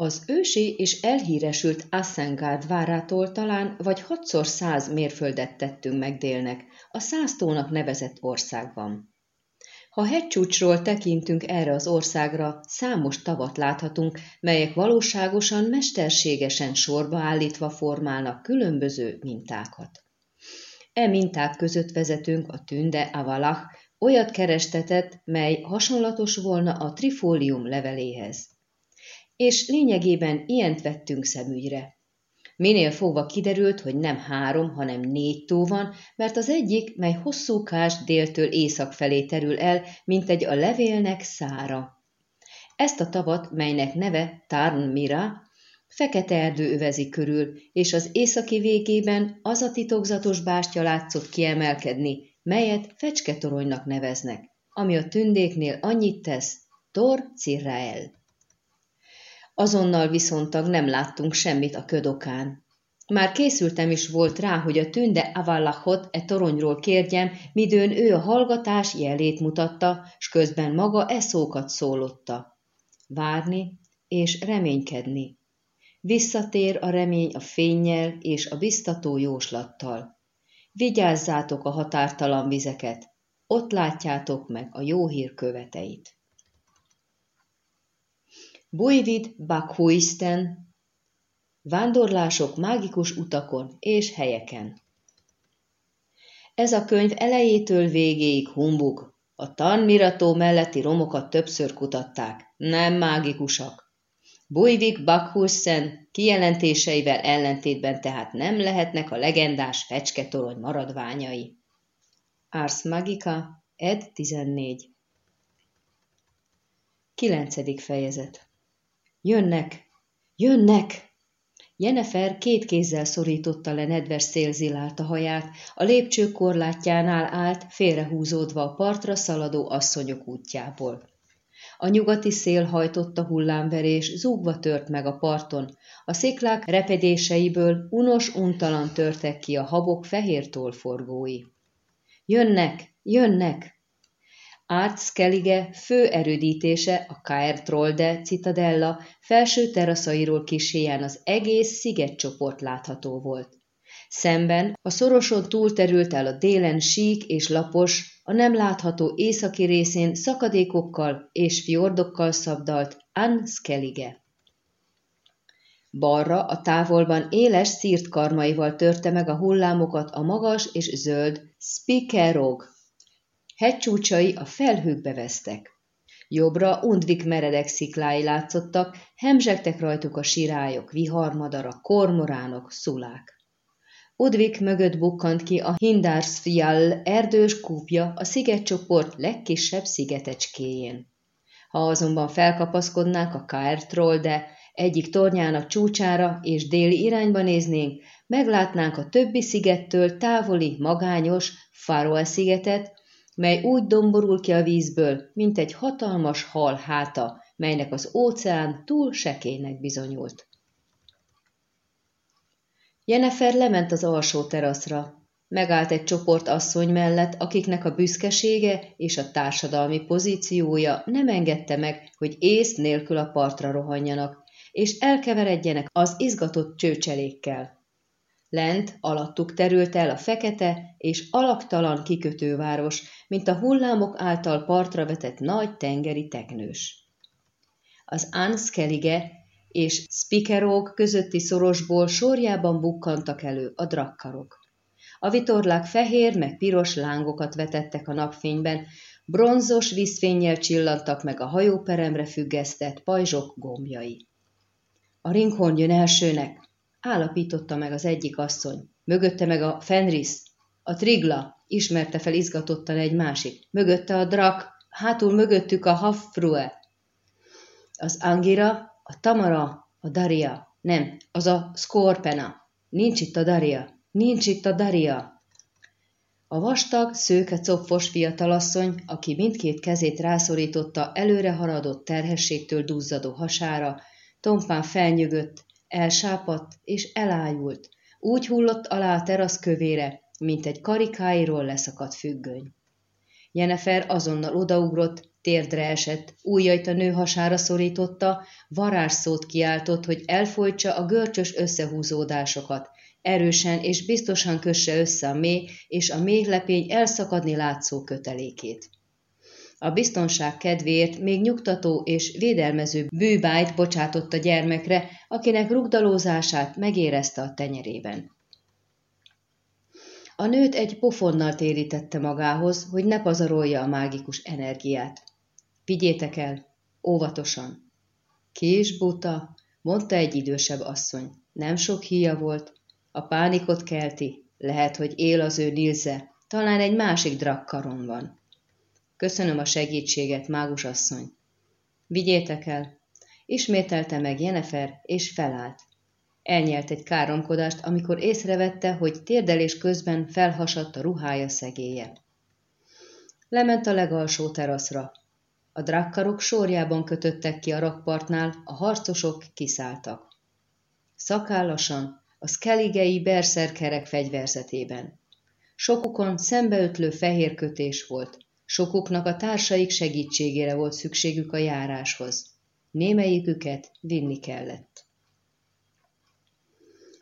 Az ősi és elhíresült Assengard várától talán vagy hatszor száz mérföldet tettünk meg délnek, a száztónak nevezett országban. Ha hegycsúcsról tekintünk erre az országra, számos tavat láthatunk, melyek valóságosan mesterségesen sorba állítva formálnak különböző mintákat. E minták között vezetünk a Tünde Avalach, olyat kerestetett, mely hasonlatos volna a trifólium leveléhez és lényegében ilyent vettünk szemügyre. Minél fogva kiderült, hogy nem három, hanem négy tó van, mert az egyik, mely hosszúkás déltől észak felé terül el, mint egy a levélnek szára. Ezt a tavat, melynek neve Tarnmira, fekete erdő övezi körül, és az északi végében az a titokzatos bástya látszott kiemelkedni, melyet fecsketoronynak neveznek, ami a tündéknél annyit tesz, Tor Cirrael. Azonnal viszontag nem láttunk semmit a ködokán. Már készültem is volt rá, hogy a tünde Avallachot e toronyról kérjem, midőn ő a hallgatás jelét mutatta, s közben maga e szókat szólotta. Várni és reménykedni. Visszatér a remény a fényjel és a biztató jóslattal. Vigyázzátok a határtalan vizeket, ott látjátok meg a jó hír követeit. Bujvid Bakhuisten Vándorlások mágikus utakon és helyeken Ez a könyv elejétől végéig humbug. A tanmirató melletti romokat többször kutatták. Nem mágikusak. Bujvik Bakhuisen kijelentéseivel ellentétben tehát nem lehetnek a legendás fecsketorony maradványai. Ars Magica, ed 14 9. fejezet Jönnek! Jönnek! Jenefer két kézzel szorította le nedves szélzilált a haját, a lépcső korlátjánál állt, félrehúzódva a partra szaladó asszonyok útjából. A nyugati szél hajtotta hullámverés, zúgva tört meg a parton, a sziklák repedéseiből unos untalan törtek ki a habok fehér tolforgói. Jönnek, jönnek! Art Skellige fő erődítése, a Kaer Trolde citadella felső teraszairól kiséján az egész szigetcsoport látható volt. Szemben a szoroson túlterült el a délen sík és lapos, a nem látható északi részén szakadékokkal és fjordokkal szabdalt Ann Skellige. Balra a távolban éles szírt karmaival törte meg a hullámokat a magas és zöld Spikerog hegycsúcsai a felhőkbe vesztek. Jobbra Undvik meredek sziklái látszottak, hemzsegtek rajtuk a sirályok, viharmadarak, kormoránok, szulák. Udvik mögött bukkant ki a Hindarsfjall erdős kúpja a szigetcsoport legkisebb szigetecskéjén. Ha azonban felkapaszkodnák a de egyik tornyának csúcsára és déli irányba néznénk, meglátnánk a többi szigettől távoli, magányos Faroe szigetet, mely úgy domborul ki a vízből, mint egy hatalmas hal háta, melynek az óceán túl sekélynek bizonyult. Jenefer lement az alsó teraszra. Megállt egy csoport asszony mellett, akiknek a büszkesége és a társadalmi pozíciója nem engedte meg, hogy ész nélkül a partra rohanjanak, és elkeveredjenek az izgatott csőcselékkel. Lent, alattuk terült el a fekete és alaktalan kikötőváros, mint a hullámok által partra vetett nagy tengeri teknős. Az Anskelige és Spikerog közötti szorosból sorjában bukkantak elő a drakkarok. A vitorlák fehér meg piros lángokat vetettek a napfényben, bronzos vízfénnyel csillantak meg a hajóperemre függesztett pajzsok gombjai. A ringhorn jön elsőnek, állapította meg az egyik asszony. Mögötte meg a Fenris, a Trigla, ismerte fel izgatottan egy másik. Mögötte a Drak, hátul mögöttük a Hafrue. Az Angira, a Tamara, a Daria. Nem, az a Skorpena. Nincs itt a Daria. Nincs itt a Daria. A vastag, szőke copfos fiatalasszony, aki mindkét kezét rászorította előre haradott terhességtől duzzadó hasára, tompán felnyögött, elsápadt és elájult, úgy hullott alá a terasz kövére, mint egy karikáiról leszakadt függöny. Jenefer azonnal odaugrott, térdre esett, ujjait a nő hasára szorította, varázsszót kiáltott, hogy elfolytsa a görcsös összehúzódásokat, erősen és biztosan kösse össze a mély és a méhlepény elszakadni látszó kötelékét. A biztonság kedvéért még nyugtató és védelmező bűbájt bocsátott a gyermekre, akinek rugdalózását megérezte a tenyerében. A nőt egy pofonnal térítette magához, hogy ne pazarolja a mágikus energiát. Vigyétek el, óvatosan. Kis buta, mondta egy idősebb asszony. Nem sok híja volt. A pánikot kelti. Lehet, hogy él az ő Nilze. Talán egy másik drakkaron van. Köszönöm a segítséget, mágus asszony. Vigyétek el. Ismételte meg Jenefer, és felállt. Elnyelt egy káromkodást, amikor észrevette, hogy térdelés közben felhasadt a ruhája szegélye. Lement a legalsó teraszra. A drakkarok sorjában kötöttek ki a rakpartnál, a harcosok kiszálltak. Szakállasan, a szkeligei berszerkerek fegyverzetében. Sokukon szembeötlő fehér kötés volt, sokuknak a társaik segítségére volt szükségük a járáshoz. Némelyiküket vinni kellett.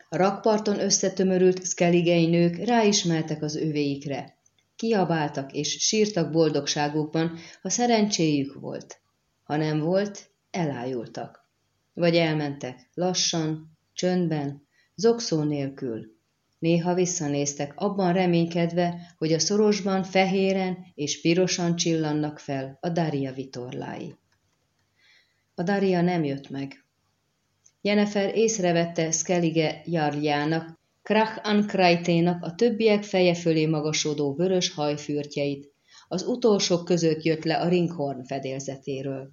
A rakparton összetömörült szkeligei nők ráismertek az övéikre. Kiabáltak és sírtak boldogságukban, ha szerencséjük volt. Ha nem volt, elájultak. Vagy elmentek, lassan, csöndben, zokszó nélkül. Néha visszanéztek, abban reménykedve, hogy a szorosban fehéren és pirosan csillannak fel a Daria vitorlái. A Daria nem jött meg. Jennifer észrevette Skellige jarljának, Krach Ankrajténak a többiek feje fölé magasodó vörös hajfürtjeit. Az utolsók között jött le a Ringhorn fedélzetéről.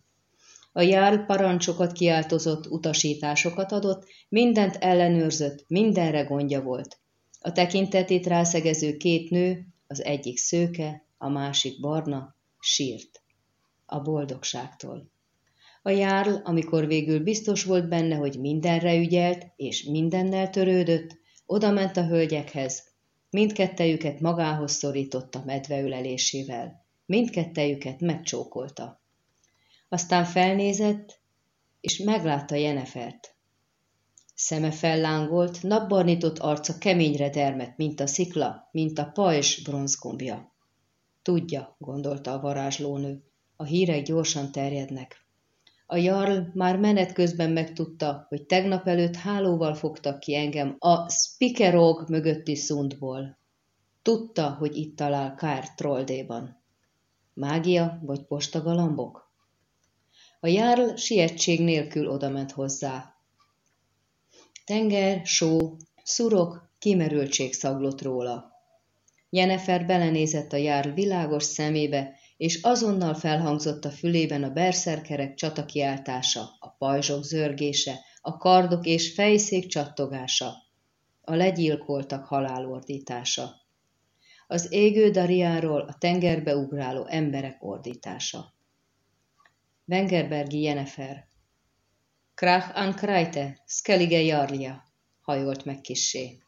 A jár parancsokat kiáltozott, utasításokat adott, mindent ellenőrzött, mindenre gondja volt. A tekintetét rászegező két nő, az egyik szőke, a másik barna, sírt. A boldogságtól. A járl, amikor végül biztos volt benne, hogy mindenre ügyelt, és mindennel törődött, oda ment a hölgyekhez. Mindkettejüket magához szorította medveülelésével. Mindkettejüket megcsókolta. Aztán felnézett, és meglátta Jenefert. Szeme fellángolt, napbarnított arca keményre dermet, mint a szikla, mint a pajzs bronzgombja. Tudja, gondolta a varázslónő, a hírek gyorsan terjednek. A jarl már menet közben megtudta, hogy tegnap előtt hálóval fogtak ki engem a Spikerog mögötti szundból. Tudta, hogy itt talál Kár Trolldéban. Mágia vagy postagalambok? A jarl sietség nélkül odament hozzá. Tenger, só, szurok, kimerültség szaglott róla. Jenefer belenézett a járl világos szemébe, és azonnal felhangzott a fülében a berszerkerek csatakiáltása, a pajzsok zörgése, a kardok és fejszék csattogása, a legyilkoltak halálordítása. Az égő dariáról a tengerbe ugráló emberek ordítása. Wengerbergi Jenefer Krach an Krajte, Skellige Jarlia, hajolt meg kissé.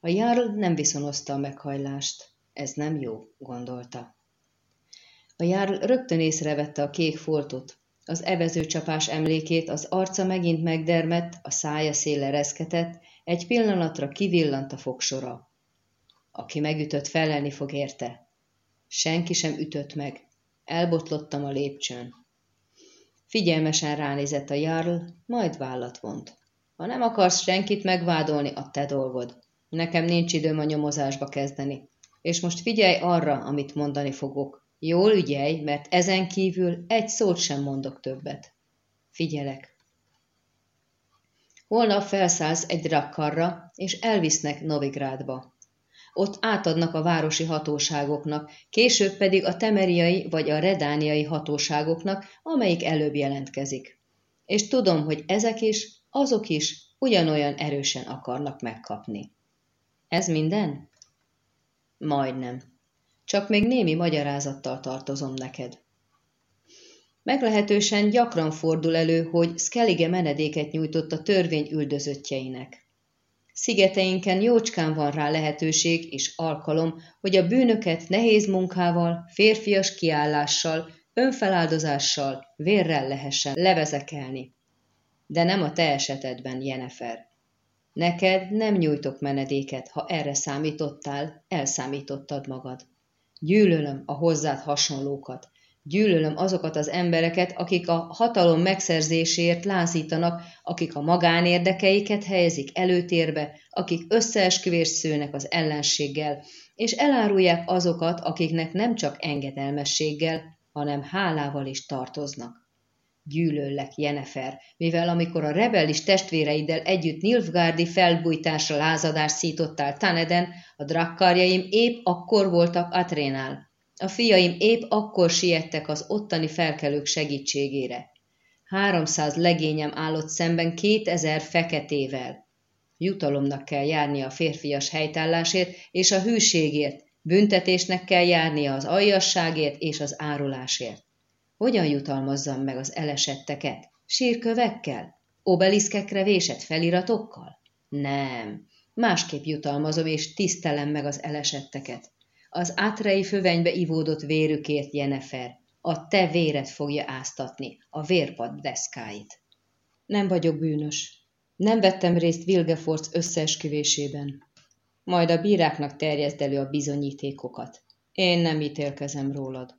A Jarl nem viszonozta a meghajlást. Ez nem jó, gondolta. A jár rögtön észrevette a kék foltot, az evezőcsapás emlékét, az arca megint megdermett, a szája széle reszketett, egy pillanatra kivillant a fogsora. Aki megütött, felelni fog érte. Senki sem ütött meg. Elbotlottam a lépcsőn. Figyelmesen ránézett a Jarl, majd vállat vont. Ha nem akarsz senkit megvádolni, a te dolgod. Nekem nincs időm a nyomozásba kezdeni. És most figyelj arra, amit mondani fogok. Jól ügyelj, mert ezen kívül egy szót sem mondok többet. Figyelek. Holnap felszállsz egy rakkarra, és elvisznek Novigrádba. Ott átadnak a városi hatóságoknak, később pedig a temeriai vagy a redániai hatóságoknak, amelyik előbb jelentkezik. És tudom, hogy ezek is, azok is ugyanolyan erősen akarnak megkapni. Ez minden? Majdnem csak még némi magyarázattal tartozom neked. Meglehetősen gyakran fordul elő, hogy Skellige menedéket nyújtott a törvény üldözöttjeinek. Szigeteinken jócskán van rá lehetőség és alkalom, hogy a bűnöket nehéz munkával, férfias kiállással, önfeláldozással, vérrel lehessen levezekelni. De nem a te esetedben, Jenefer. Neked nem nyújtok menedéket, ha erre számítottál, elszámítottad magad. Gyűlölöm a hozzád hasonlókat, Gyűlölöm azokat az embereket, akik a hatalom megszerzéséért lázítanak, akik a magánérdekeiket helyezik előtérbe, akik összeesküvést szőnek az ellenséggel, és elárulják azokat, akiknek nem csak engedelmességgel, hanem hálával is tartoznak. Gyűlöllek, Jenefer, mivel amikor a rebellis testvéreiddel együtt Nilfgárdi felbújtásra lázadás szítottál Taneden, a drakkarjaim épp akkor voltak Atrénál, a fiaim épp akkor siettek az ottani felkelők segítségére. Háromszáz legényem állott szemben kétezer feketével. Jutalomnak kell járnia a férfias helytállásért és a hűségért, büntetésnek kell járnia az aljasságért és az árulásért. Hogyan jutalmazzam meg az elesetteket? Sírkövekkel? Obeliszkekre vésett feliratokkal? Nem. Másképp jutalmazom és tisztelem meg az elesetteket. Az átrei fövenybe ivódott vérükért, Jenefer, a te véred fogja áztatni, a vérpad deszkáit. Nem vagyok bűnös. Nem vettem részt Vilgefortz összeesküvésében. Majd a bíráknak terjeszd elő a bizonyítékokat. Én nem ítélkezem rólad.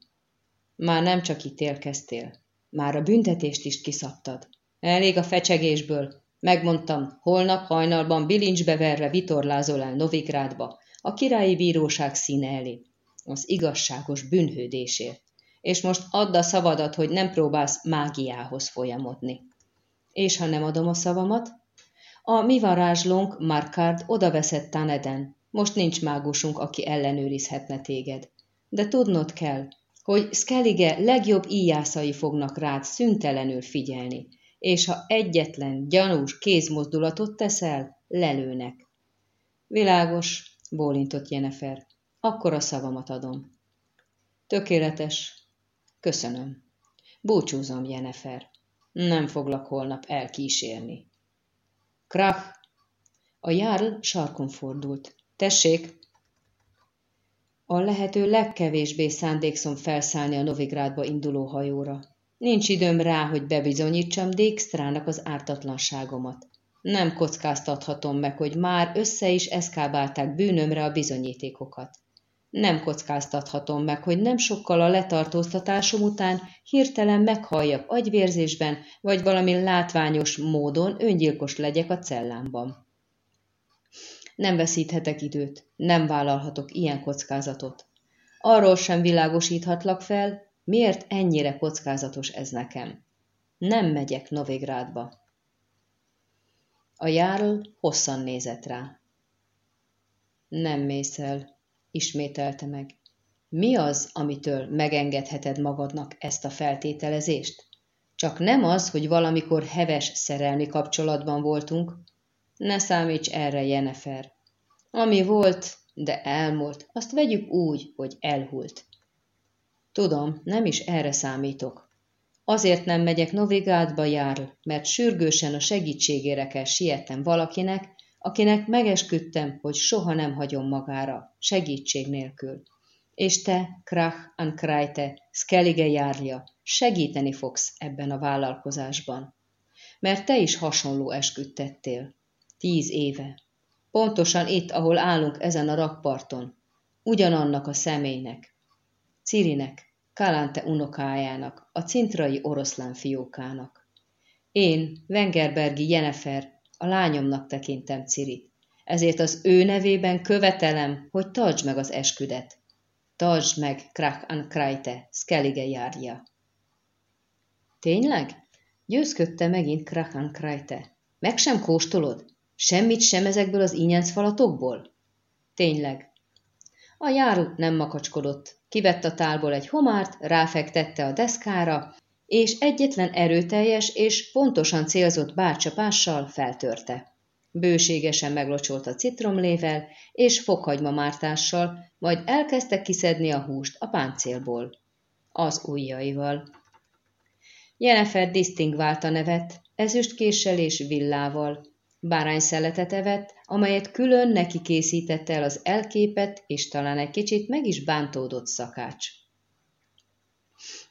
Már nem csak ítélkeztél, már a büntetést is kiszabtad. Elég a fecsegésből. Megmondtam, holnap hajnalban bilincsbe verve vitorlázol el Novigrádba, a királyi bíróság színe elé, az igazságos bűnhődésért, és most add a szavadat, hogy nem próbálsz mágiához folyamodni. És ha nem adom a szavamat? A mi varázslónk, Markard, odaveszett Taneden. Most nincs mágusunk, aki ellenőrizhetne téged. De tudnod kell, hogy Skellige legjobb íjászai fognak rád szüntelenül figyelni, és ha egyetlen gyanús kézmozdulatot teszel, lelőnek. Világos, bólintott Jenefer. Akkor a szavamat adom. Tökéletes. Köszönöm. Búcsúzom, Jenefer. Nem foglak holnap elkísérni. Krach! A járl sarkon fordult. Tessék! A lehető legkevésbé szándékszom felszállni a Novigrádba induló hajóra. Nincs időm rá, hogy bebizonyítsam Dijkstrának az ártatlanságomat. Nem kockáztathatom meg, hogy már össze is eszkábálták bűnömre a bizonyítékokat. Nem kockáztathatom meg, hogy nem sokkal a letartóztatásom után hirtelen meghalljak agyvérzésben, vagy valami látványos módon öngyilkos legyek a cellámban. Nem veszíthetek időt, nem vállalhatok ilyen kockázatot. Arról sem világosíthatlak fel, miért ennyire kockázatos ez nekem. Nem megyek Novigrádba. A járl hosszan nézett rá. Nem mész el, ismételte meg. Mi az, amitől megengedheted magadnak ezt a feltételezést? Csak nem az, hogy valamikor heves szerelmi kapcsolatban voltunk. Ne számíts erre, Jenefer. Ami volt, de elmúlt, azt vegyük úgy, hogy elhult. Tudom, nem is erre számítok. Azért nem megyek Novigádba jár, mert sürgősen a segítségére kell sietnem valakinek, akinek megesküdtem, hogy soha nem hagyom magára, segítség nélkül. És te, Krach an Krajte, Skellige járja, segíteni fogsz ebben a vállalkozásban. Mert te is hasonló esküdtettél. Tíz éve. Pontosan itt, ahol állunk ezen a rakparton. Ugyanannak a személynek. Cirinek, Kalante unokájának, a cintrai oroszlán fiókának. Én, Wengerbergi Jenefer, a lányomnak tekintem Cirit, ezért az ő nevében követelem, hogy tartsd meg az esküdet. Tartsd meg Krach an Krajte, Skellige járja. Tényleg? Győzködte megint Krach an Krajte. Meg sem kóstolod? Semmit sem ezekből az ínyenc falatokból? Tényleg. A járó nem makacskodott, Kivett a tálból egy homárt, ráfektette a deszkára, és egyetlen erőteljes és pontosan célzott bárcsapással feltörte. Bőségesen meglocsolt a citromlével és fokhagyma mártással, majd elkezdte kiszedni a húst a páncélból. Az ujjaival. Jenefer disztingválta nevet, ezüstkéssel és villával, Bárányszeletet evett, amelyet külön neki készítette el az elképett és talán egy kicsit meg is bántódott szakács.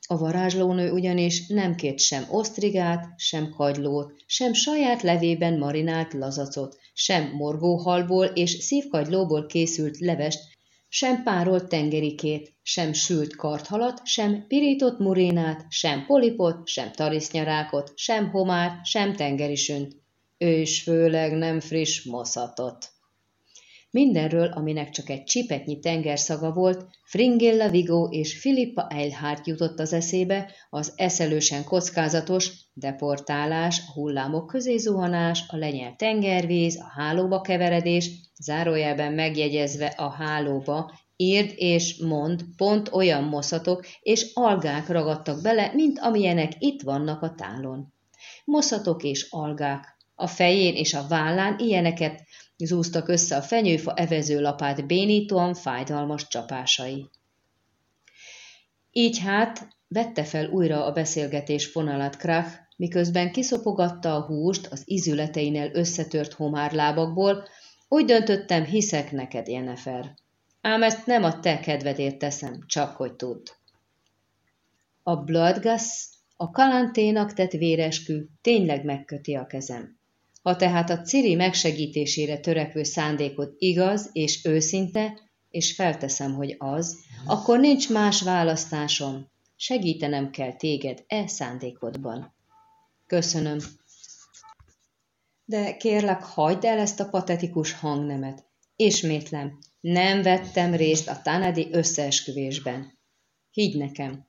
A varázslónő ugyanis nem kért sem osztrigát, sem kagylót, sem saját levében marinált lazacot, sem morgóhalból és szívkagylóból készült levest, sem párolt tengerikét, sem sült karthalat, sem pirított murénát, sem polipot, sem tarisznyarákot, sem homárt, sem tengerisünt, és főleg nem friss moszatot. Mindenről, aminek csak egy csipetnyi tengerszaga volt, Fringilla Vigo és Filippa Eilhart jutott az eszébe, az eszelősen kockázatos deportálás, a hullámok közé zuhanás, a lenyelt tengervíz, a hálóba keveredés, zárójelben megjegyezve a hálóba, írd és mond, pont olyan moszatok és algák ragadtak bele, mint amilyenek itt vannak a tálon. Moszatok és algák. A fején és a vállán ilyeneket zúztak össze a fenyőfa lapát bénítóan fájdalmas csapásai. Így hát vette fel újra a beszélgetés fonalát Krach, miközben kiszopogatta a húst az izületeinél összetört homárlábakból, úgy döntöttem, hiszek neked, Jennefer. Ám ezt nem a te kedvedért teszem, csak hogy tudd. A Bloodgas, a kalanténak tett véreskü tényleg megköti a kezem. Ha tehát a Ciri megsegítésére törekvő szándékod igaz és őszinte, és felteszem, hogy az, akkor nincs más választásom. Segítenem kell téged e szándékodban. Köszönöm. De kérlek, hagyd el ezt a patetikus hangnemet. Ismétlem, nem vettem részt a Tanadi összeesküvésben. Higgy nekem.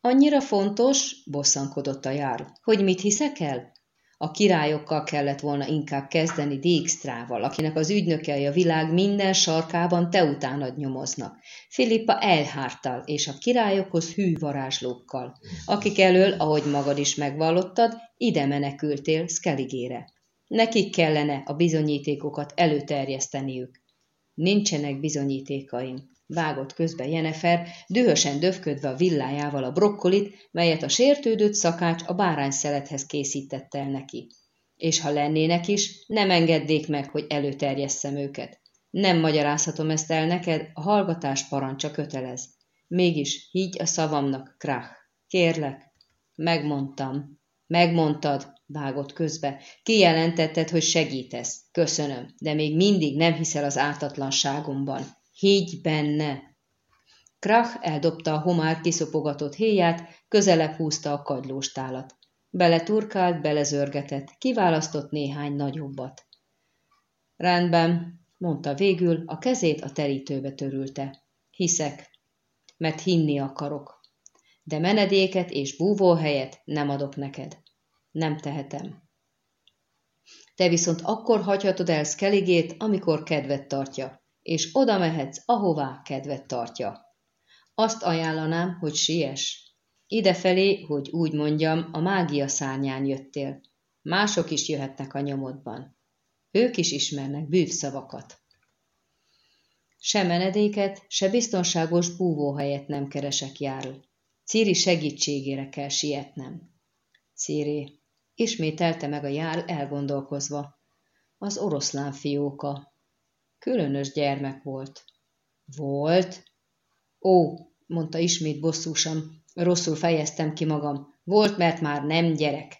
Annyira fontos, bosszankodott a jár, hogy mit hiszek el? A királyokkal kellett volna inkább kezdeni Dijkstrával, akinek az ügynökei a világ minden sarkában te utánad nyomoznak. Filippa Elhártal és a királyokhoz hű varázslókkal, akik elől, ahogy magad is megvallottad, ide menekültél Skelligére. Nekik kellene a bizonyítékokat előterjeszteniük. Nincsenek bizonyítékaim vágott közbe Jenefer, dühösen döfködve a villájával a brokkolit, melyet a sértődött szakács a bárányszelethez készítette el neki. És ha lennének is, nem engednék meg, hogy előterjesszem őket. Nem magyarázhatom ezt el neked, a hallgatás parancsa kötelez. Mégis higgy a szavamnak, Krach. Kérlek. Megmondtam. Megmondtad, vágott közbe. Kijelentetted, hogy segítesz. Köszönöm, de még mindig nem hiszel az ártatlanságomban. Higgy benne! Krach eldobta a homár kiszopogatott héját, közelebb húzta a kagylóstálat. Beleturkált, belezörgetett, kiválasztott néhány nagyobbat. Rendben, mondta végül, a kezét a terítőbe törülte. Hiszek, mert hinni akarok. De menedéket és búvóhelyet nem adok neked. Nem tehetem. Te viszont akkor hagyhatod el Skelligét, amikor kedvet tartja és oda mehetsz, ahová kedvet tartja. Azt ajánlanám, hogy siess. Idefelé, hogy úgy mondjam, a mágia szárnyán jöttél. Mások is jöhetnek a nyomodban. Ők is ismernek bűvszavakat. Se menedéket, se biztonságos búvóhelyet nem keresek járul. Ciri segítségére kell sietnem. Ciri, ismételte meg a jár elgondolkozva. Az oroszlán fióka, Különös gyermek volt. Volt? Ó, mondta ismét bosszúsan, rosszul fejeztem ki magam. Volt, mert már nem gyerek.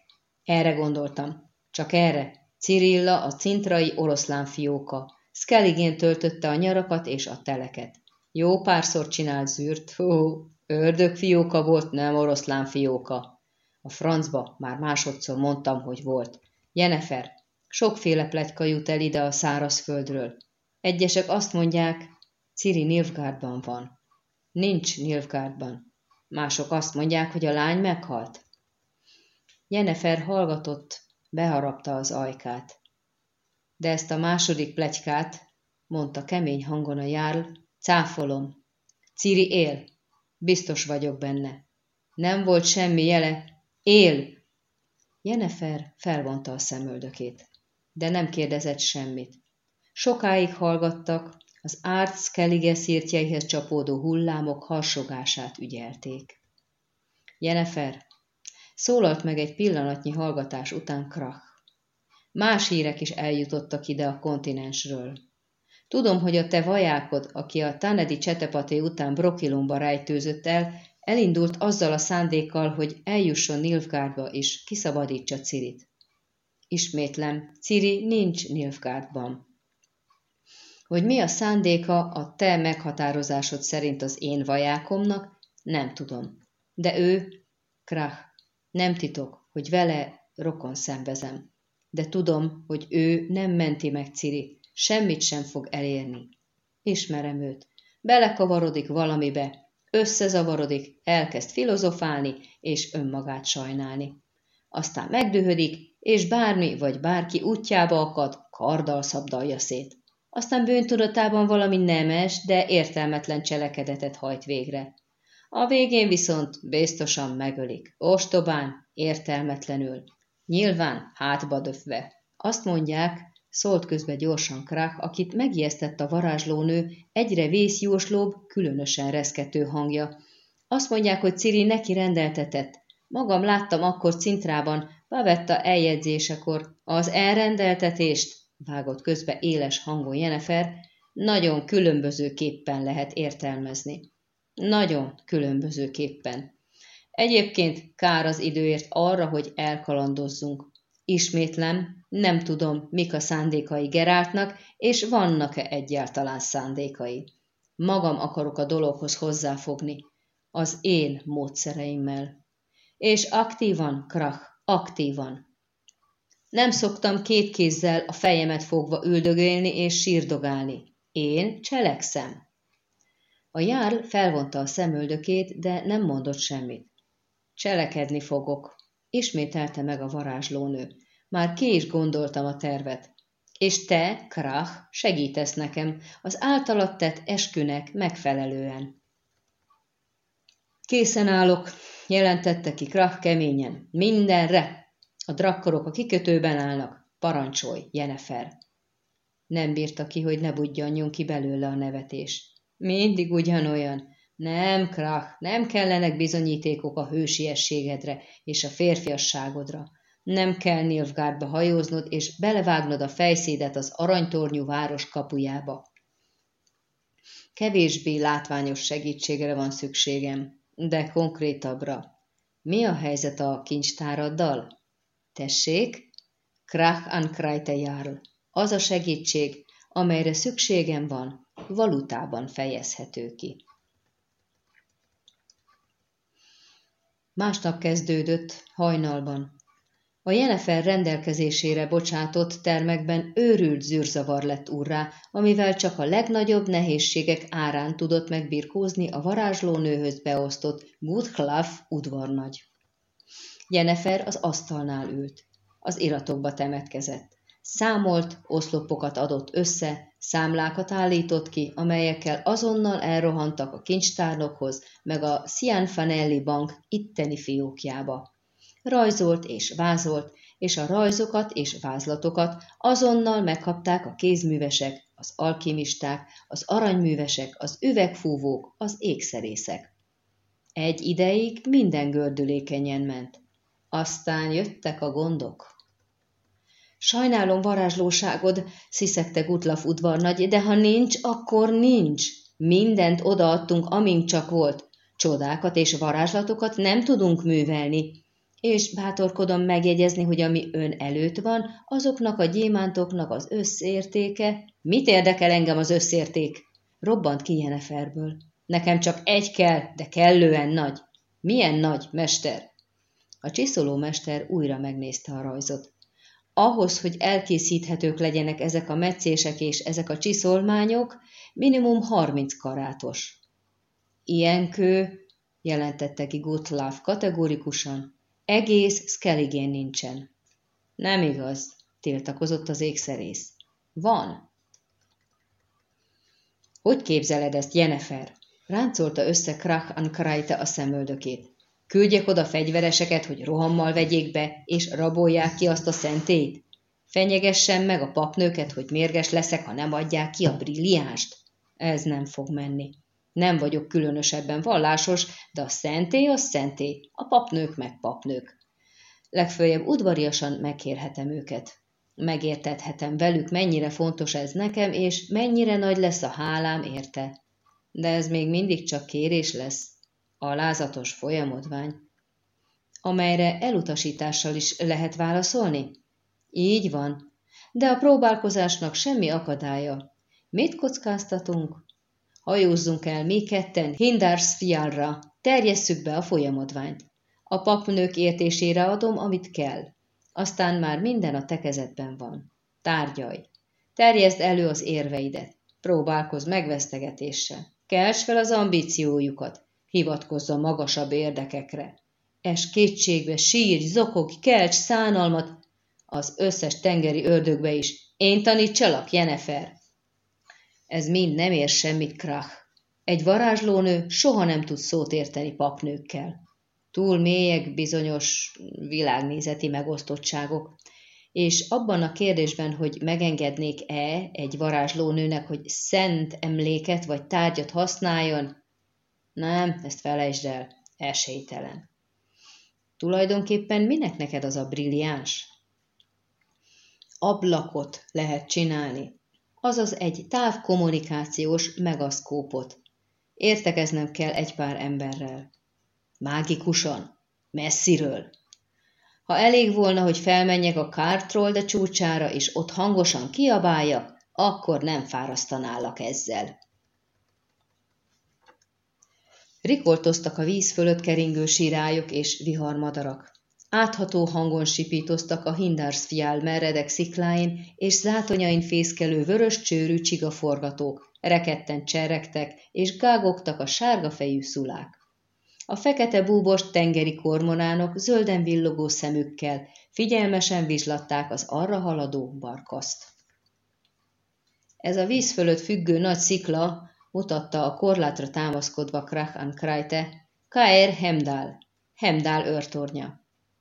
Erre gondoltam. Csak erre. Cirilla, a cintrai oroszlán fióka. Skelligén töltötte a nyarakat és a teleket. Jó párszor csinált zűrt. Hú, ördög fióka volt, nem oroszlán fióka. A francba már másodszor mondtam, hogy volt. Jenefer, sokféle pletyka jut el ide a szárazföldről. Egyesek azt mondják, Ciri Nilfgaardban van. Nincs Nilfgaardban. Mások azt mondják, hogy a lány meghalt. Jennefer hallgatott, beharapta az ajkát. De ezt a második plegykát, mondta kemény hangon a járl, cáfolom. Ciri él. Biztos vagyok benne. Nem volt semmi jele. Él! Jennefer felvonta a szemöldökét, de nem kérdezett semmit. Sokáig hallgattak, az árc kelige szírtjeihez csapódó hullámok harsogását ügyelték. Jenefer, szólalt meg egy pillanatnyi hallgatás után Krach. Más hírek is eljutottak ide a kontinensről. Tudom, hogy a te vajákod, aki a Tanedi csetepaté után Brokilumba rejtőzött el, Elindult azzal a szándékkal, hogy eljusson Nilfgaardba és kiszabadítsa Cirit. Ismétlem, Ciri nincs Nilfgaardban. Hogy mi a szándéka a te meghatározásod szerint az én vajákomnak, nem tudom. De ő, Krach, nem titok, hogy vele rokon szembezem. De tudom, hogy ő nem menti meg Ciri, semmit sem fog elérni. Ismerem őt. Belekavarodik valamibe, összezavarodik, elkezd filozofálni és önmagát sajnálni. Aztán megdühödik, és bármi vagy bárki útjába akad, karddal szabdalja szét. Aztán bűntudatában valami nemes, de értelmetlen cselekedetet hajt végre. A végén viszont biztosan megölik. Ostobán, értelmetlenül. Nyilván hátba döfve. Azt mondják, szólt közbe gyorsan Krach, akit megijesztett a varázslónő, egyre vészjóslóbb, különösen reszkető hangja. Azt mondják, hogy Ciri neki rendeltetett. Magam láttam akkor Cintrában, Pavetta eljegyzésekor. Az elrendeltetést, vágott közbe éles hangon Jenefer, nagyon különbözőképpen lehet értelmezni. Nagyon különbözőképpen. Egyébként kár az időért arra, hogy elkalandozzunk. Ismétlem, nem tudom, mik a szándékai Geráltnak, és vannak-e egyáltalán szándékai. Magam akarok a dologhoz hozzáfogni, az én módszereimmel. És aktívan, krach, aktívan. Nem szoktam két kézzel a fejemet fogva üldögélni és sírdogálni. Én cselekszem. A jár felvonta a szemöldökét, de nem mondott semmit. Cselekedni fogok, ismételte meg a varázslónő. Már ki is gondoltam a tervet. És te, Krach, segítesz nekem az általad tett eskünek megfelelően. Készen állok, jelentette ki Krach keményen. Mindenre! A drakkorok a kikötőben állnak. Parancsolj, Jenefer! Nem bírta ki, hogy ne budjanjon ki belőle a nevetés. Mindig ugyanolyan. Nem, Krach, nem kellenek bizonyítékok a hősiességedre és a férfiasságodra. Nem kell Nilfgaardba hajóznod és belevágnod a fejszédet az aranytornyú város kapujába. Kevésbé látványos segítségre van szükségem, de konkrétabbra. Mi a helyzet a kincstáraddal? Tessék? Krach an Kreite Az a segítség, amelyre szükségem van, valutában fejezhető ki. Másnap kezdődött, hajnalban. A Jenefer rendelkezésére bocsátott termekben őrült zűrzavar lett urrá, amivel csak a legnagyobb nehézségek árán tudott megbirkózni a varázslónőhöz beosztott Gudklaf udvarnagy. Jenefer az asztalnál ült. Az iratokba temetkezett. Számolt, oszlopokat adott össze, számlákat állított ki, amelyekkel azonnal elrohantak a kincstárnokhoz, meg a Cianfanelli Bank itteni fiókjába. Rajzolt és vázolt, és a rajzokat és vázlatokat azonnal megkapták a kézművesek, az alkimisták, az aranyművesek, az üvegfúvók, az ékszerészek. Egy ideig minden gördülékenyen ment. Aztán jöttek a gondok. Sajnálom varázslóságod, sziszegte Gutlaf udvarnagy, de ha nincs, akkor nincs. Mindent odaadtunk, amink csak volt. Csodákat és varázslatokat nem tudunk művelni. És bátorkodom megjegyezni, hogy ami ön előtt van, azoknak a gyémántoknak az összértéke. Mit érdekel engem az összérték? Robbant ki Jeneferből. Nekem csak egy kell, de kellően nagy. Milyen nagy, mester? A csiszoló mester újra megnézte a rajzot ahhoz, hogy elkészíthetők legyenek ezek a meccések és ezek a csiszolmányok, minimum 30 karátos. Ilyen kő, jelentette ki Gutlav kategórikusan, egész Skelligén nincsen. Nem igaz, tiltakozott az ékszerész. Van. Hogy képzeled ezt, Jenefer? Ráncolta össze Krach Ankrajte a szemöldökét. Küldjek oda fegyvereseket, hogy rohammal vegyék be, és rabolják ki azt a szentét? Fenyegessen meg a papnőket, hogy mérges leszek, ha nem adják ki a brilliánst? Ez nem fog menni. Nem vagyok különösebben vallásos, de a szenté az szenté, a papnők meg papnők. Legfőjebb udvariasan megkérhetem őket. Megértethetem velük, mennyire fontos ez nekem, és mennyire nagy lesz a hálám érte. De ez még mindig csak kérés lesz. Alázatos folyamodvány. Amelyre elutasítással is lehet válaszolni? Így van, de a próbálkozásnak semmi akadálya. Mit kockáztatunk? Hajózzunk el mi ketten Hindarsfjallra, terjesszük be a folyamodványt. A papnők értésére adom, amit kell. Aztán már minden a tekezetben van. Tárgyalj. Terjezd elő az érveidet. Próbálkozz megvesztegetéssel. Kelts fel az ambíciójukat. Hivatkozz a magasabb érdekekre. Es kétségbe, sírj, zokog, kelts szánalmat, az összes tengeri ördögbe is. Én tanítsalak, Jenefer. Ez mind nem ér semmit, Krach. Egy varázslónő soha nem tud szót érteni papnőkkel. Túl mélyek bizonyos világnézeti megosztottságok, és abban a kérdésben, hogy megengednék-e egy varázslónőnek, hogy szent emléket vagy tárgyat használjon, nem, ezt felejtsd el, esélytelen. Tulajdonképpen minek neked az a brilliáns? Ablakot lehet csinálni, azaz egy távkommunikációs megaszkópot. Értekeznem kell egy pár emberrel. Mágikusan, messziről. Ha elég volna, hogy felmenjek a kártról de csúcsára, és ott hangosan kiabáljak, akkor nem fárasztanálak ezzel. Rikoltoztak a víz fölött keringő sirályok és viharmadarak. Átható hangon sipítoztak a Hindarsfjál meredek szikláin és zátonyain fészkelő vörös csőrű csigaforgatók, reketten cseregtek és gágogtak a sárga fejű szulák. A fekete búbos tengeri kormonánok zölden villogó szemükkel figyelmesen vizslatták az arra haladó barkaszt. Ez a víz fölött függő nagy szikla mutatta a korlátra támaszkodva Krach an Krajte, Kaer Hemdal, Hemdal őrtornya.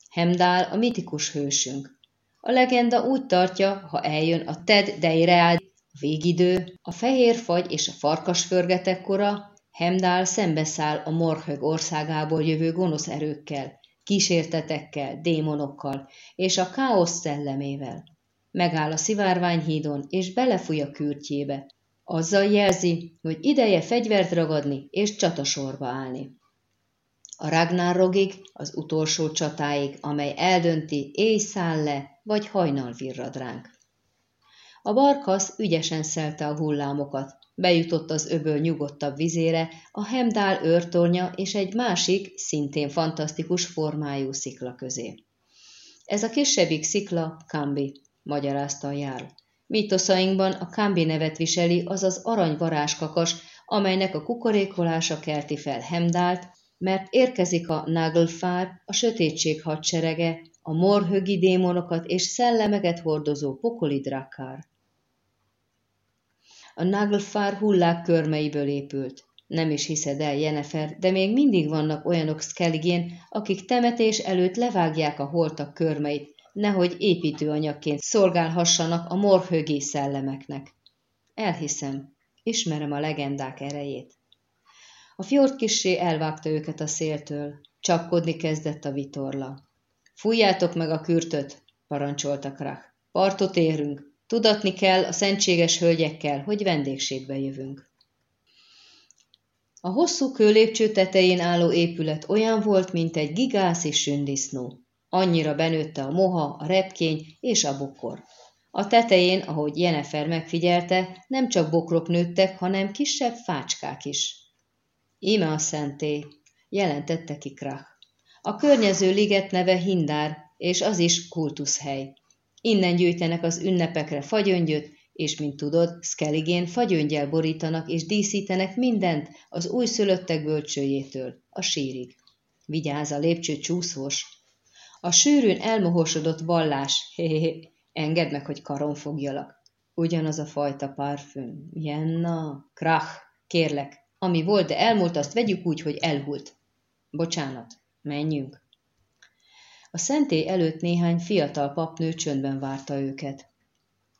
Hemdál a mitikus hősünk. A legenda úgy tartja, ha eljön a Ted Deireál végidő, a fehér fagy és a farkas förgetek kora, Hemdál szembeszáll a Morhög országából jövő gonosz erőkkel, kísértetekkel, démonokkal és a káosz szellemével. Megáll a szivárványhídon és belefúj a kürtjébe. Azzal jelzi, hogy ideje fegyvert ragadni és csatasorba állni a Ragnarogig, az utolsó csatáig, amely eldönti, éj száll le, vagy hajnal virrad ránk. A barkasz ügyesen szelte a hullámokat, bejutott az öböl nyugodtabb vizére, a Hemdál őrtornya és egy másik, szintén fantasztikus formájú szikla közé. Ez a kisebbik szikla Kambi, magyarázta a jár. Mítoszainkban a Kambi nevet viseli, azaz aranyvarázskakas, amelynek a kukorékolása kelti fel Hemdált, mert érkezik a Naglfár, a sötétség hadserege, a morhögi démonokat és szellemeket hordozó pokoli drakár. A Naglfár hullák körmeiből épült. Nem is hiszed el, Jenefer, de még mindig vannak olyanok Skelligén, akik temetés előtt levágják a holtak körmeit, nehogy építőanyagként szolgálhassanak a morhögi szellemeknek. Elhiszem, ismerem a legendák erejét. A fjord kissé elvágta őket a széltől. Csapkodni kezdett a vitorla. Fújjátok meg a kürtöt, parancsolta Krach. Partot érünk. Tudatni kell a szentséges hölgyekkel, hogy vendégségbe jövünk. A hosszú kőlépcső tetején álló épület olyan volt, mint egy gigászi sündisznó. Annyira benőtte a moha, a repkény és a bokor. A tetején, ahogy Jenefer megfigyelte, nem csak bokrok nőttek, hanem kisebb fácskák is. Íme a szenté, jelentette ki Krach. A környező liget neve Hindár, és az is kultuszhely. Innen gyűjtenek az ünnepekre fagyöngyöt, és mint tudod, Skelligén fagyöngyel borítanak és díszítenek mindent az újszülöttek bölcsőjétől, a sírig. Vigyázz a lépcső csúszós. A sűrűn elmohosodott vallás, hé, engedd meg, hogy karon fogjalak. Ugyanaz a fajta parfüm. Jenna, krach, kérlek, ami volt, de elmúlt, azt vegyük úgy, hogy elhult. Bocsánat, menjünk. A szentély előtt néhány fiatal papnő csöndben várta őket.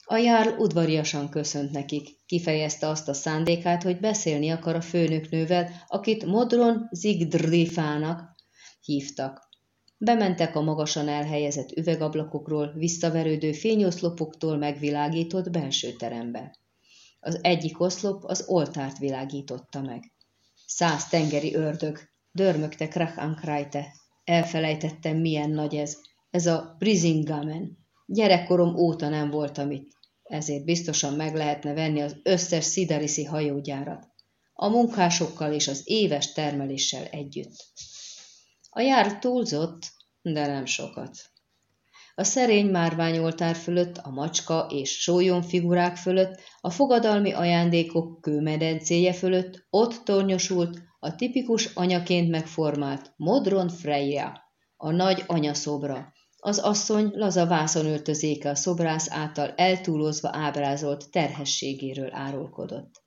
A járl udvariasan köszönt nekik, kifejezte azt a szándékát, hogy beszélni akar a főnöknővel, akit Modron Zigdrifának hívtak. Bementek a magasan elhelyezett üvegablakokról, visszaverődő fényoszlopoktól megvilágított belső terembe. Az egyik oszlop az oltárt világította meg. Száz tengeri ördög, dörmögte Krach Ankrajte. Elfelejtettem, milyen nagy ez. Ez a Brisingamen. Gyerekkorom óta nem voltam itt, ezért biztosan meg lehetne venni az összes szidariszi hajógyárat. A munkásokkal és az éves termeléssel együtt. A jár túlzott, de nem sokat. A szerény márványoltár fölött, a macska és sólyom figurák fölött, a fogadalmi ajándékok kőmedencéje fölött ott tornyosult a tipikus anyaként megformált Modron Freya, a nagy anyaszobra. Az asszony laza vászonöltözéke a szobrász által eltúlozva ábrázolt terhességéről árulkodott.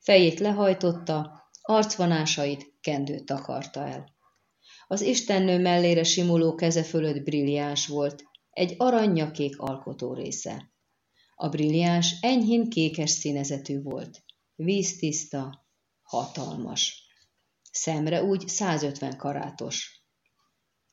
Fejét lehajtotta, arcvonásait kendőt takarta el. Az istennő mellére simuló keze fölött brilliáns volt, egy aranyakék alkotó része. A brilliáns enyhén kékes színezetű volt, víztiszta, hatalmas. Szemre úgy 150 karátos.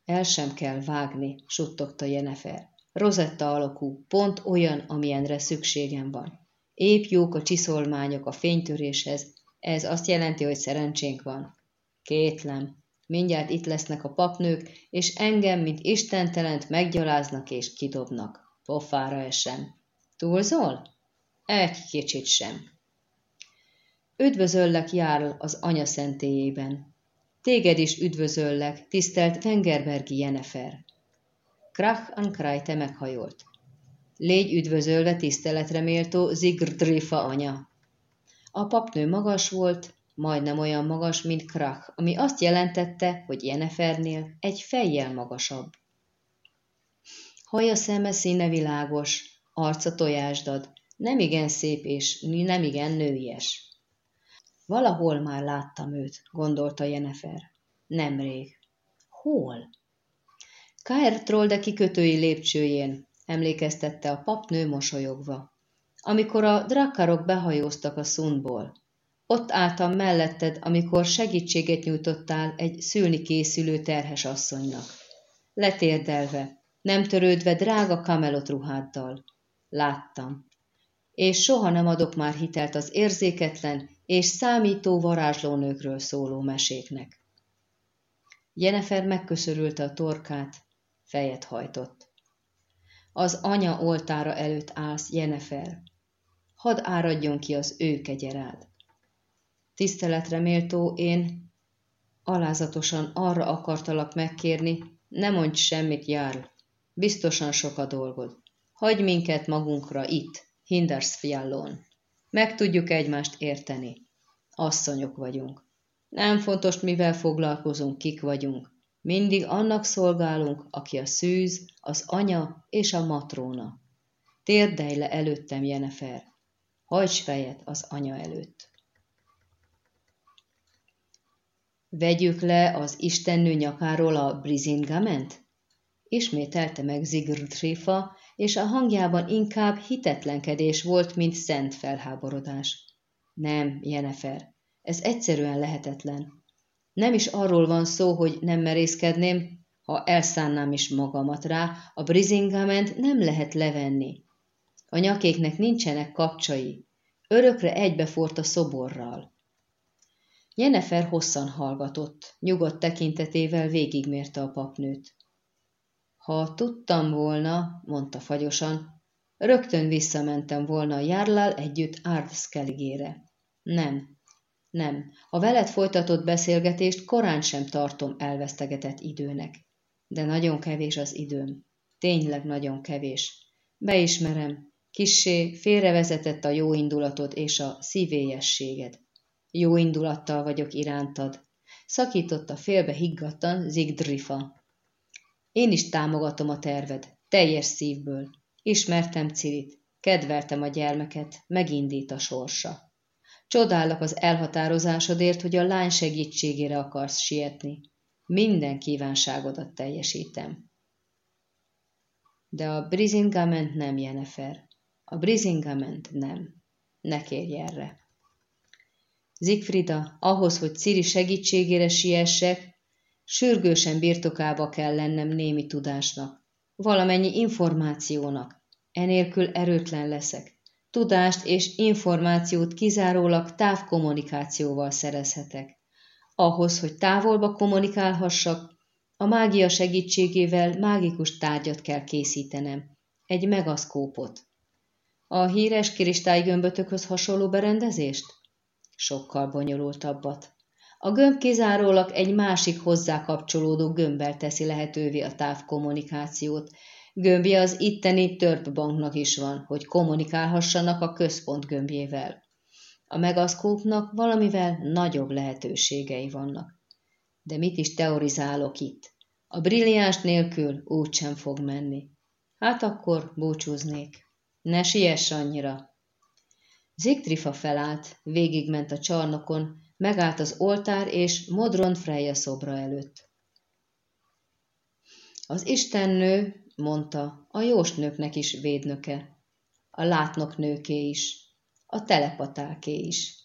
El sem kell vágni, suttogta Jenefer. Rozetta alakú, pont olyan, amilyenre szükségem van. Épp jók a csiszolmányok a fénytöréshez, ez azt jelenti, hogy szerencsénk van. Kétlem, mindjárt itt lesznek a papnők, és engem, mint istentelent meggyaláznak és kidobnak. Pofára esem. Túlzol? Egy kicsit sem. Üdvözöllek, Járl, az anya szentélyében. Téged is üdvözöllek, tisztelt Wengerbergi Jenefer. Krach Ankrajte meghajolt. Légy üdvözölve tiszteletre méltó Zigrdrifa anya. A papnő magas volt, majdnem olyan magas, mint Krach, ami azt jelentette, hogy Jenefernél egy fejjel magasabb. Haja szeme színe világos, arca tojásdad, nem igen szép és nem igen nőies. Valahol már láttam őt, gondolta Jenefer. Nemrég. Hol? Kaer Trolde kikötői lépcsőjén, emlékeztette a papnő mosolyogva. Amikor a drakkarok behajóztak a szunból, ott álltam melletted, amikor segítséget nyújtottál egy szülni készülő terhes asszonynak. Letérdelve, nem törődve drága kamelot ruháddal. Láttam. És soha nem adok már hitelt az érzéketlen és számító varázslónőkről szóló meséknek. Jenefer megköszörülte a torkát, fejet hajtott. Az anya oltára előtt állsz, Jenefer. Hadd áradjon ki az ő kegyerád. Tiszteletre méltó én alázatosan arra akartalak megkérni, ne mondj semmit, jár. Biztosan sok a dolgod. Hagy minket magunkra itt, Hindersfjallon. Meg tudjuk egymást érteni. Asszonyok vagyunk. Nem fontos, mivel foglalkozunk, kik vagyunk. Mindig annak szolgálunk, aki a szűz, az anya és a matróna. Térdelj le előttem, Jenefer. Hajts fejet az anya előtt. Vegyük le az istennő nyakáról a Brizingament? Ismételte meg Tréfa, és a hangjában inkább hitetlenkedés volt, mint szent felháborodás. Nem, Jenefer, ez egyszerűen lehetetlen. Nem is arról van szó, hogy nem merészkedném, ha elszánnám is magamat rá, a Brizingament nem lehet levenni. A nyakéknek nincsenek kapcsai. Örökre egybefort a szoborral. Jenefer hosszan hallgatott, nyugodt tekintetével végigmérte a papnőt. Ha tudtam volna, mondta fagyosan, rögtön visszamentem volna a járlál együtt Ardszkeligére. Nem, nem, a veled folytatott beszélgetést korán sem tartom elvesztegetett időnek. De nagyon kevés az időm. Tényleg nagyon kevés. Beismerem, kissé félrevezetett a jó indulatod és a szívélyességed. Jó indulattal vagyok irántad, szakította félbe higgadtan Zigdrifa. Én is támogatom a terved, teljes szívből. Ismertem Cirit, kedveltem a gyermeket, megindít a sorsa. Csodálok az elhatározásodért, hogy a lány segítségére akarsz sietni. Minden kívánságodat teljesítem. De a Brizingament nem, Jenefer. A Brizingament nem. Ne kérj erre. Zigfrida, ahhoz, hogy Ciri segítségére siessek, sürgősen birtokába kell lennem némi tudásnak, valamennyi információnak, enélkül erőtlen leszek. Tudást és információt kizárólag távkommunikációval szerezhetek. Ahhoz, hogy távolba kommunikálhassak, a mágia segítségével mágikus tárgyat kell készítenem, egy megaszkópot. A híres kristálygömbötökhöz hasonló berendezést? Sokkal bonyolultabbat. A gömb kizárólag egy másik hozzá kapcsolódó gömbbel teszi lehetővé a távkommunikációt. Gömbje az itteni törpbanknak is van, hogy kommunikálhassanak a központ gömbjével. A megaszkópnak valamivel nagyobb lehetőségei vannak. De mit is teorizálok itt? A brilliáns nélkül úgysem fog menni. Hát akkor búcsúznék. Ne siess annyira. Zigtrifa felállt, végigment a csarnokon, megállt az oltár és Modron Freya szobra előtt. Az istennő, mondta, a jósnőknek is védnöke, a látnok nőké is, a telepatáké is.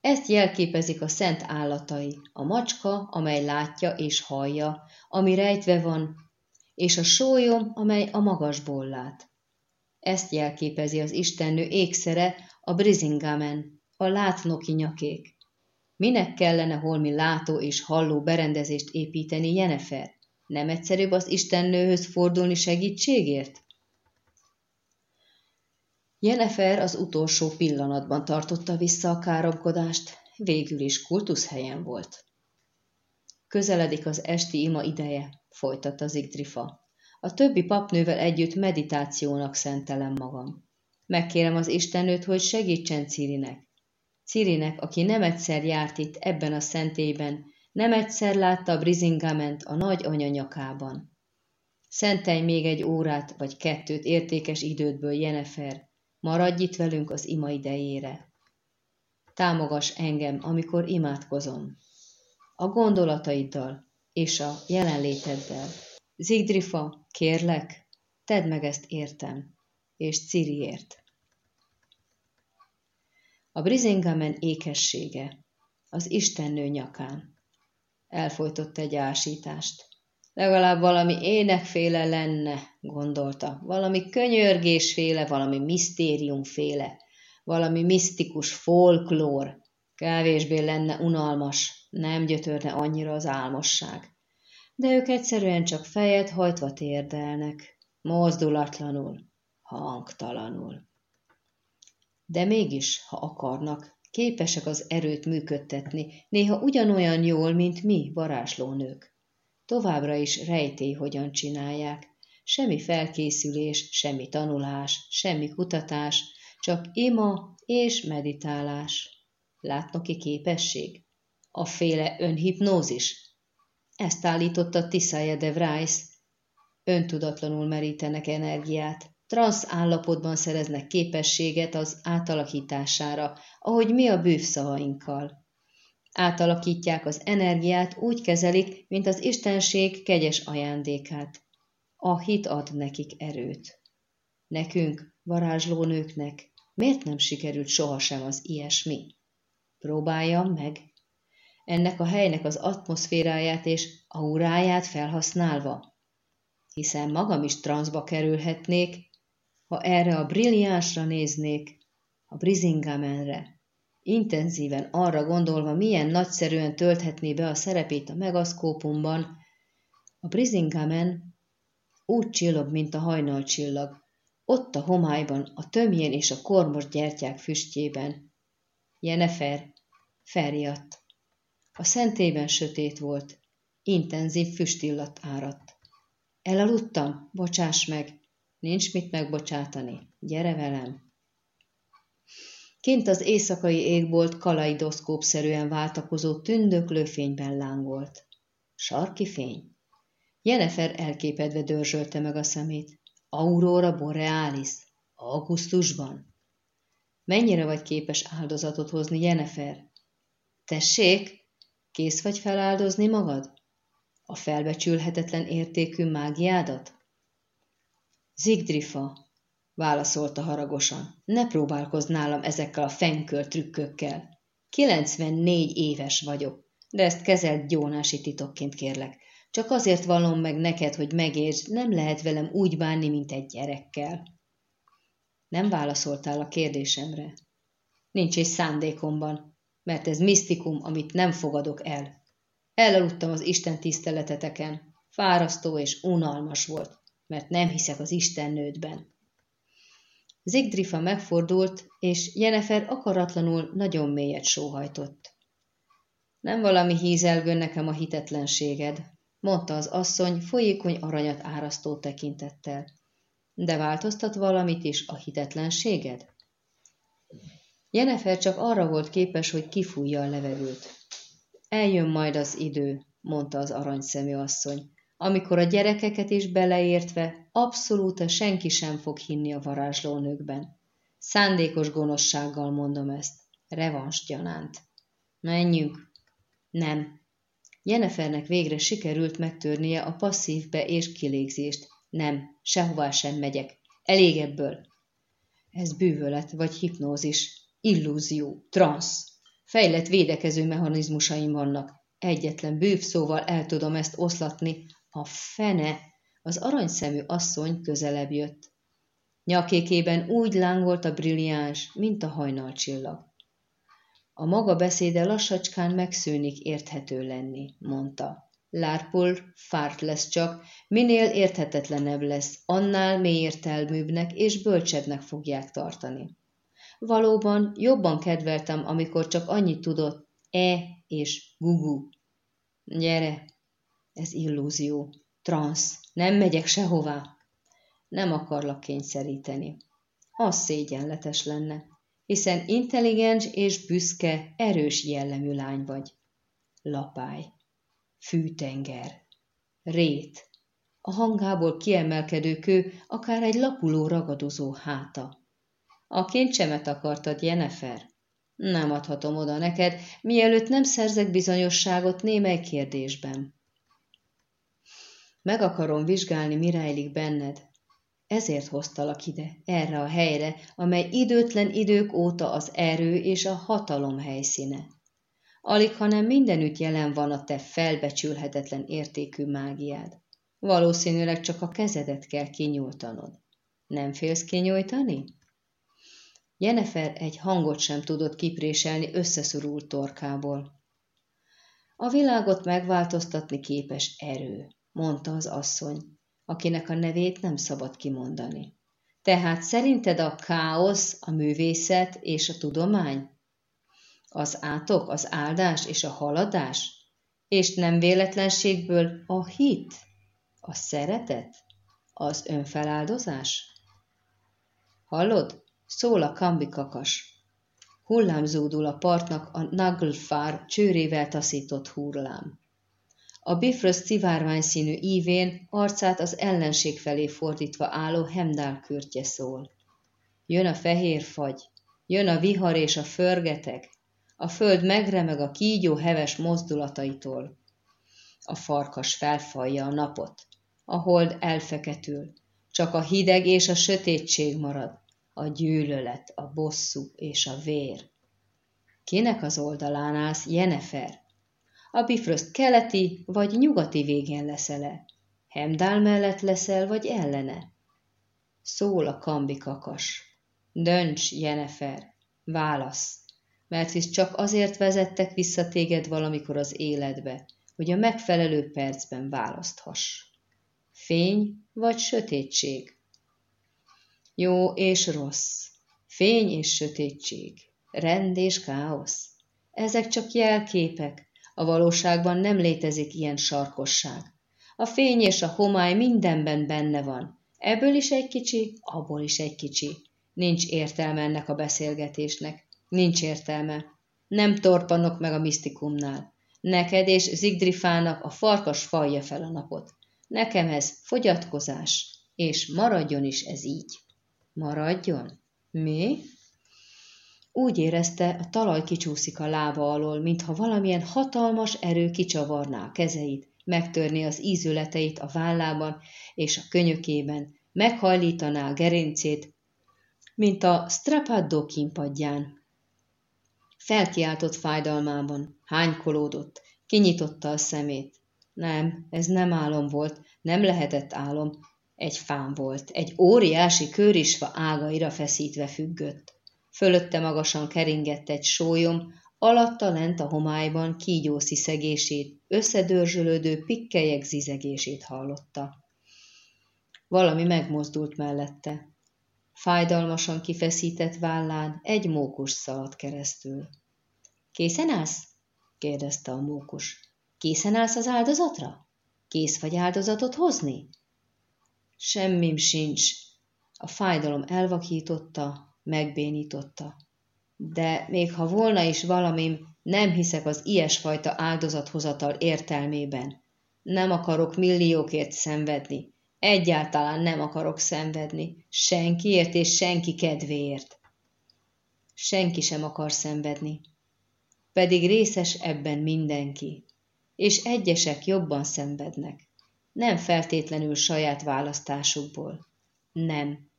Ezt jelképezik a szent állatai, a macska, amely látja és hallja, ami rejtve van, és a sólyom, amely a magasból lát. Ezt jelképezi az istennő ékszere, a brizingamen, a látnoki nyakék. Minek kellene holmi látó és halló berendezést építeni Jenefer? Nem egyszerűbb az istennőhöz fordulni segítségért? Jenefer az utolsó pillanatban tartotta vissza a káromkodást, végül is kultuszhelyen volt. Közeledik az esti ima ideje, folytatta Zigdrifa. A többi papnővel együtt meditációnak szentelem magam. Megkérem az Istennőt, hogy segítsen Cirinek. Cirinek, aki nem egyszer járt itt ebben a szentélyben, nem egyszer látta a a nagy anya nyakában. Szentelj még egy órát vagy kettőt értékes idődből, Jenefer, maradj itt velünk az ima idejére. Támogass engem, amikor imádkozom. A gondolataiddal és a jelenléteddel. Zigdrifa, kérlek, tedd meg ezt értem, és Ciriért. A Brizingamen ékessége, az istennő nyakán. Elfolytott egy ásítást. Legalább valami énekféle lenne, gondolta, valami könyörgésféle, valami misztériumféle, valami misztikus folklór. Kevésbé lenne unalmas, nem gyötörne annyira az álmosság de ők egyszerűen csak fejet hajtva térdelnek, mozdulatlanul, hangtalanul. De mégis, ha akarnak, képesek az erőt működtetni, néha ugyanolyan jól, mint mi, varázslónők. Továbbra is rejtély, hogyan csinálják. Semmi felkészülés, semmi tanulás, semmi kutatás, csak ima és meditálás. Látnoki képesség? A féle önhipnózis, ezt állította Tiszaja de Vrijs. Öntudatlanul merítenek energiát, transz állapotban szereznek képességet az átalakítására, ahogy mi a bűvszavainkkal. Átalakítják az energiát, úgy kezelik, mint az istenség kegyes ajándékát. A hit ad nekik erőt. Nekünk, varázslónőknek, miért nem sikerült sohasem az ilyesmi? Próbáljam meg ennek a helynek az atmoszféráját és auráját felhasználva. Hiszen magam is transzba kerülhetnék, ha erre a brilliánsra néznék, a Brizingamenre, intenzíven arra gondolva, milyen nagyszerűen tölthetné be a szerepét a megaszkópumban, a Brizingamen úgy csillog, mint a hajnalcsillag, ott a homályban, a tömjén és a kormos gyertyák füstjében. Jenefer felriadt. A szentében sötét volt, intenzív füstillat áradt. Elaludtam? Bocsáss meg! Nincs mit megbocsátani. Gyere velem! Kint az éjszakai égbolt kalaidoszkópszerűen váltakozó tündöklő fényben lángolt. Sarki fény. Jenefer elképedve dörzsölte meg a szemét. Aurora borealis. Augusztusban. Mennyire vagy képes áldozatot hozni, Jenefer? Tessék, Kész vagy feláldozni magad? A felbecsülhetetlen értékű mágiádat? Zigdrifa, válaszolta haragosan, ne próbálkozz nálam ezekkel a fenkölt trükkökkel. 94 éves vagyok, de ezt kezelt gyónási titokként kérlek. Csak azért vallom meg neked, hogy megértsd, nem lehet velem úgy bánni, mint egy gyerekkel. Nem válaszoltál a kérdésemre. Nincs is szándékomban mert ez misztikum, amit nem fogadok el. Elaludtam az Isten tiszteleteteken. Fárasztó és unalmas volt, mert nem hiszek az Isten nődben. Zigdrifa megfordult, és Jenefer akaratlanul nagyon mélyet sóhajtott. Nem valami hízelgő nekem a hitetlenséged, mondta az asszony folyékony aranyat árasztó tekintettel. De változtat valamit is a hitetlenséged? Jenefer csak arra volt képes, hogy kifújja a levegőt. Eljön majd az idő, mondta az aranyszemű asszony, amikor a gyerekeket is beleértve abszolút senki sem fog hinni a varázslónőkben. Szándékos gonoszsággal mondom ezt, revans gyanánt. Menjünk. Nem. Jenefernek végre sikerült megtörnie a passzív be- és kilégzést. Nem, sehová sem megyek. Elég ebből. Ez bűvölet vagy hipnózis, illúzió, transz. Fejlett védekező mechanizmusaim vannak. Egyetlen bővszóval el tudom ezt oszlatni. A fene! Az aranyszemű asszony közelebb jött. Nyakékében úgy lángolt a brilliáns, mint a hajnalcsillag. A maga beszéde lassacskán megszűnik érthető lenni, mondta. Lárpul fárt lesz csak, minél érthetetlenebb lesz, annál mélyértelműbbnek és bölcsebbnek fogják tartani. Valóban jobban kedveltem, amikor csak annyit tudott e és gugu. Gyere, ez illúzió, transz, nem megyek sehová. Nem akarlak kényszeríteni. Az szégyenletes lenne, hiszen intelligens és büszke, erős jellemű lány vagy. Lapály, fűtenger, rét, a hangából kiemelkedő kő, akár egy lapuló ragadozó háta. A kincsemet akartad, Jenefer? Nem adhatom oda neked, mielőtt nem szerzek bizonyosságot némely kérdésben. Meg akarom vizsgálni, mi rejlik benned. Ezért hoztalak ide, erre a helyre, amely időtlen idők óta az erő és a hatalom helyszíne. Alig, hanem mindenütt jelen van a te felbecsülhetetlen értékű mágiád. Valószínűleg csak a kezedet kell kinyújtanod. Nem félsz kinyújtani? Jenefer egy hangot sem tudott kipréselni összeszorult torkából. A világot megváltoztatni képes erő, mondta az asszony, akinek a nevét nem szabad kimondani. Tehát szerinted a káosz, a művészet és a tudomány? Az átok, az áldás és a haladás? És nem véletlenségből a hit, a szeretet, az önfeláldozás? Hallod? Szól a kambi kakas. Hullámzódul a partnak a naglfár csőrével taszított hurlám. A bifrösz szivárvány színű ívén arcát az ellenség felé fordítva álló Hemdál kürtje szól. Jön a fehér fagy, jön a vihar és a förgeteg, a föld megremeg a kígyó heves mozdulataitól. A farkas felfalja a napot, a hold elfeketül, csak a hideg és a sötétség marad, a gyűlölet, a bosszú és a vér. Kinek az oldalán állsz, Jenefer? A Bifröst keleti vagy nyugati végén leszel-e? Hemdál mellett leszel, vagy ellene? Szól a kambi kakas. Dönts, Jenefer, válasz, mert hisz csak azért vezettek vissza téged valamikor az életbe, hogy a megfelelő percben választhass. Fény vagy sötétség? Jó és rossz, fény és sötétség, rend és káosz. Ezek csak jelképek, a valóságban nem létezik ilyen sarkosság. A fény és a homály mindenben benne van. Ebből is egy kicsi, abból is egy kicsi. Nincs értelme ennek a beszélgetésnek. Nincs értelme. Nem torpanok meg a misztikumnál. Neked és Zigdrifának a farkas falja fel a napot. Nekem ez fogyatkozás, és maradjon is ez így. Maradjon? Mi? Úgy érezte, a talaj kicsúszik a lába alól, mintha valamilyen hatalmas erő kicsavarná a kezeit, megtörni az ízületeit a vállában és a könyökében, meghajlítaná a gerincét, mint a strapado kínpadján. Felkiáltott fájdalmában, hánykolódott, kinyitotta a szemét. Nem, ez nem álom volt, nem lehetett álom, egy fám volt, egy óriási körisfa ágaira feszítve függött. Fölötte magasan keringett egy sólyom, alatta lent a homályban kígyó sziszegését, összedörzsölődő pikkelyek zizegését hallotta. Valami megmozdult mellette. Fájdalmasan kifeszített vállán egy mókus szaladt keresztül. Készen állsz? kérdezte a mókus. Készen állsz az áldozatra? Kész vagy áldozatot hozni? Semmim sincs. A fájdalom elvakította, megbénította. De még ha volna is valamim, nem hiszek az ilyesfajta áldozathozatal értelmében. Nem akarok milliókért szenvedni. Egyáltalán nem akarok szenvedni. Senkiért és senki kedvéért. Senki sem akar szenvedni. Pedig részes ebben mindenki. És egyesek jobban szenvednek. Nem feltétlenül saját választásukból. Nem.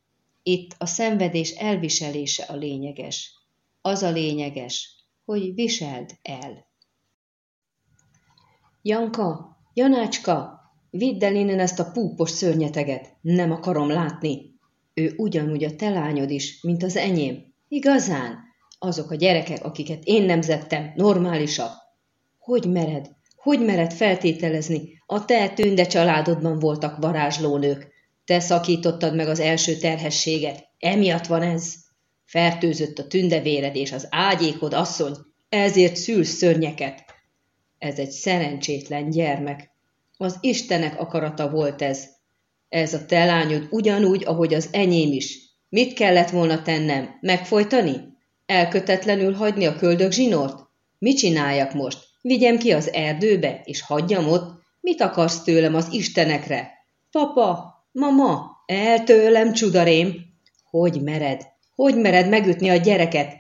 Itt a szenvedés elviselése a lényeges. Az a lényeges, hogy viseld el. Janka, Janácska, vidd el innen ezt a púpos szörnyeteget, nem akarom látni. Ő ugyanúgy a te lányod is, mint az enyém. Igazán? Azok a gyerekek, akiket én nemzettem, normálisak. Hogy mered, hogy mered feltételezni, a te tünde családodban voltak varázslónők. Te szakítottad meg az első terhességet. Emiatt van ez. Fertőzött a tündevéred és az ágyékod, asszony. Ezért szülsz szörnyeket. Ez egy szerencsétlen gyermek. Az Istenek akarata volt ez. Ez a te lányod ugyanúgy, ahogy az enyém is. Mit kellett volna tennem? Megfojtani? Elkötetlenül hagyni a köldög zsinort? Mit csináljak most? Vigyem ki az erdőbe, és hagyjam ott? Mit akarsz tőlem az istenekre? Papa, mama, el tőlem, csudarém! Hogy mered? Hogy mered megütni a gyereket?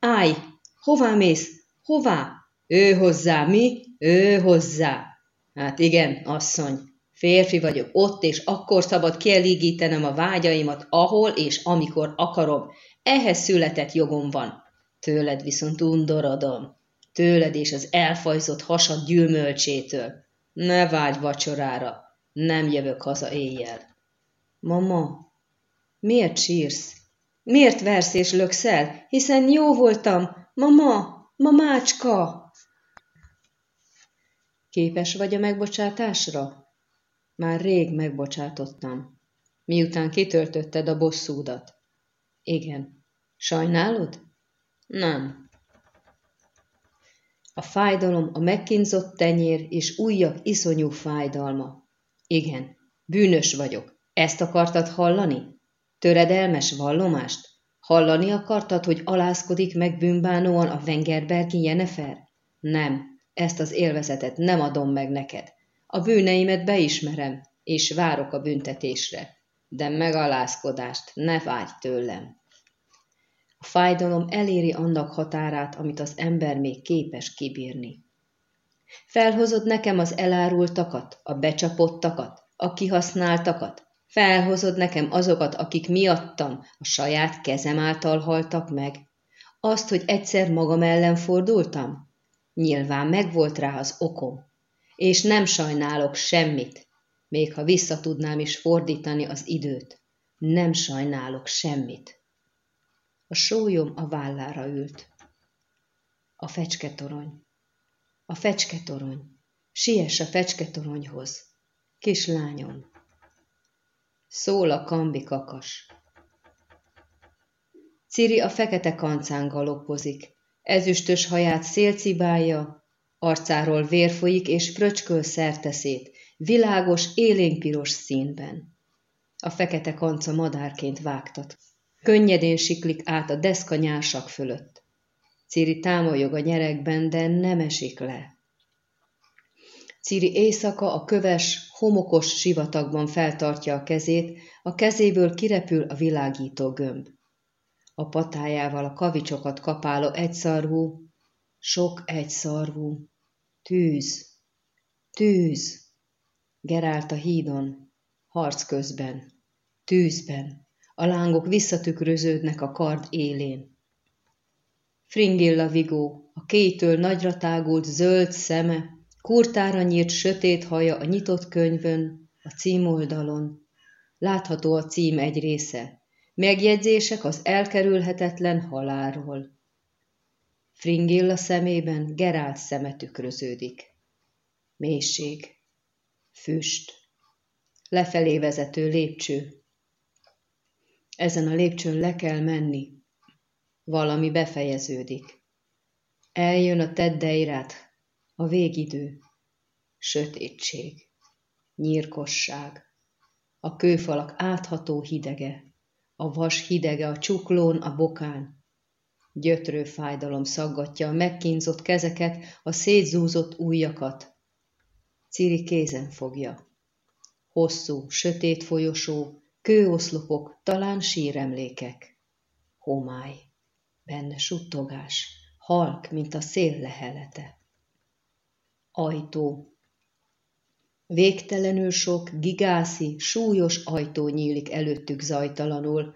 Állj! Hová mész? Hová? Ő hozzá, mi? Ő hozzá. Hát igen, asszony, férfi vagyok, ott és akkor szabad kielégítenem a vágyaimat, ahol és amikor akarom. Ehhez született jogom van. Tőled viszont undorodom. Tőled és az elfajzott hasad gyümölcsétől. Ne vágy vacsorára, nem jövök haza éjjel. Mama, miért sírsz? Miért versz és löksz el? Hiszen jó voltam. Mama, mamácska! Képes vagy a megbocsátásra? Már rég megbocsátottam. Miután kitöltötted a bosszúdat. Igen. Sajnálod? Nem. A fájdalom a megkínzott tenyér és újak iszonyú fájdalma. Igen, bűnös vagyok. Ezt akartad hallani? Töredelmes vallomást? Hallani akartad, hogy alázkodik meg bűnbánóan a Wengerbergi Jennefer? Nem, ezt az élvezetet nem adom meg neked. A bűneimet beismerem, és várok a büntetésre. De megalázkodást ne vágy tőlem. A fájdalom eléri annak határát, amit az ember még képes kibírni. Felhozod nekem az elárultakat, a becsapottakat, a kihasználtakat, Felhozod nekem azokat, akik miattam a saját kezem által haltak meg? Azt, hogy egyszer magam ellen fordultam? Nyilván megvolt rá az okom, és nem sajnálok semmit, még ha visszatudnám is fordítani az időt. Nem sajnálok semmit. A sólyom a vállára ült. A fecsketorony. A fecsketorony. Siess a fecsketoronyhoz. Kislányom. Szól a kambi kakas. Ciri a fekete kancán galoppozik. Ezüstös haját szélcibálja, arcáról vér folyik és fröcsköl szerteszét, világos, élénkpiros színben. A fekete kanca madárként vágtat. Könnyedén siklik át a deszka nyársak fölött. Ciri támolyog a nyerekben, de nem esik le. Ciri éjszaka a köves, homokos sivatagban feltartja a kezét, a kezéből kirepül a világító gömb. A patájával a kavicsokat kapáló egyszarvú, sok egyszarvú, tűz, tűz, Gerált a hídon, harc közben, tűzben, a lángok visszatükröződnek a kard élén. Fringilla Vigó, a kétől nagyra tágult zöld szeme, Kurtára nyírt sötét haja a nyitott könyvön, a címoldalon. Látható a cím egy része. Megjegyzések az elkerülhetetlen halálról. Fringilla szemében Gerált szeme tükröződik. Mélység. Füst. Lefelé vezető lépcső. Ezen a lépcsőn le kell menni. Valami befejeződik. Eljön a teddeirat, a végidő. Sötétség. Nyírkosság. A kőfalak átható hidege. A vas hidege a csuklón, a bokán. Gyötrő fájdalom szaggatja a megkínzott kezeket, a szétzúzott ujjakat. Ciri kézen fogja. Hosszú, sötét folyosó, kőoszlopok, talán síremlékek. Homály, benne suttogás, halk, mint a szél lehelete. Ajtó. Végtelenül sok, gigászi, súlyos ajtó nyílik előttük zajtalanul,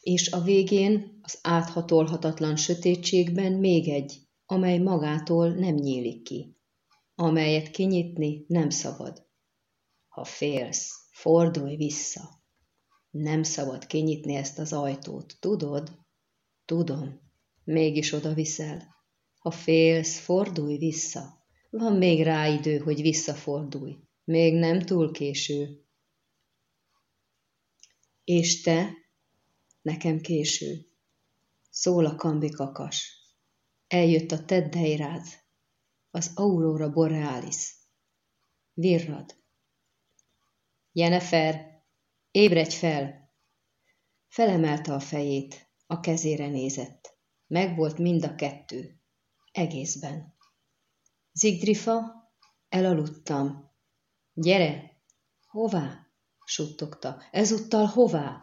és a végén az áthatolhatatlan sötétségben még egy, amely magától nem nyílik ki, amelyet kinyitni nem szabad. Ha félsz, fordulj vissza. Nem szabad kinyitni ezt az ajtót, tudod? Tudom, mégis oda viszel. Ha félsz, fordulj vissza. Van még rá idő, hogy visszafordulj. Még nem túl késő. És te, Nekem késő. Szól a kambi kakas. Eljött a teddeirád, az aurora borealis. Virrad. Jenefer, ébredj fel! Felemelte a fejét, a kezére nézett. Megvolt mind a kettő. Egészben. Zigdrifa, elaludtam. Gyere! Hová? suttogta. Ezúttal hová?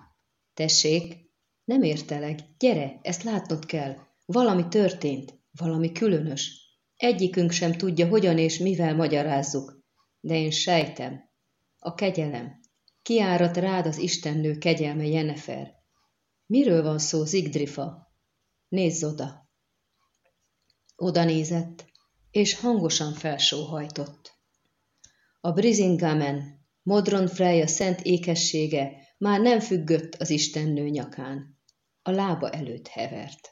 Tessék, nem értelek, gyere, ezt látnod kell. Valami történt, valami különös. Egyikünk sem tudja, hogyan és mivel magyarázzuk. De én sejtem. A kegyelem. Kiárat rád az istennő kegyelme, Jenefer. Miről van szó, Zigdrifa? Nézz oda. Oda nézett, és hangosan felsóhajtott. A Brizingamen, Modron Freya szent ékessége már nem függött az istennő nyakán a lába előtt hevert.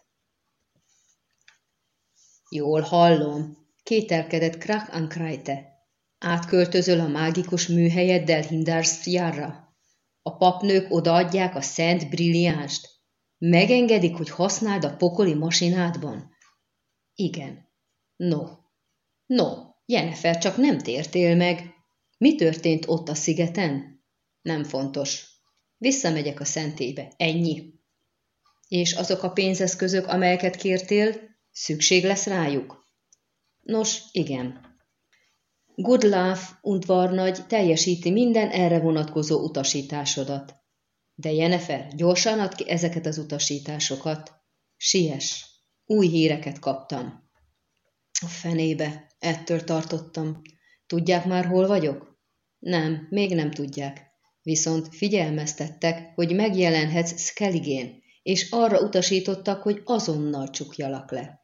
Jól hallom, kételkedett Krach Ankrajte. Átköltözöl a mágikus műhelyeddel Hindarsfjarra. A papnők odaadják a szent brilliánst. Megengedik, hogy használd a pokoli masinádban? Igen. No. No, Jenefer, csak nem tértél meg. Mi történt ott a szigeten? Nem fontos. Visszamegyek a szentébe. Ennyi. És azok a pénzeszközök, amelyeket kértél, szükség lesz rájuk? Nos, igen. Goodlaf udvarnagy teljesíti minden erre vonatkozó utasításodat. De Jenefer, gyorsan add ki ezeket az utasításokat. Siess, új híreket kaptam. A fenébe, ettől tartottam. Tudják már, hol vagyok? Nem, még nem tudják. Viszont figyelmeztettek, hogy megjelenhetsz Skelligén, és arra utasítottak, hogy azonnal csukjalak le.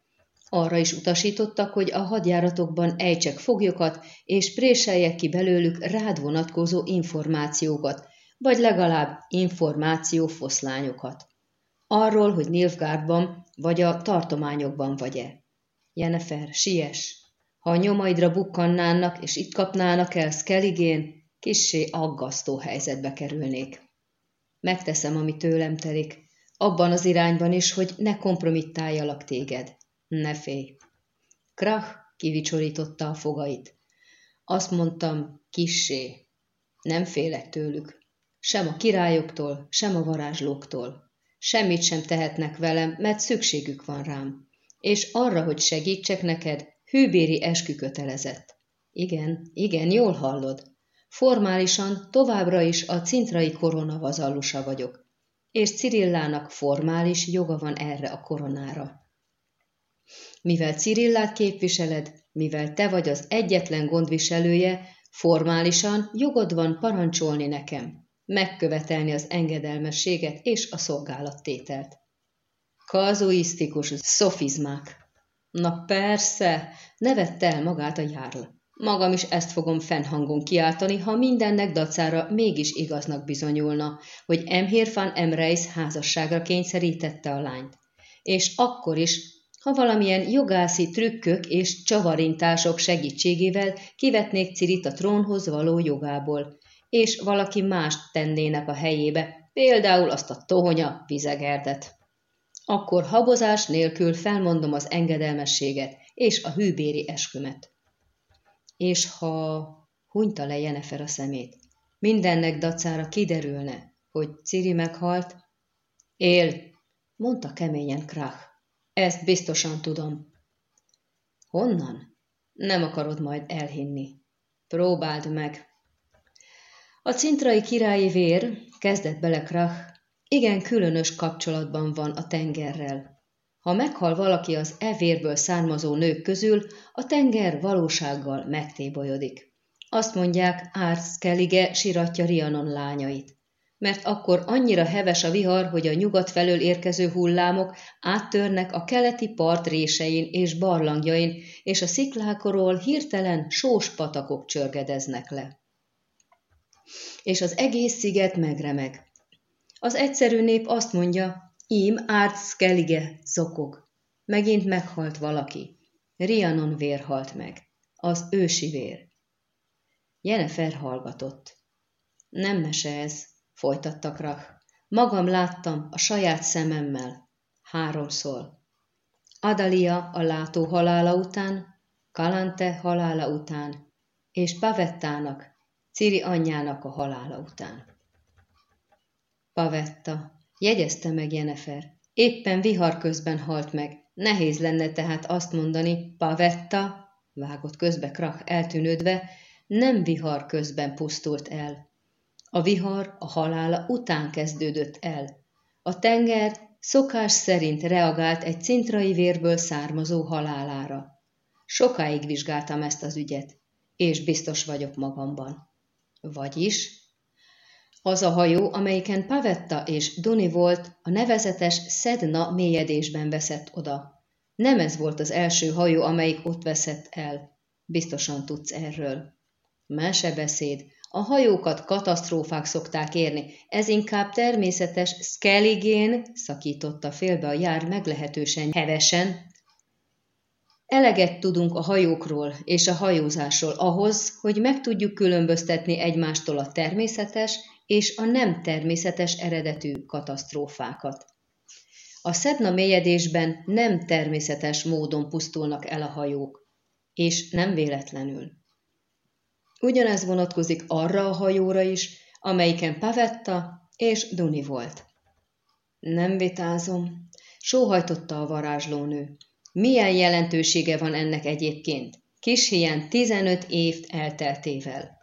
Arra is utasítottak, hogy a hadjáratokban ejtsek foglyokat, és préseljek ki belőlük rád vonatkozó információkat, vagy legalább információfoszlányokat. Arról, hogy Nilfgaardban vagy a tartományokban vagy-e. Jennefer, siess! Ha a nyomaidra bukkannának, és itt kapnának el Skelligén, kissé aggasztó helyzetbe kerülnék. Megteszem, ami tőlem telik, abban az irányban is, hogy ne kompromittáljalak téged. Ne félj. Krach kivicsorította a fogait. Azt mondtam, kissé. Nem félek tőlük. Sem a királyoktól, sem a varázslóktól. Semmit sem tehetnek velem, mert szükségük van rám. És arra, hogy segítsek neked, hűbéri eskü kötelezett. Igen, igen, jól hallod. Formálisan továbbra is a cintrai korona vazallusa vagyok és Cirillának formális joga van erre a koronára. Mivel Cirillát képviseled, mivel te vagy az egyetlen gondviselője, formálisan jogod van parancsolni nekem, megkövetelni az engedelmességet és a szolgálattételt. Kazuisztikus szofizmák. Na persze, nevette el magát a járl. Magam is ezt fogom fennhangon kiáltani, ha mindennek dacára mégis igaznak bizonyulna, hogy Emhir van Emreis házasságra kényszerítette a lányt. és akkor is, ha valamilyen jogászi trükkök és csavarintások segítségével kivetnék Cirit a trónhoz való jogából, és valaki mást tennének a helyébe, például azt a tohonya vizegerdet. Akkor habozás nélkül felmondom az engedelmességet és a hűbéri eskümet. És ha hunyta le Jenefer a szemét, mindennek dacára kiderülne, hogy Ciri meghalt, él, mondta keményen Krach. Ezt biztosan tudom. Honnan? Nem akarod majd elhinni. Próbáld meg. A cintrai királyi vér, kezdett bele igen különös kapcsolatban van a tengerrel. Ha meghal valaki az e vérből származó nők közül, a tenger valósággal megtébolyodik. Azt mondják, Árc Kelige siratja Rianon lányait. Mert akkor annyira heves a vihar, hogy a nyugat felől érkező hullámok áttörnek a keleti part résein és barlangjain, és a sziklákorról hirtelen sós patakok csörgedeznek le. És az egész sziget megremeg. Az egyszerű nép azt mondja, ím Árc Kelige zokog. Megint meghalt valaki. Rianon vér halt meg. Az ősi vér. Jennifer hallgatott. Nem mese ez, folytatta Krach. Magam láttam a saját szememmel. Háromszor. Adalia a látó halála után, Kalante halála után, és Pavettának, Ciri anyjának a halála után. Pavetta, jegyezte meg Jennifer. Éppen vihar közben halt meg. Nehéz lenne tehát azt mondani, Pavetta, vágott közbe Krach eltűnődve, nem vihar közben pusztult el. A vihar a halála után kezdődött el. A tenger szokás szerint reagált egy cintrai vérből származó halálára. Sokáig vizsgáltam ezt az ügyet, és biztos vagyok magamban. Vagyis az a hajó, amelyiken Pavetta és Doni volt, a nevezetes Szedna mélyedésben veszett oda. Nem ez volt az első hajó, amelyik ott veszett el. Biztosan tudsz erről. Mesebeszéd. A hajókat katasztrófák szokták érni, ez inkább természetes Skelligén, szakította félbe a jár meglehetősen hevesen. Eleget tudunk a hajókról és a hajózásról ahhoz, hogy meg tudjuk különböztetni egymástól a természetes és a nem természetes eredetű katasztrófákat. A Szedna mélyedésben nem természetes módon pusztulnak el a hajók, és nem véletlenül. Ugyanez vonatkozik arra a hajóra is, amelyiken Pavetta és Duni volt. Nem vitázom, sóhajtotta a varázslónő. Milyen jelentősége van ennek egyébként? Kis hiány 15 év elteltével.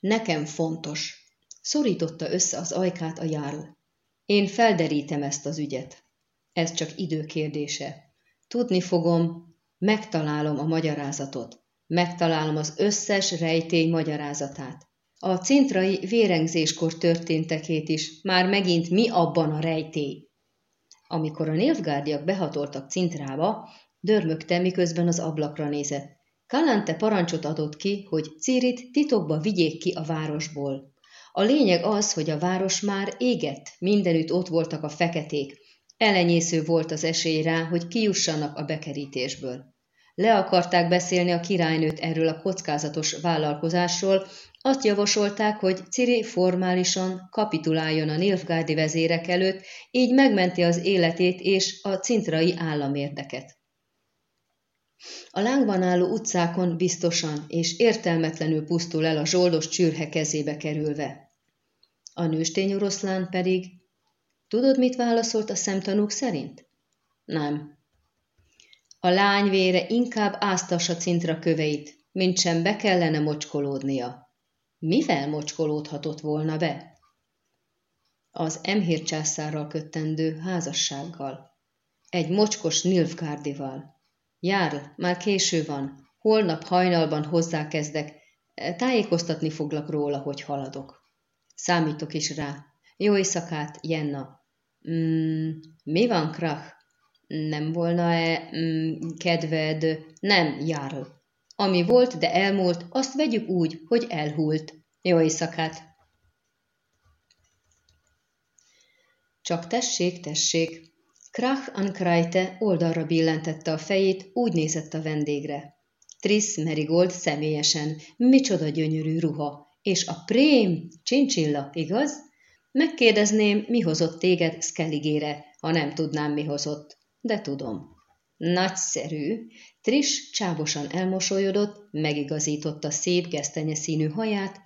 Nekem fontos. Szorította össze az ajkát a járl. Én felderítem ezt az ügyet. Ez csak idő kérdése. Tudni fogom, megtalálom a magyarázatot. Megtalálom az összes rejtély magyarázatát. A cintrai vérengzéskor történtekét is, már megint mi abban a rejtély. Amikor a nilfgárdiak behatoltak cintrába, dörmögte, miközben az ablakra nézett. Kalante parancsot adott ki, hogy Cirit titokba vigyék ki a városból. A lényeg az, hogy a város már égett, mindenütt ott voltak a feketék. Elenyésző volt az esély rá, hogy kijussanak a bekerítésből. Le akarták beszélni a királynőt erről a kockázatos vállalkozásról, azt javasolták, hogy Ciri formálisan kapituláljon a Nilfgárdi vezérek előtt, így megmenti az életét és a cintrai államérdeket. A lángban álló utcákon biztosan és értelmetlenül pusztul el a zsoldos csürhe kezébe kerülve. A nőstény oroszlán pedig... Tudod, mit válaszolt a szemtanúk szerint? Nem, a lány vére inkább áztassa cintra köveit, mint sem be kellene mocskolódnia. Mivel mocskolódhatott volna be? Az emhír császárral köttendő házassággal. Egy mocskos Nilfgárdival. Jár, már késő van, holnap hajnalban hozzákezdek, tájékoztatni foglak róla, hogy haladok. Számítok is rá. Jó éjszakát, Jenna. Mm, mi van, Krach? Nem volna-e mm, kedved? Nem, Jarl. Ami volt, de elmúlt, azt vegyük úgy, hogy elhult. Jó éjszakát! Csak tessék, tessék! Krach Ankrajte oldalra billentette a fejét, úgy nézett a vendégre. Triss Merigold személyesen, micsoda gyönyörű ruha, és a prém, csincsilla, igaz? Megkérdezném, mi hozott téged Skelligére, ha nem tudnám, mi hozott, de tudom. Nagyszerű. Triss csábosan elmosolyodott, megigazította szép gesztenye színű haját.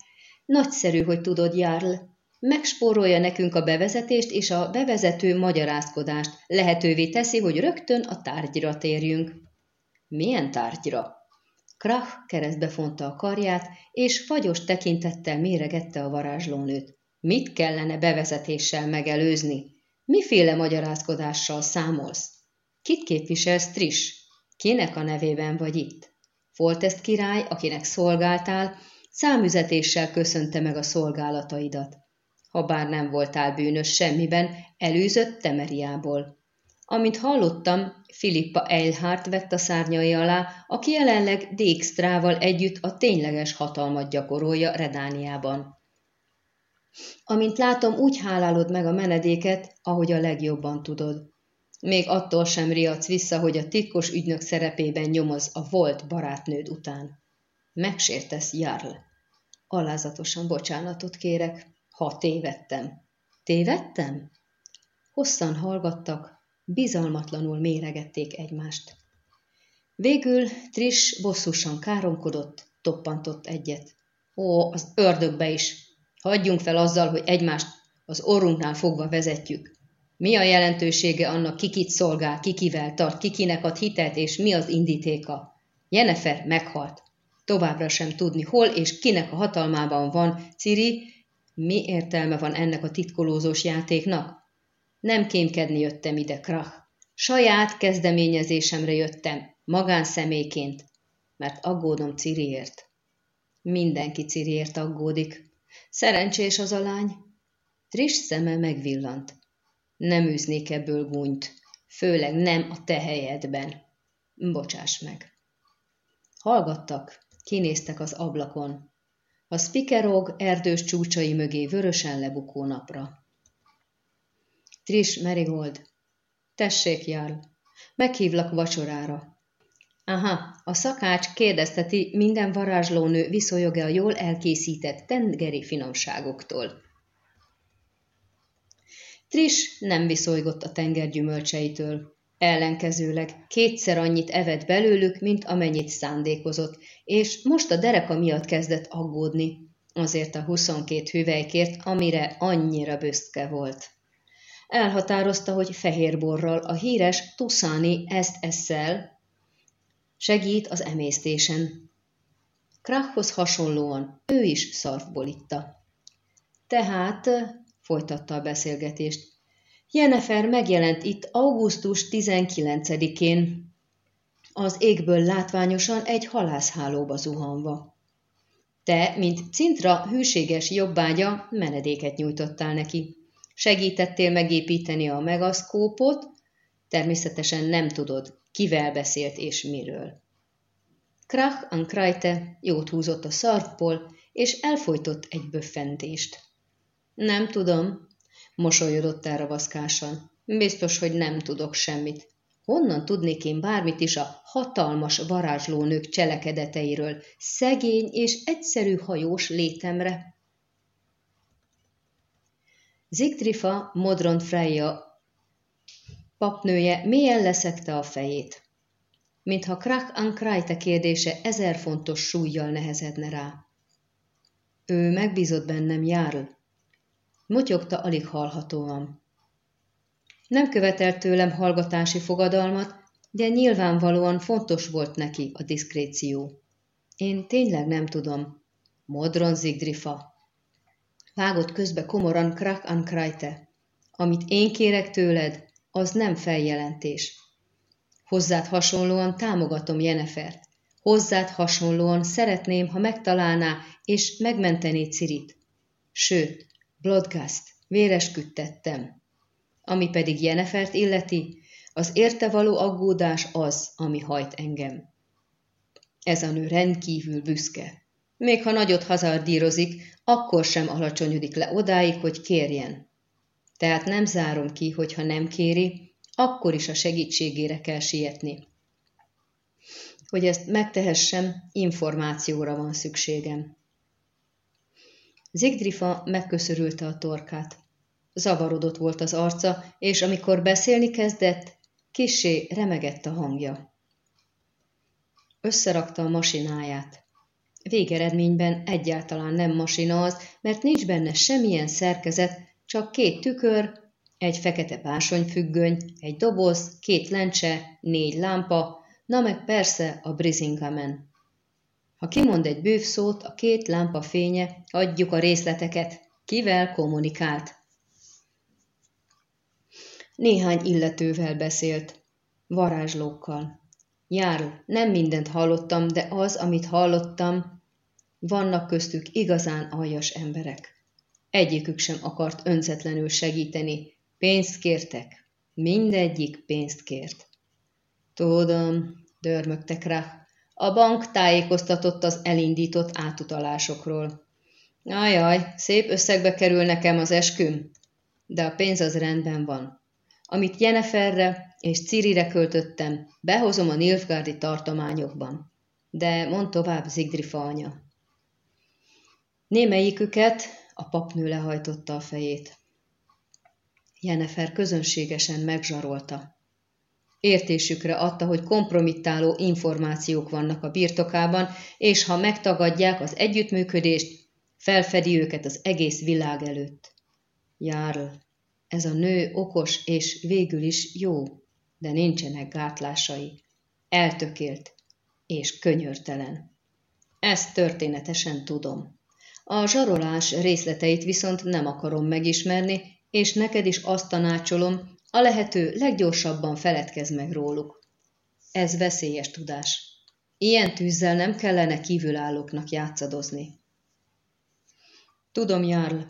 Nagyszerű, hogy tudod, Jarl. Megspórolja nekünk a bevezetést, és a bevezető magyarázkodást lehetővé teszi, hogy rögtön a tárgyra térjünk. Milyen tárgyra? Krach keresztbe fonta a karját, és fagyos tekintettel méregette a varázslónőt. Mit kellene bevezetéssel megelőzni? Miféle magyarázkodással számolsz? Kit képviselsz, Trish? Kinek a nevében vagy itt? Foltest király, akinek szolgáltál, számüzetéssel köszönte meg a szolgálataidat. Ha bár nem voltál bűnös semmiben, előzött Temeriából. Amint hallottam, Filippa Eilhart vett a szárnyai alá, aki jelenleg Dijkstrával együtt a tényleges hatalmat gyakorolja Redániában. Amint látom, úgy hálálod meg a menedéket, ahogy a legjobban tudod. Még attól sem riadsz vissza, hogy a titkos ügynök szerepében nyomoz a volt barátnőd után. Megsértesz, Jarl. Alázatosan bocsánatot kérek, ha tévedtem. Tévedtem? Hosszan hallgattak, bizalmatlanul méregették egymást. Végül Trish bosszusan káromkodott, toppantott egyet. Ó, az ördögbe is! Hagyjunk fel azzal, hogy egymást az orrunknál fogva vezetjük. Mi a jelentősége annak, kikit szolgál, kikivel tart, kikinek ad hitet, és mi az indítéka? Jennifer meghalt. Továbbra sem tudni, hol és kinek a hatalmában van Ciri, mi értelme van ennek a titkolózós játéknak? Nem kémkedni jöttem ide, Krach. Saját kezdeményezésemre jöttem, magánszemélyként, mert aggódom Ciriért. Mindenki Ciriért aggódik. Szerencsés az a lány. Triss szeme megvillant. Nem űznék ebből gúnyt, főleg nem a te helyedben. Bocsáss meg. Hallgattak, kinéztek az ablakon. A spikerog erdős csúcsai mögé vörösen lebukó napra. Trish Marigold. Tessék, Jarl. Meghívlak vacsorára. Aha, a szakács kérdezteti, minden varázslónő viszonyog-e a jól elkészített tengeri finomságoktól. Trish nem viszolygott a tenger gyümölcseitől. Ellenkezőleg kétszer annyit evett belőlük, mint amennyit szándékozott, és most a dereka miatt kezdett aggódni, azért a 22 hüvelykért, amire annyira büszke volt elhatározta, hogy fehérborral, a híres Tuszani ezt eszel, segít az emésztésen. Krachhoz hasonlóan ő is szarvból itta. Tehát, folytatta a beszélgetést, Jennefer megjelent itt augusztus 19-én, az égből látványosan egy halászhálóba zuhanva. Te, mint Cintra hűséges jobbágya, menedéket nyújtottál neki. Segítettél megépíteni a megaszkópot, természetesen nem tudod, kivel beszélt és miről. Krach an Krajte jót húzott a szarvból, és elfolytott egy böffentést. Nem tudom, mosolyodott el ravaszkásan. Biztos, hogy nem tudok semmit. Honnan tudnék én bármit is a hatalmas varázslónők cselekedeteiről, szegény és egyszerű hajós létemre? Zigtrifa Modron Freya papnője mélyen leszekte a fejét, mintha Krak Ankrajte kérdése ezer fontos súlyjal nehezedne rá. Ő megbízott bennem, Járl. Motyogta alig hallhatóan. Nem követelt tőlem hallgatási fogadalmat, de nyilvánvalóan fontos volt neki a diszkréció. Én tényleg nem tudom. Modron Zigdrifa. Vágott közbe komoran Krak an. Amit én kérek tőled, az nem feljelentés. Hozzád hasonlóan támogatom Jenefert. Hozzád hasonlóan szeretném, ha megtalálná és megmentené Cirit. Sőt, Blodgast, véresküdtettem. Ami pedig Jenefert illeti, az érte való aggódás az, ami hajt engem. Ez a nő rendkívül büszke. Még ha nagyot hazardírozik, akkor sem alacsonyodik le odáig, hogy kérjen. Tehát nem zárom ki, hogy ha nem kéri, akkor is a segítségére kell sietni. Hogy ezt megtehessem, információra van szükségem. Zigdrifa megköszörülte a torkát. Zavarodott volt az arca, és amikor beszélni kezdett, kissé remegett a hangja. Összerakta a masináját. Végeredményben egyáltalán nem masina az, mert nincs benne semmilyen szerkezet, csak két tükör, egy fekete básonyfüggöny, egy doboz, két lencse, négy lámpa, na meg persze a Brisingamen. Ha kimond egy bővszót, a két lámpa fénye, adjuk a részleteket, kivel kommunikált. Néhány illetővel beszélt, varázslókkal. Jár, nem mindent hallottam, de az, amit hallottam, vannak köztük igazán aljas emberek. Egyikük sem akart önzetlenül segíteni, pénzt kértek. Mindegyik pénzt kért. Tudom, dörmögtek rá. A bank tájékoztatott az elindított átutalásokról. Ajaj, szép összegbe kerül nekem az esküm, de a pénz az rendben van. Amit Jeneferre és Cirire költöttem, behozom a Nilfgárdi tartományokban. De mond tovább Zigdrifa anya. Némelyiküket a papnő lehajtotta a fejét. Jenefer közönségesen megzsarolta. Értésükre adta, hogy kompromittáló információk vannak a birtokában, és ha megtagadják az együttműködést, felfedi őket az egész világ előtt. Járl, ez a nő okos és végül is jó, de nincsenek gátlásai. Eltökélt és könyörtelen. Ezt történetesen tudom. A zsarolás részleteit viszont nem akarom megismerni, és neked is azt tanácsolom, a lehető leggyorsabban feledkezz meg róluk. Ez veszélyes tudás. Ilyen tűzzel nem kellene kívülállóknak játszadozni. Tudom, Jarl,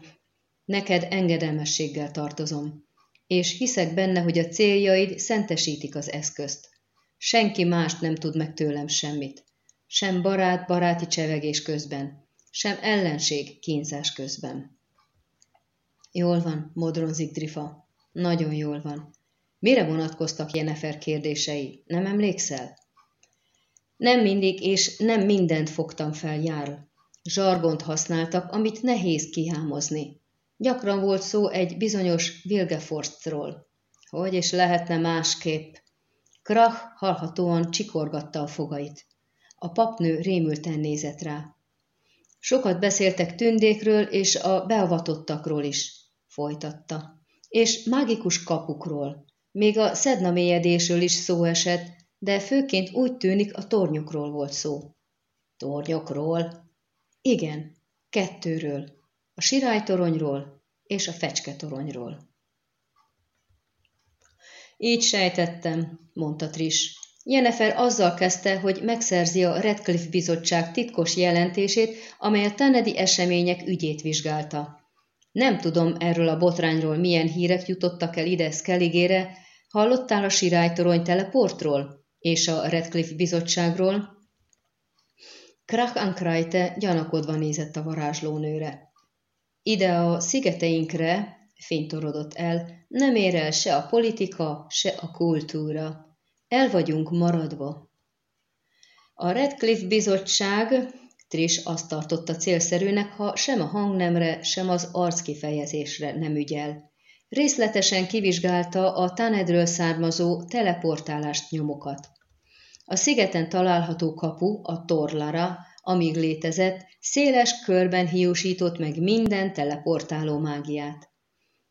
neked engedelmességgel tartozom, és hiszek benne, hogy a céljaid szentesítik az eszközt. Senki mást nem tud meg tőlem semmit. Sem barát baráti csevegés közben, sem ellenség kínzás közben. Jól van, Modron Zigdrifa. Nagyon jól van. Mire vonatkoztak Jenefer kérdései? Nem emlékszel? Nem mindig és nem mindent fogtam fel, jár. Zsargont használtak, amit nehéz kihámozni. Gyakran volt szó egy bizonyos Vilgeforstról. Hogy is lehetne másképp? Krach hallhatóan csikorgatta a fogait. A papnő rémülten nézett rá. Sokat beszéltek tündékről és a beavatottakról is folytatta. És mágikus kapukról. Még a szedna mélyedésről is szó esett, de főként úgy tűnik a tornyokról volt szó. Tornyokról? Igen, kettőről. A sirálytoronyról és a fecsketoronyról. Így sejtettem, mondta Trish. Jennifer azzal kezdte, hogy megszerzi a Redcliffe bizottság titkos jelentését, amely a Tennedi események ügyét vizsgálta. Nem tudom erről a botrányról milyen hírek jutottak el ide Skelligére. Hallottál a sirálytorony teleportról? És a Redcliffe bizottságról? Krach Ankrajte gyanakodva nézett a varázslónőre. Ide a szigeteinkre, fénytorodott el, nem ér el se a politika, se a kultúra. El vagyunk maradva. A Redcliffe bizottság Tris azt tartotta célszerűnek, ha sem a hangnemre, sem az arckifejezésre nem ügyel. Részletesen kivizsgálta a Tanedről származó teleportálást nyomokat. A szigeten található kapu, a Torlara, amíg létezett, széles körben hiúsított meg minden teleportáló mágiát.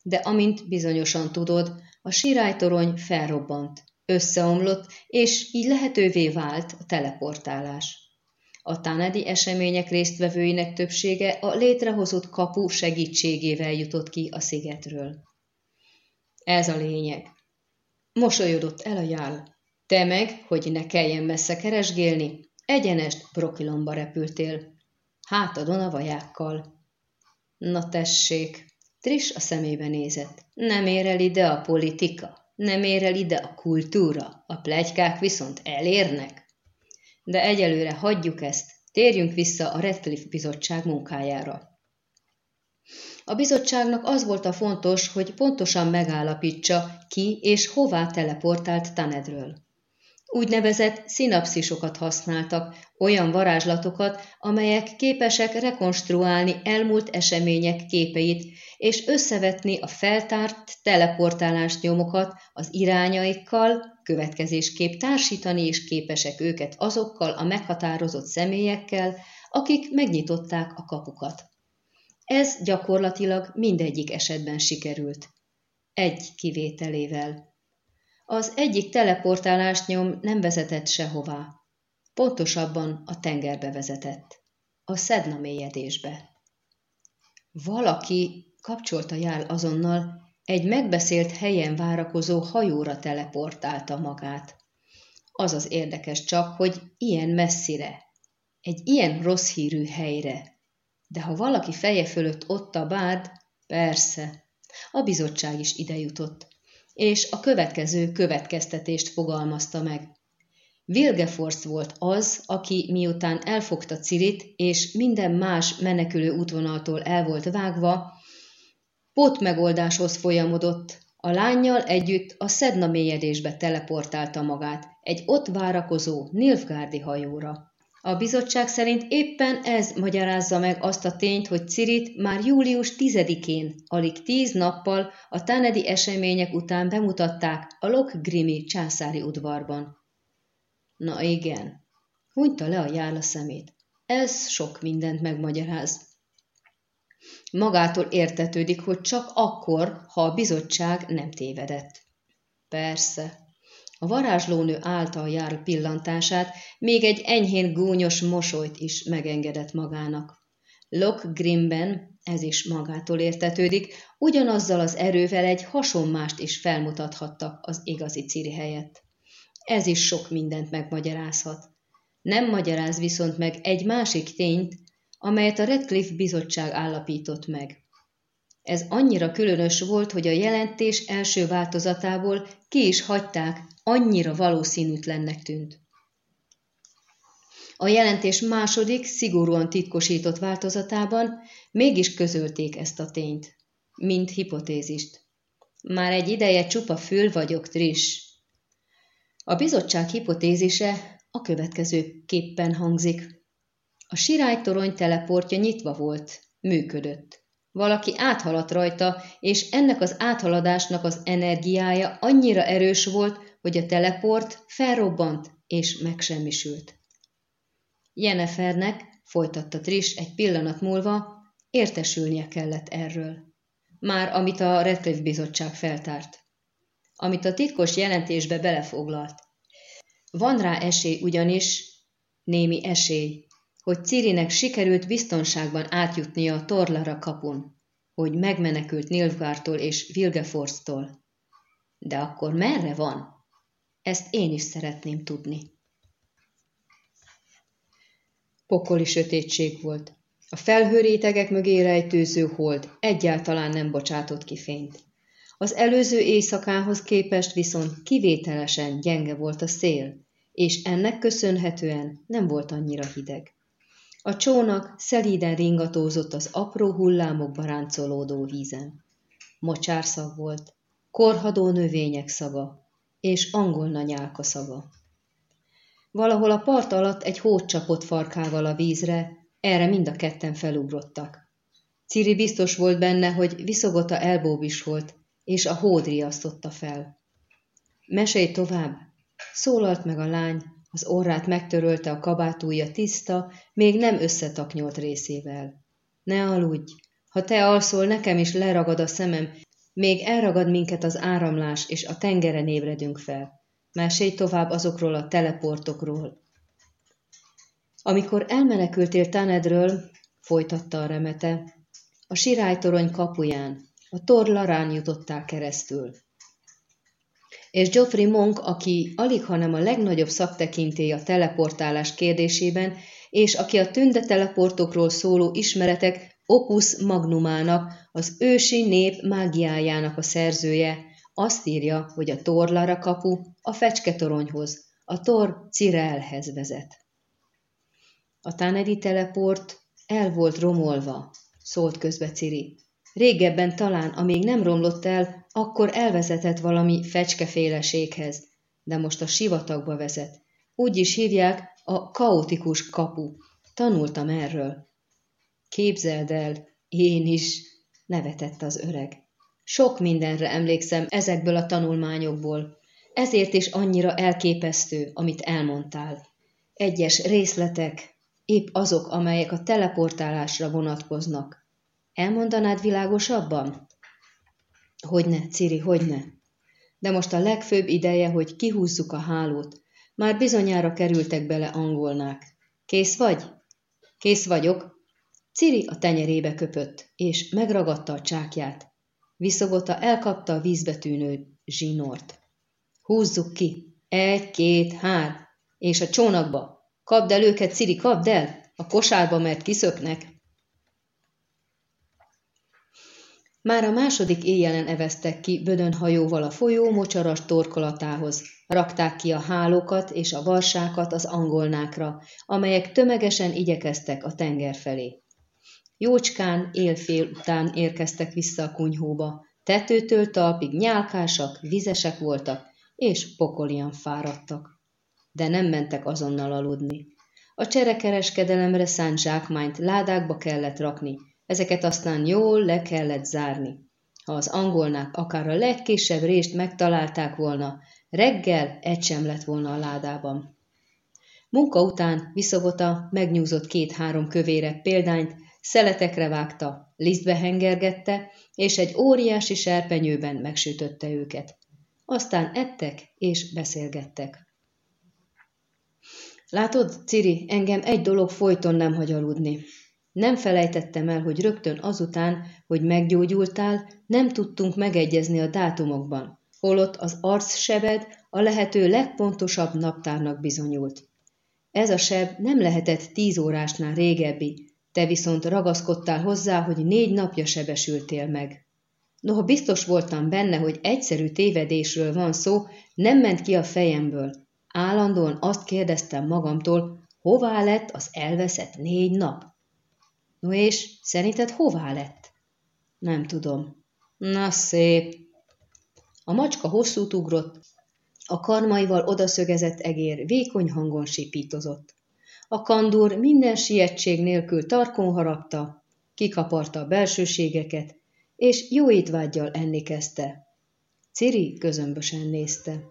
De amint bizonyosan tudod, a sirálytorony felrobbant, összeomlott, és így lehetővé vált a teleportálás. A tánedi események résztvevőinek többsége a létrehozott kapu segítségével jutott ki a szigetről. Ez a lényeg. Mosolyodott el a jál. Te meg, hogy ne kelljen messze keresgélni, egyenest Brokilomba repültél. Hátadon a vajákkal. Na tessék, Tris a szemébe nézett. Nem ér el ide a politika, nem ér el ide a kultúra, a plegykák viszont elérnek. De egyelőre hagyjuk ezt, térjünk vissza a Redcliffe bizottság munkájára. A bizottságnak az volt a fontos, hogy pontosan megállapítsa, ki és hová teleportált Tanedről. Úgynevezett szinapszisokat használtak, olyan varázslatokat, amelyek képesek rekonstruálni elmúlt események képeit, és összevetni a feltárt teleportálás nyomokat az irányaikkal, következésképp társítani is képesek őket azokkal a meghatározott személyekkel, akik megnyitották a kapukat. Ez gyakorlatilag mindegyik esetben sikerült. Egy kivételével. Az egyik teleportálás nyom nem vezetett sehová. Pontosabban a tengerbe vezetett. A Szedna mélyedésbe. Valaki kapcsolta jár azonnal, egy megbeszélt helyen várakozó hajóra teleportálta magát. Az az érdekes csak, hogy ilyen messzire, egy ilyen rossz hírű helyre. De ha valaki feje fölött ott a bárd, persze, a bizottság is ide jutott és a következő következtetést fogalmazta meg. Wilgeforst volt az, aki miután elfogta Cirit, és minden más menekülő útvonaltól el volt vágva, megoldáshoz folyamodott, a lányjal együtt a Szedna mélyedésbe teleportálta magát, egy ott várakozó Nilfgárdi hajóra. A bizottság szerint éppen ez magyarázza meg azt a tényt, hogy Cirit már július 10-én, alig tíz nappal a tánedi események után bemutatták a Lokgrimi császári udvarban. Na igen, hunyta le a járla szemét. Ez sok mindent megmagyaráz. Magától értetődik, hogy csak akkor, ha a bizottság nem tévedett. Persze, a varázslónő által jár pillantását, még egy enyhén gúnyos mosolyt is megengedett magának. Lok Grimben, ez is magától értetődik, ugyanazzal az erővel egy hasonmást is felmutathatta az igazi Ciri helyett. Ez is sok mindent megmagyarázhat. Nem magyaráz viszont meg egy másik tényt, amelyet a Redcliffe bizottság állapított meg. Ez annyira különös volt, hogy a jelentés első változatából ki is hagyták, annyira valószínűtlennek tűnt. A jelentés második, szigorúan titkosított változatában mégis közölték ezt a tényt, mint hipotézist. Már egy ideje csupa fül vagyok, Trish. A bizottság hipotézise a következő képpen hangzik. A sirálytorony teleportja nyitva volt, működött. Valaki áthaladt rajta, és ennek az áthaladásnak az energiája annyira erős volt, hogy a teleport felrobbant és megsemmisült. Jenefernek, folytatta Trish egy pillanat múlva, értesülnie kellett erről. Már amit a Redcliffe bizottság feltárt. Amit a titkos jelentésbe belefoglalt. Van rá esély ugyanis, némi esély, hogy Cirinek sikerült biztonságban átjutnia a Torlara kapun, hogy megmenekült Nilfgaardtól és Vilgeforstól. De akkor merre van? Ezt én is szeretném tudni. Pokoli sötétség volt. A felhőrétegek mögé rejtőző hold egyáltalán nem bocsátott ki fényt. Az előző éjszakához képest viszont kivételesen gyenge volt a szél, és ennek köszönhetően nem volt annyira hideg. A csónak szelíden ringatózott az apró hullámokba ráncolódó vízen. Mocsárszag volt, korhadó növények szaga, és angolna nyálka szaga. Valahol a part alatt egy hót csapott farkával a vízre, erre mind a ketten felugrottak. Ciri biztos volt benne, hogy viszogota elbóbis volt, és a hód riasztotta fel. Mesélj tovább, szólalt meg a lány, az orrát megtörölte a kabátúja tiszta, még nem összetaknyolt részével. Ne aludj! Ha te alszol, nekem is leragad a szemem, még elragad minket az áramlás, és a tengeren ébredünk fel. Mesélj tovább azokról a teleportokról. Amikor elmenekültél Tanedről, folytatta a remete, a sirálytorony kapuján, a torlarán jutottál keresztül és Geoffrey Monk, aki alig hanem a legnagyobb szaktekintély a teleportálás kérdésében, és aki a tünde teleportokról szóló ismeretek opus magnumának, az ősi nép mágiájának a szerzője, azt írja, hogy a torlara kapu a fecsketoronyhoz, a tor Cirelhez vezet. A Tanedi teleport el volt romolva, szólt közbe Ciri. Régebben talán, amíg nem romlott el, akkor elvezetett valami fecskeféleséghez, de most a sivatagba vezet. Úgy is hívják a kaotikus kapu. Tanultam erről. Képzeld el, én is, nevetett az öreg. Sok mindenre emlékszem ezekből a tanulmányokból, ezért is annyira elképesztő, amit elmondtál. Egyes részletek, épp azok, amelyek a teleportálásra vonatkoznak. Elmondanád világosabban? Hogyne, Ciri, hogyne. De most a legfőbb ideje, hogy kihúzzuk a hálót. Már bizonyára kerültek bele angolnák. Kész vagy? Kész vagyok. Ciri a tenyerébe köpött, és megragadta a csákját. Viszogota elkapta a vízbe tűnő zsinort. Húzzuk ki. Egy, két, hár. És a csónakba. Kapd el őket, Ciri, kapd el! A kosárba, mert kiszöknek. Már a második éjjelen eveztek ki Bödön hajóval a folyó mocsaras torkolatához. Rakták ki a hálókat és a varsákat az angolnákra, amelyek tömegesen igyekeztek a tenger felé. Jócskán élfél után érkeztek vissza a kunyhóba. Tetőtől talpig nyálkásak, vizesek voltak, és pokolian fáradtak. De nem mentek azonnal aludni. A cserekereskedelemre szánt zsákmányt ládákba kellett rakni, ezeket aztán jól le kellett zárni. Ha az angolnák akár a legkisebb rést megtalálták volna, reggel egy sem lett volna a ládában. Munka után viszogota megnyúzott két-három kövére példányt, szeletekre vágta, lisztbe hengergette, és egy óriási serpenyőben megsütötte őket. Aztán ettek és beszélgettek. Látod, Ciri, engem egy dolog folyton nem hagy aludni. Nem felejtettem el, hogy rögtön azután, hogy meggyógyultál, nem tudtunk megegyezni a dátumokban, holott az arcsebed a lehető legpontosabb naptárnak bizonyult. Ez a seb nem lehetett tíz órásnál régebbi, te viszont ragaszkodtál hozzá, hogy négy napja sebesültél meg. Noha biztos voltam benne, hogy egyszerű tévedésről van szó, nem ment ki a fejemből. Állandóan azt kérdeztem magamtól, hová lett az elveszett négy nap? No és szerinted hová lett? Nem tudom. Na szép. A macska hosszút ugrott, a karmaival odaszögezett egér vékony hangon sipítozott. A kandúr minden sietség nélkül tarkon harapta, kikaparta a belsőségeket, és jó étvágyjal enni kezdte. Ciri közömbösen nézte.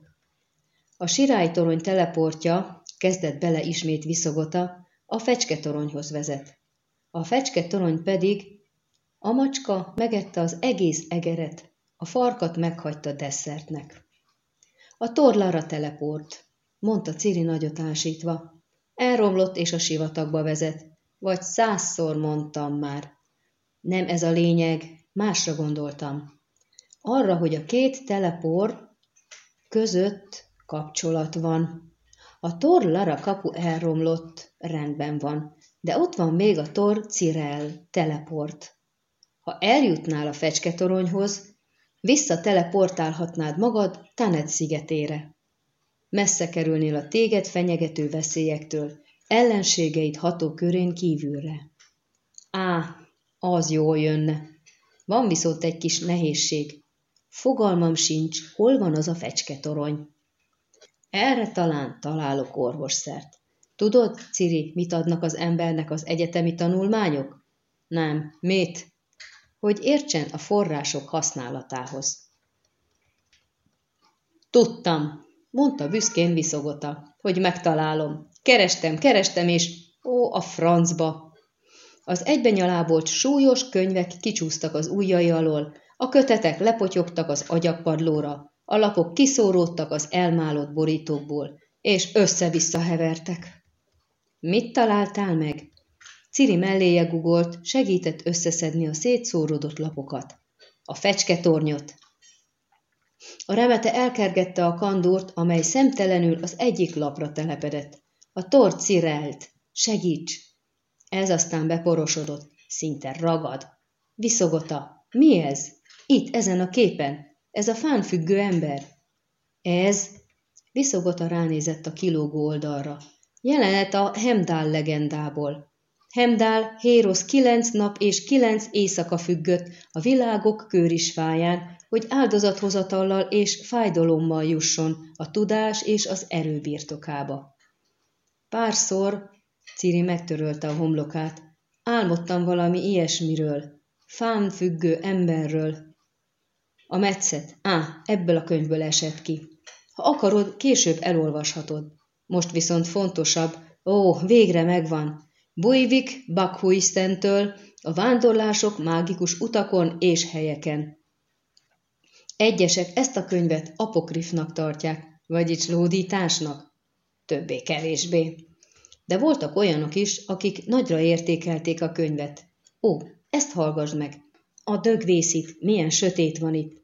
A sirálytorony teleportja, kezdett bele ismét viszogota, a fecsketoronyhoz vezet. A fecske torony pedig, a macska megette az egész egeret, a farkat meghagyta desszertnek. A torlára teleport, mondta Ciri nagyot ásítva. Elromlott és a sivatagba vezet, vagy százszor mondtam már. Nem ez a lényeg, másra gondoltam. Arra, hogy a két teleport között kapcsolat van. A torlara kapu elromlott, rendben van, de ott van még a tor Cirel, teleport. Ha eljutnál a fecsketoronyhoz, visszateleportálhatnád magad Tanet szigetére. Messze kerülnél a téged fenyegető veszélyektől, ellenségeid hatókörén kívülre. Á, az jól jönne. Van viszont egy kis nehézség. Fogalmam sincs, hol van az a fecsketorony. Erre talán találok orvosszert. Tudod, Ciri, mit adnak az embernek az egyetemi tanulmányok? Nem, mit? Hogy értsen a források használatához. Tudtam, mondta büszkén viszogota, hogy megtalálom. Kerestem, kerestem, és ó, a francba! Az egybenyalábolt súlyos könyvek kicsúsztak az ujjai alól, a kötetek lepotyogtak az agyakpadlóra, a lapok kiszóródtak az elmálott borítókból, és össze-vissza hevertek. Mit találtál meg? Ciri melléje gugolt, segített összeszedni a szétszóródott lapokat. A fecsketornyot. A remete elkergette a kandort, amely szemtelenül az egyik lapra telepedett. A tort cirelt. Segíts! Ez aztán beporosodott. Szinte ragad. Viszogota. Mi ez? Itt, ezen a képen. Ez a fán függő ember. Ez? Viszogota ránézett a kilógó oldalra. Jelenet a Hemdál legendából. Hemdál Hérosz kilenc nap és kilenc éjszaka függött a világok kőrisfáján, hogy áldozathozatallal és fájdalommal jusson a tudás és az erő birtokába. Párszor, Ciri megtörölte a homlokát, álmodtam valami ilyesmiről, fán függő emberről. A metszet, á, ebből a könyvből esett ki. Ha akarod, később elolvashatod. Most viszont fontosabb, ó, végre megvan, Bujvik Bakhuisztentől a vándorlások mágikus utakon és helyeken. Egyesek ezt a könyvet apokrifnak tartják, vagyis lódításnak, többé-kevésbé. De voltak olyanok is, akik nagyra értékelték a könyvet. Ó, ezt hallgass meg! A dögvészit, milyen sötét van itt.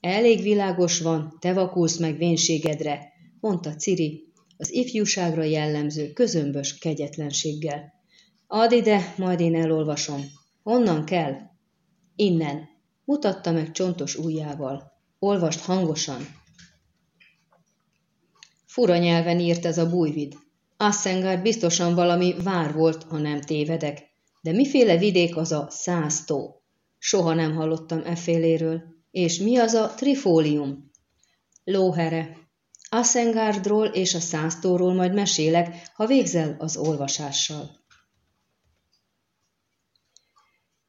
Elég világos van, te vakulsz meg vénségedre, mondta Ciri, az ifjúságra jellemző közömbös kegyetlenséggel. Add ide, majd én elolvasom. Honnan kell? Innen. Mutatta meg csontos ujjával. Olvast hangosan. Fura nyelven írt ez a bújvid. Assengard biztosan valami vár volt, ha nem tévedek. De miféle vidék az a száztó? Soha nem hallottam efféléről. És mi az a trifólium? Lóhere. Assengardról és a száztóról majd mesélek, ha végzel az olvasással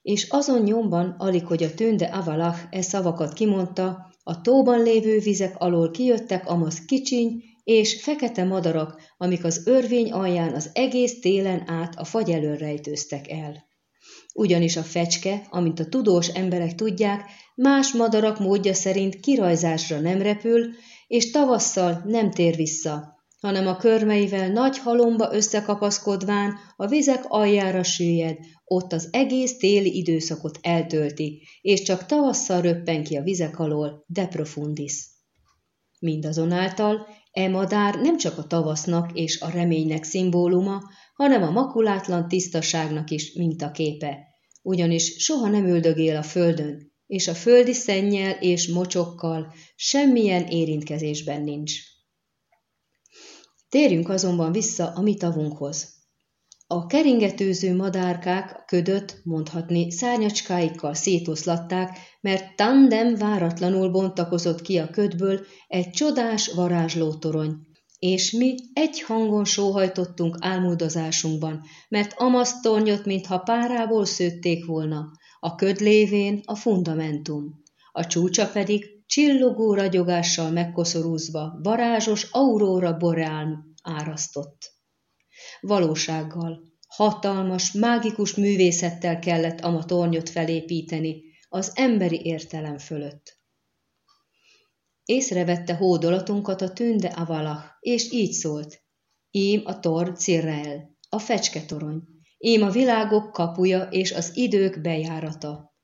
és azon nyomban, alig hogy a tőnde Avalach e szavakat kimondta, a tóban lévő vizek alól kijöttek amaz kicsiny és fekete madarak, amik az örvény alján az egész télen át a fagy elől rejtőztek el. Ugyanis a fecske, amint a tudós emberek tudják, más madarak módja szerint kirajzásra nem repül, és tavasszal nem tér vissza, hanem a körmeivel nagy halomba összekapaszkodván a vizek aljára süllyed, ott az egész téli időszakot eltölti, és csak tavasszal röppen ki a vizek alól, de profundis. Mindazonáltal e madár nem csak a tavasznak és a reménynek szimbóluma, hanem a makulátlan tisztaságnak is mintaképe, ugyanis soha nem üldögél a földön, és a földi szennyel és mocsokkal semmilyen érintkezésben nincs. Térjünk azonban vissza a mi tavunkhoz. A keringetőző madárkák a ködöt, mondhatni, szárnyacskáikkal szétoszlatták, mert tandem váratlanul bontakozott ki a ködből egy csodás varázslótorony, és mi egy hangon sóhajtottunk álmodozásunkban, mert amasztornyot, mintha párából szőtték volna, a köd lévén a fundamentum, a csúcsa pedig csillogó ragyogással megkoszorúzva varázsos aurora boreál árasztott. Valósággal, hatalmas, mágikus művészettel kellett a tornyot felépíteni az emberi értelem fölött. Észrevette hódolatunkat a tünde Avalach, és így szólt. Ím a tor Cirrel, a fecsketorony. Ím a világok kapuja és az idők bejárata.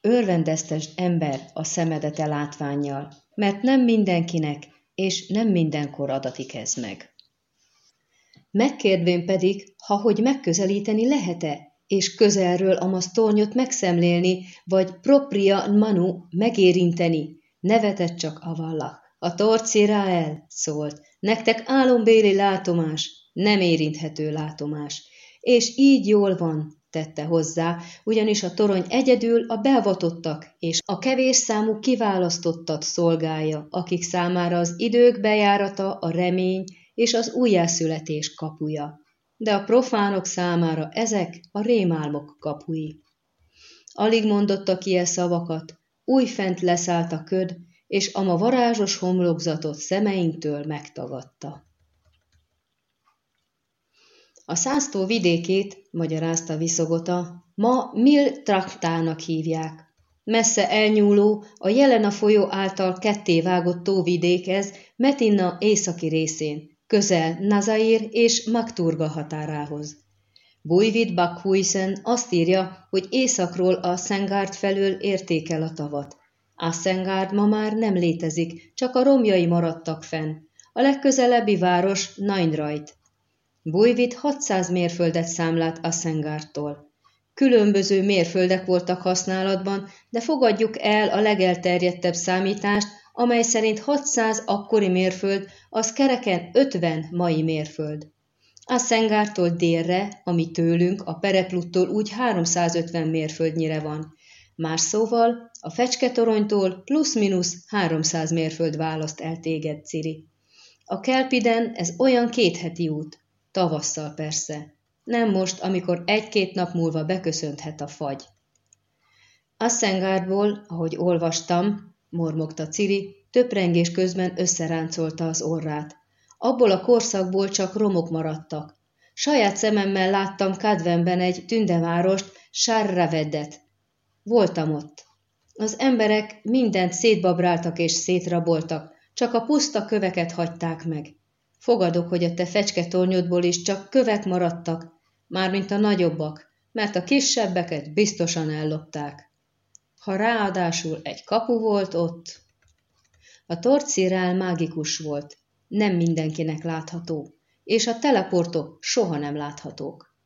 Örvendeztesd ember a szemedete látványjal, mert nem mindenkinek és nem mindenkor adatik ez meg. Megkérdvén pedig, ha hogy megközelíteni lehet-e, és közelről a masztornyot megszemlélni, vagy propria manu megérinteni, nevetett csak a vallak. A torcira el, szólt, nektek álombéli látomás, nem érinthető látomás. És így jól van, tette hozzá, ugyanis a torony egyedül a beavatottak és a kevés számú kiválasztottat szolgálja, akik számára az idők bejárata a remény és az újjászületés kapuja. De a profánok számára ezek a rémálmok kapui. Alig mondotta ki e szavakat, újfent leszállt a köd, és a ma varázsos homlokzatot szemeinktől megtagadta. A száztó vidékét, magyarázta Viszogota, ma Mil Traktának hívják. Messze elnyúló, a jelen a folyó által ketté vágott tóvidék ez Metinna északi részén, közel Nazair és Makturga határához. Bujvid Bakhuisen azt írja, hogy északról a Szengárd felől értékel a tavat. A Szengárd ma már nem létezik, csak a romjai maradtak fenn. A legközelebbi város Nainrajt. Bujvid 600 mérföldet számlált Assengártól. Különböző mérföldek voltak használatban, de fogadjuk el a legelterjedtebb számítást, amely szerint 600 akkori mérföld, az kereken 50 mai mérföld. Asszengártól délre, ami tőlünk, a Perepluttól úgy 350 mérföldnyire van. Más szóval, a fecsketoronytól plusz-minusz 300 mérföld választ el téged, Ciri. A Kelpiden ez olyan két heti út, tavasszal persze. Nem most, amikor egy-két nap múlva beköszönthet a fagy. Assengardból, ahogy olvastam, mormogta Ciri, töprengés közben összeráncolta az orrát. Abból a korszakból csak romok maradtak. Saját szememmel láttam Kadvenben egy tündevárost, Sárraveddet. Voltam ott. Az emberek mindent szétbabráltak és szétraboltak, csak a puszta köveket hagyták meg. Fogadok, hogy a te fecsketornyodból is csak kövek maradtak, mármint a nagyobbak, mert a kisebbeket biztosan ellopták. Ha ráadásul egy kapu volt ott... A torcirál mágikus volt, nem mindenkinek látható, és a teleportok soha nem láthatók.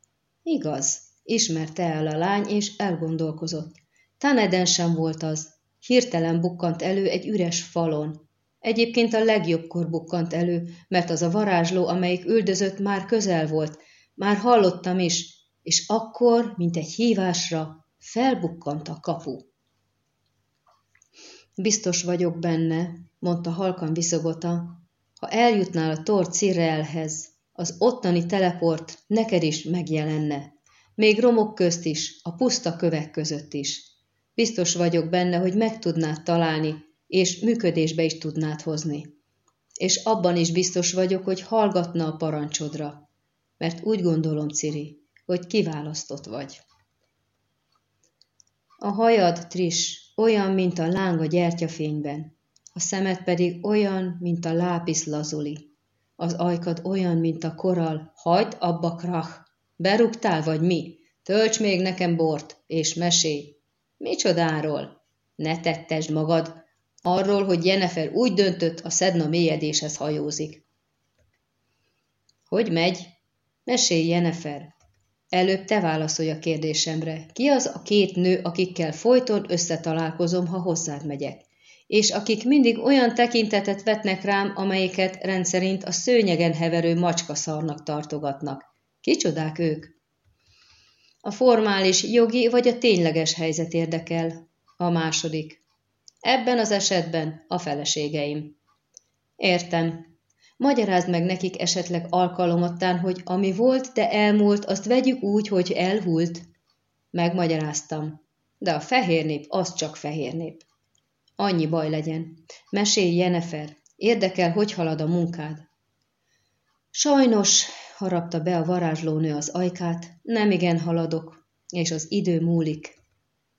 Igaz, ismerte el a lány, és elgondolkozott. Taneden sem volt az. Hirtelen bukkant elő egy üres falon. Egyébként a legjobbkor bukkant elő, mert az a varázsló, amelyik üldözött, már közel volt. Már hallottam is, és akkor, mint egy hívásra, felbukkant a kapu. Biztos vagyok benne, mondta halkan viszogota, ha eljutnál a Tor Cirrelhez, az ottani teleport neked is megjelenne. Még romok közt is, a puszta kövek között is. Biztos vagyok benne, hogy meg tudnád találni, és működésbe is tudnád hozni. És abban is biztos vagyok, hogy hallgatna a parancsodra, mert úgy gondolom, Ciri, hogy kiválasztott vagy. A hajad, Tris, olyan, mint a láng a gyertyafényben, a szemed pedig olyan, mint a lápis lazuli. Az ajkad olyan, mint a koral. Hagyd abba, krach! Berúgtál vagy mi? Tölts még nekem bort, és mesélj. Micsodáról? Ne tettesd magad. Arról, hogy Jenefer úgy döntött, a szedna mélyedéshez hajózik. Hogy megy? Mesélj, Jenefer. Előbb te válaszolj a kérdésemre. Ki az a két nő, akikkel folyton összetalálkozom, ha hozzád megyek? és akik mindig olyan tekintetet vetnek rám, amelyiket rendszerint a szőnyegen heverő macskaszarnak tartogatnak. Kicsodák ők? A formális, jogi vagy a tényleges helyzet érdekel. A második. Ebben az esetben a feleségeim. Értem. Magyarázd meg nekik esetleg alkalomattán, hogy ami volt, de elmúlt, azt vegyük úgy, hogy elhult. Megmagyaráztam. De a fehér nép az csak fehér nép. Annyi baj legyen. Mesélj, Jenefer. Érdekel, hogy halad a munkád. Sajnos, harapta be a varázslónő az ajkát, nem igen haladok, és az idő múlik.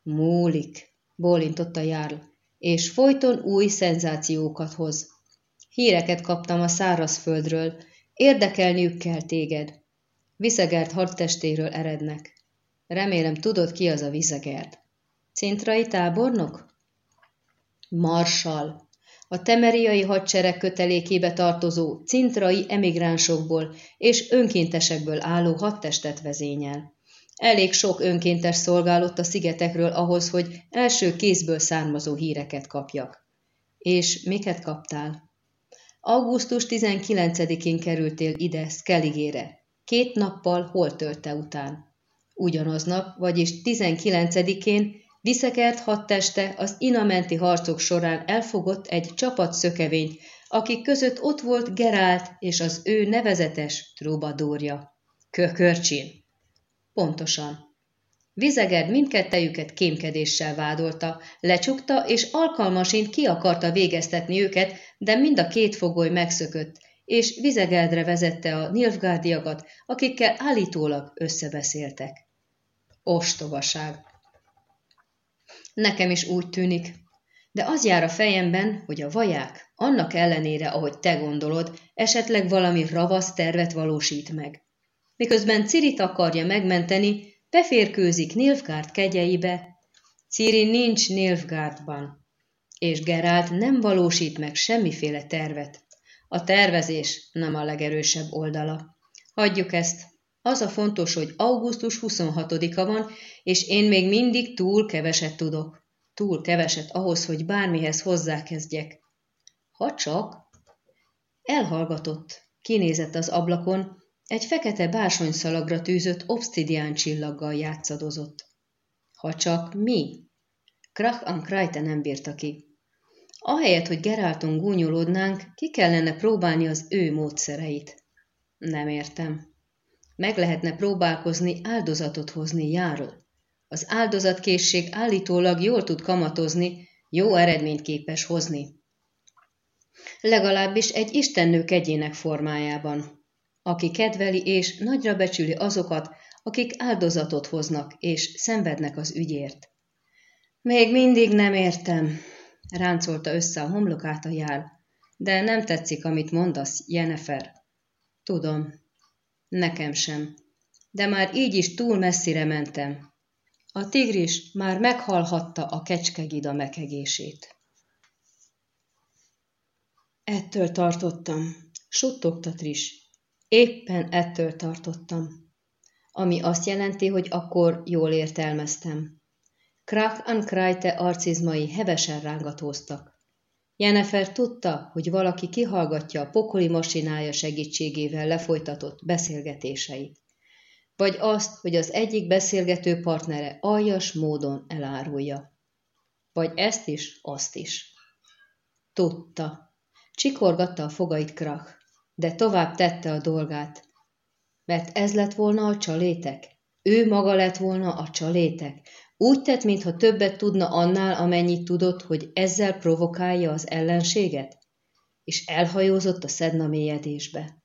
Múlik, bólintott a járl, és folyton új szenzációkat hoz. Híreket kaptam a szárazföldről, érdekelniük kell téged. Viszegert hadtestéről erednek. Remélem tudod, ki az a Viszegert. Cintrai tábornok? Marsal, a temeriai hadsereg kötelékébe tartozó cintrai emigránsokból és önkéntesekből álló hadtestet vezényel. Elég sok önkéntes szolgálott a szigetekről ahhoz, hogy első kézből származó híreket kapjak. És miket kaptál? Augusztus 19-én kerültél ide, Skelligére, két nappal holtölte után. Ugyanaznap, vagyis 19-én Viszekert hadteste az inamenti harcok során elfogott egy csapat szökevényt, akik között ott volt Gerált és az ő nevezetes trubadúrja. Kökörcsin. Pontosan. Vizegerd mindkettejüket kémkedéssel vádolta, lecsukta és alkalmasint ki akarta végeztetni őket, de mind a két fogoly megszökött, és Vizegerdre vezette a Nilfgárdiakat, akikkel állítólag összebeszéltek. Ostobaság. Nekem is úgy tűnik. De az jár a fejemben, hogy a vaják, annak ellenére, ahogy te gondolod, esetleg valami ravasz tervet valósít meg. Miközben Cirit akarja megmenteni, beférkőzik Nilfgaard kegyeibe. Ciri nincs Nilfgaardban, és Gerált nem valósít meg semmiféle tervet. A tervezés nem a legerősebb oldala. Hagyjuk ezt, az a fontos, hogy augusztus 26-a van, és én még mindig túl keveset tudok. Túl keveset ahhoz, hogy bármihez hozzákezdjek. Ha csak... Elhallgatott, kinézett az ablakon, egy fekete bársonyszalagra tűzött obszidián csillaggal játszadozott. Ha csak mi? Krach an Krajte nem bírta ki. Ahelyett, hogy Gerálton gúnyolódnánk, ki kellene próbálni az ő módszereit. Nem értem. Meg lehetne próbálkozni áldozatot hozni járó. Az áldozatkészség állítólag jól tud kamatozni, jó eredményt képes hozni. Legalábbis egy istennők egyének formájában, aki kedveli és nagyra becsüli azokat, akik áldozatot hoznak és szenvednek az ügyért. Még mindig nem értem, ráncolta össze a homlokát a jár. De nem tetszik, amit mondasz, Jennifer. Tudom, nekem sem. De már így is túl messzire mentem. A tigris már meghallhatta a kecskegida mekegését. Ettől tartottam, suttogta Tris. Éppen ettől tartottam. Ami azt jelenti, hogy akkor jól értelmeztem. Krach an Krajte arcizmai hevesen rángatóztak. Jennifer tudta, hogy valaki kihallgatja a pokoli masinája segítségével lefolytatott beszélgetéseit. Vagy azt, hogy az egyik beszélgető partnere aljas módon elárulja. Vagy ezt is, azt is. Tudta. Csikorgatta a fogait Krach, de tovább tette a dolgát. Mert ez lett volna a csalétek. Ő maga lett volna a csalétek, úgy tett, mintha többet tudna annál, amennyit tudott, hogy ezzel provokálja az ellenséget, és elhajózott a szedna mélyedésbe.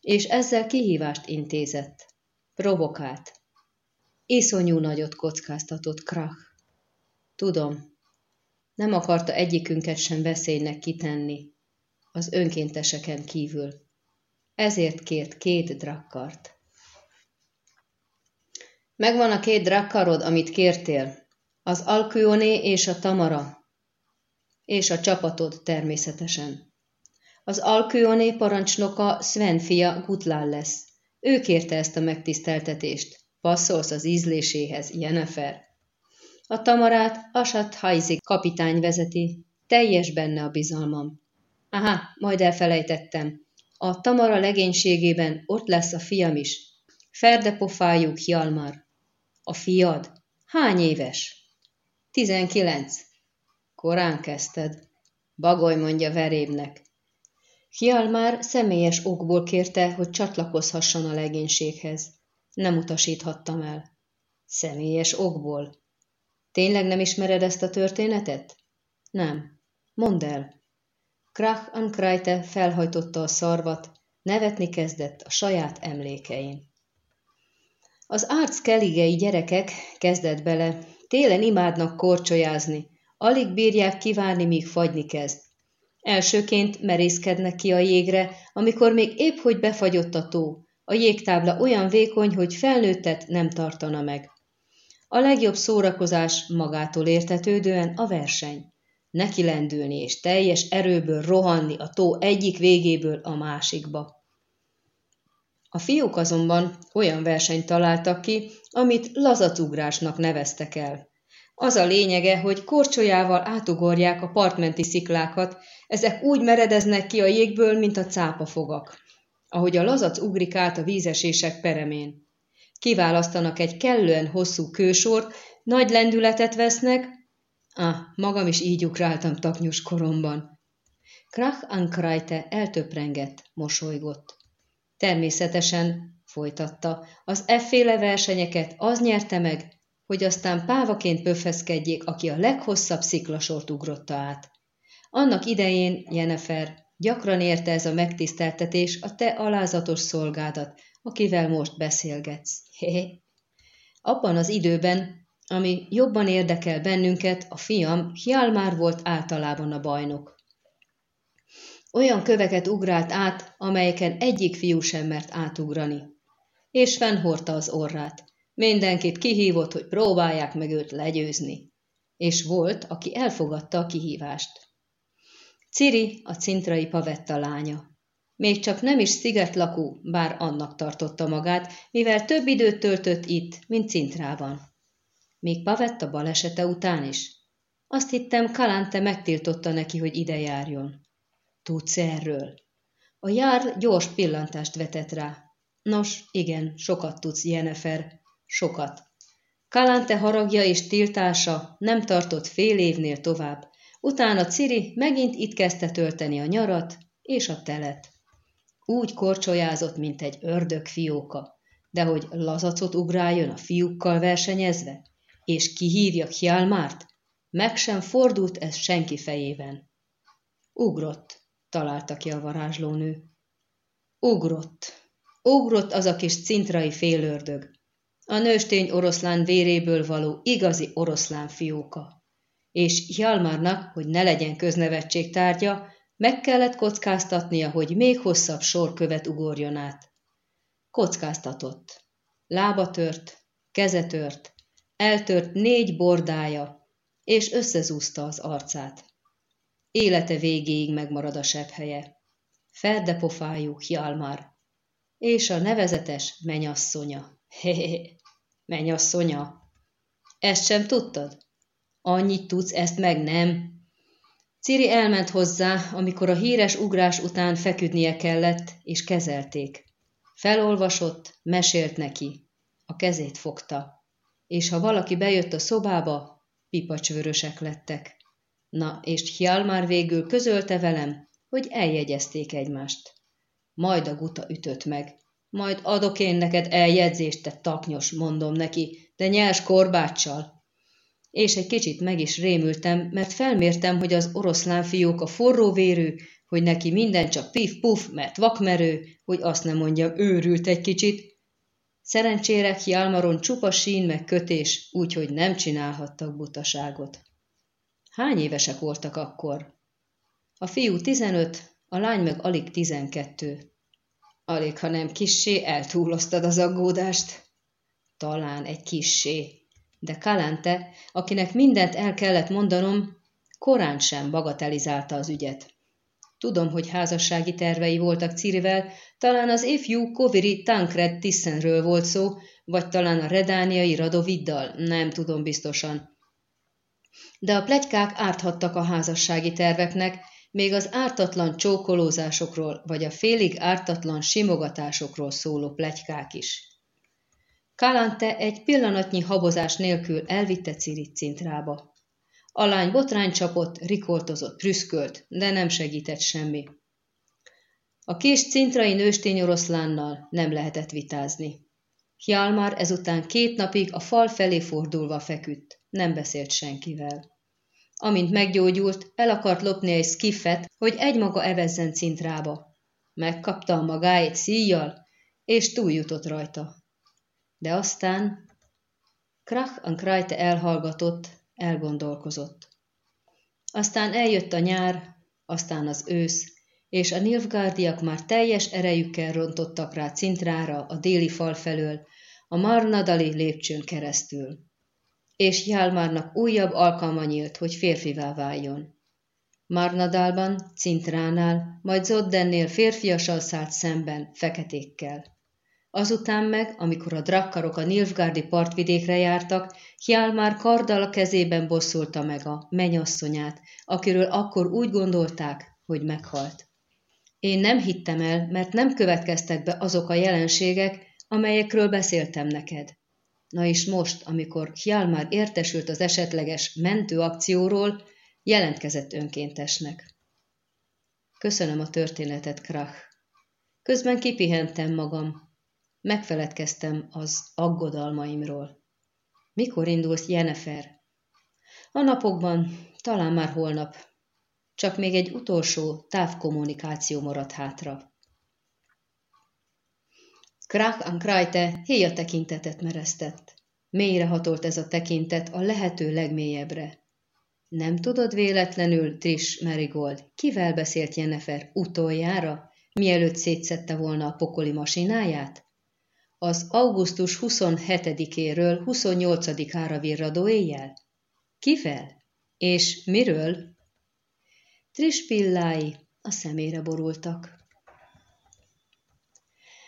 És ezzel kihívást intézett. Provokált. Iszonyú nagyot kockáztatott Krach. Tudom, nem akarta egyikünket sem veszélynek kitenni, az önkénteseken kívül. Ezért kért két drakkart. Megvan a két drakkarod, amit kértél. Az Alkyoné és a Tamara. És a csapatod természetesen. Az Alkyoné parancsnoka Sven fia Gutlál lesz. Ő kérte ezt a megtiszteltetést. Passzolsz az ízléséhez, Jennifer. A Tamarát Asat Hajzik kapitány vezeti. Teljes benne a bizalmam. Aha, majd elfelejtettem. A Tamara legénységében ott lesz a fiam is. Ferdepofájú Hjalmar. A fiad? Hány éves? Tizenkilenc. Korán kezdted. Bagoly mondja verébnek. Hial már személyes okból kérte, hogy csatlakozhasson a legénységhez. Nem utasíthattam el. Személyes okból. Tényleg nem ismered ezt a történetet? Nem. Mondd el. Krach an Krajte felhajtotta a szarvat, nevetni kezdett a saját emlékein. Az arckeligei gyerekek, kezdett bele, télen imádnak korcsolyázni, alig bírják kivárni, míg fagyni kezd. Elsőként merészkednek ki a jégre, amikor még épp hogy befagyott a tó. A jégtábla olyan vékony, hogy felnőttet nem tartana meg. A legjobb szórakozás magától értetődően a verseny. Neki lendülni és teljes erőből rohanni a tó egyik végéből a másikba. A fiúk azonban olyan versenyt találtak ki, amit lazacugrásnak neveztek el. Az a lényege, hogy korcsolyával átugorják a partmenti sziklákat, ezek úgy meredeznek ki a jégből, mint a cápafogak. Ahogy a lazac ugrik át a vízesések peremén. Kiválasztanak egy kellően hosszú kősort, nagy lendületet vesznek, ah, magam is így ugráltam taknyos koromban. Krach Ankrajte eltöprengett, mosolygott. Természetesen, folytatta, az efféle versenyeket az nyerte meg, hogy aztán pávaként pöfeszkedjék, aki a leghosszabb sziklasort ugrotta át. Annak idején, Jennifer, gyakran érte ez a megtiszteltetés a te alázatos szolgádat, akivel most beszélgetsz. Hé. Abban az időben, ami jobban érdekel bennünket, a fiam Hjalmár volt általában a bajnok. Olyan köveket ugrált át, amelyeken egyik fiú sem mert átugrani. És fennhordta az orrát. Mindenkit kihívott, hogy próbálják meg őt legyőzni. És volt, aki elfogadta a kihívást. Ciri, a cintrai pavetta lánya. Még csak nem is szigetlakó, bár annak tartotta magát, mivel több időt töltött itt, mint Cintrában. Még Pavetta balesete után is. Azt hittem, Kalante megtiltotta neki, hogy ide járjon. Tudsz erről? A jár gyors pillantást vetett rá. Nos, igen, sokat tudsz, Jennefer, sokat. Kalante haragja és tiltása nem tartott fél évnél tovább. Utána Ciri megint itt kezdte tölteni a nyarat és a telet. Úgy korcsolyázott, mint egy ördög fióka, de hogy lazacot ugráljon a fiúkkal versenyezve, és kihívja Hjalmárt, meg sem fordult ez senki fejében. Ugrott, találta ki a varázslónő. Ugrott. Ugrott az a kis cintrai félördög. A nőstény oroszlán véréből való igazi oroszlán fióka. És Hjalmarnak, hogy ne legyen köznevetség tárgya, meg kellett kockáztatnia, hogy még hosszabb sorkövet ugorjon át. Kockáztatott. Lába tört, keze tört, eltört négy bordája, és összezúzta az arcát. Élete végéig megmarad a sebb helye. Ferdepofájú Hjalmar. És a nevezetes menyasszonya. Hehehe, menyasszonya. Ezt sem tudtad? Annyit tudsz, ezt meg nem. Ciri elment hozzá, amikor a híres ugrás után feküdnie kellett, és kezelték. Felolvasott, mesélt neki. A kezét fogta. És ha valaki bejött a szobába, pipacsvörösek lettek. Na, és Hjalmar végül közölte velem, hogy eljegyezték egymást. Majd a guta ütött meg. Majd adok én neked eljegyzést, te taknyos, mondom neki, de nyers korbáccsal. És egy kicsit meg is rémültem, mert felmértem, hogy az oroszlán fiók a forró vérű, hogy neki minden csak pif-puf, mert vakmerő, hogy azt nem mondjam, őrült egy kicsit. Szerencsére Hjalmaron csupa sín meg kötés, úgyhogy nem csinálhattak butaságot. Hány évesek voltak akkor? A fiú tizenöt, a lány meg alig tizenkettő. Alig, ha nem kissé, eltúloztad az aggódást. Talán egy kissé. De Kalante, akinek mindent el kellett mondanom, korán sem bagatelizálta az ügyet. Tudom, hogy házassági tervei voltak Cirivel, talán az ifjú Koviri Tankred Tissenről volt szó, vagy talán a redániai Radoviddal, nem tudom biztosan. De a plegykák árthattak a házassági terveknek, még az ártatlan csókolózásokról vagy a félig ártatlan simogatásokról szóló plegykák is. Kalante egy pillanatnyi habozás nélkül elvitte Cirit cintrába. A lány botrány csapott, rikoltozott, prüszkölt, de nem segített semmi. A kis cintrai nőstény oroszlánnal nem lehetett vitázni. Hjalmar ezután két napig a fal felé fordulva feküdt, nem beszélt senkivel. Amint meggyógyult, el akart lopni egy skiffet, hogy egymaga evezzen cintrába. Megkapta a magáét szíjjal, és túljutott rajta. De aztán Krach an Krajte elhallgatott, elgondolkozott. Aztán eljött a nyár, aztán az ősz, és a nilfgárdiak már teljes erejükkel rontottak rá cintrára a déli fal felől, a Marnadali lépcsőn keresztül és Jálmárnak újabb alkalma nyílt, hogy férfivá váljon. Marnadalban, Cintránál, majd Zoddennél férfiasal szállt szemben, feketékkel. Azután meg, amikor a drakkarok a Nilfgárdi partvidékre jártak, Hjalmár karddal a kezében bosszulta meg a menyasszonyát, akiről akkor úgy gondolták, hogy meghalt. Én nem hittem el, mert nem következtek be azok a jelenségek, amelyekről beszéltem neked. Na és most, amikor Hjalmar értesült az esetleges mentőakcióról, jelentkezett önkéntesnek. Köszönöm a történetet, Krach. Közben kipihentem magam. Megfeledkeztem az aggodalmaimról. Mikor indulsz, Jennifer? A napokban, talán már holnap. Csak még egy utolsó távkommunikáció maradt hátra. Krach an Krajte héja tekintetet meresztett. Mélyre hatolt ez a tekintet a lehető legmélyebbre. Nem tudod véletlenül, Trish Marigold, kivel beszélt Jennifer utoljára, mielőtt szétszette volna a pokoli masináját? Az augusztus 27-éről 28-ára virradó éjjel? Kivel? És miről? Trish pillái a szemére borultak.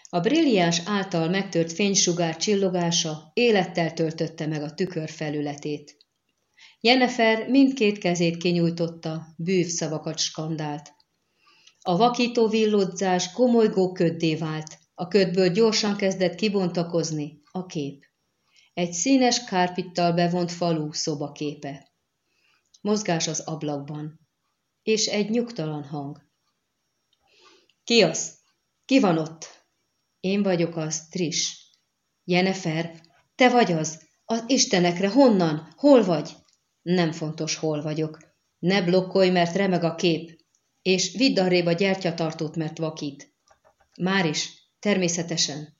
A brilliáns által megtört fénysugár csillogása élettel töltötte meg a tükör felületét. Jennefer mindkét kezét kinyújtotta, bűv szavakat skandált. A vakító villodzás komolygó köddé vált, A ködből gyorsan kezdett kibontakozni a kép. Egy színes kárpittal bevont falu szobaképe. Mozgás az ablakban. És egy nyugtalan hang. Ki az? Ki van ott? Én vagyok az, Tris. Jennifer, te vagy az? Az Istenekre, honnan? Hol vagy? Nem fontos, hol vagyok. Ne blokkolj, mert remeg a kép. És vidd arrébb a gyertyatartót, mert vakít. Már is, természetesen.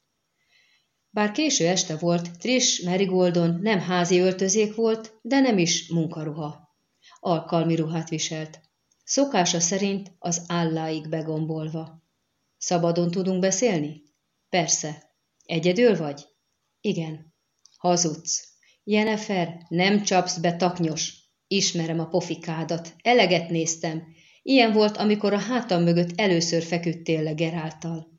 Bár késő este volt, Trish Marigoldon nem házi öltözék volt, de nem is munkaruha. Alkalmi ruhát viselt. Szokása szerint az álláig begombolva. Szabadon tudunk beszélni? Persze. Egyedül vagy? Igen. Hazudsz. Jennifer, nem csapsz be, taknyos. Ismerem a pofikádat. Eleget néztem. Ilyen volt, amikor a hátam mögött először feküdtél le Geráltal.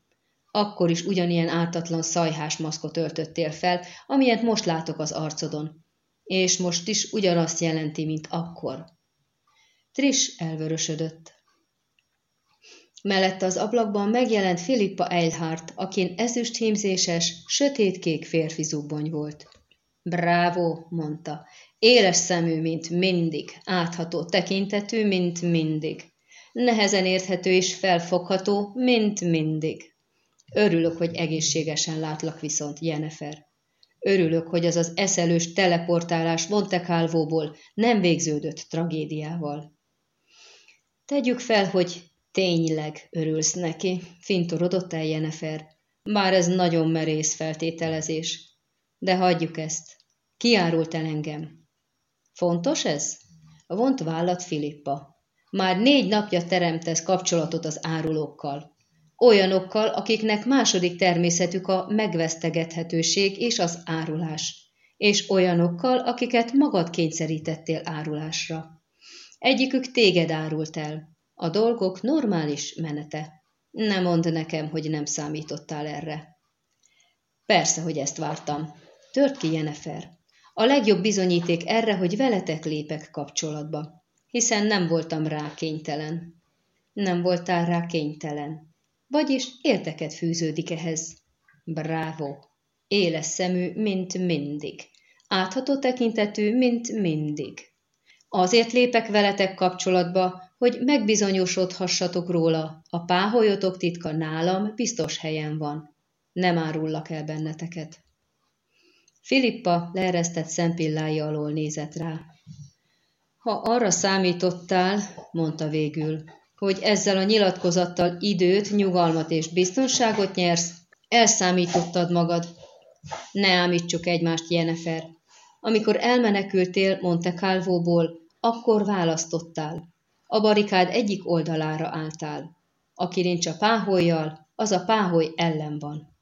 Akkor is ugyanilyen ártatlan szajhás maszkot öltöttél fel, amilyet most látok az arcodon. És most is ugyanazt jelenti, mint akkor. Trish elvörösödött. Mellette az ablakban megjelent Filippa Eilhart, akin ezüst hímzéses, sötétkék férfi zubbony volt. Bravo, mondta. Éles szemű, mint mindig, átható tekintetű, mint mindig. Nehezen érthető és felfogható, mint mindig. Örülök, hogy egészségesen látlak viszont, Jennifer. Örülök, hogy az az eszelős teleportálás Monte Calvo-ból nem végződött tragédiával. Tegyük fel, hogy tényleg örülsz neki, fintorodott el Jennifer. Bár ez nagyon merész feltételezés. De hagyjuk ezt. Kiárult el engem. Fontos ez? Vont vállat Filippa. Már négy napja teremtesz kapcsolatot az árulókkal. Olyanokkal, akiknek második természetük a megvesztegethetőség és az árulás. És olyanokkal, akiket magad kényszerítettél árulásra. Egyikük téged árult el. A dolgok normális menete. Ne mondd nekem, hogy nem számítottál erre. Persze, hogy ezt vártam. Tört ki Jennifer. A legjobb bizonyíték erre, hogy veletek lépek kapcsolatba, hiszen nem voltam rá kénytelen. Nem voltál rá kénytelen. Vagyis érteket fűződik ehhez. Bravo! Éles szemű, mint mindig. Átható tekintetű, mint mindig. Azért lépek veletek kapcsolatba, hogy megbizonyosodhassatok róla, a páholyotok titka nálam biztos helyen van. Nem árullak el benneteket. Filippa leeresztett szempillái alól nézett rá. Ha arra számítottál, mondta végül, hogy ezzel a nyilatkozattal időt, nyugalmat és biztonságot nyersz, elszámítottad magad. Ne ámítsuk egymást, Jennifer. Amikor elmenekültél Monte Calvo-ból, akkor választottál. A barikád egyik oldalára álltál. Aki nincs a páholyjal, az a páholy ellen van.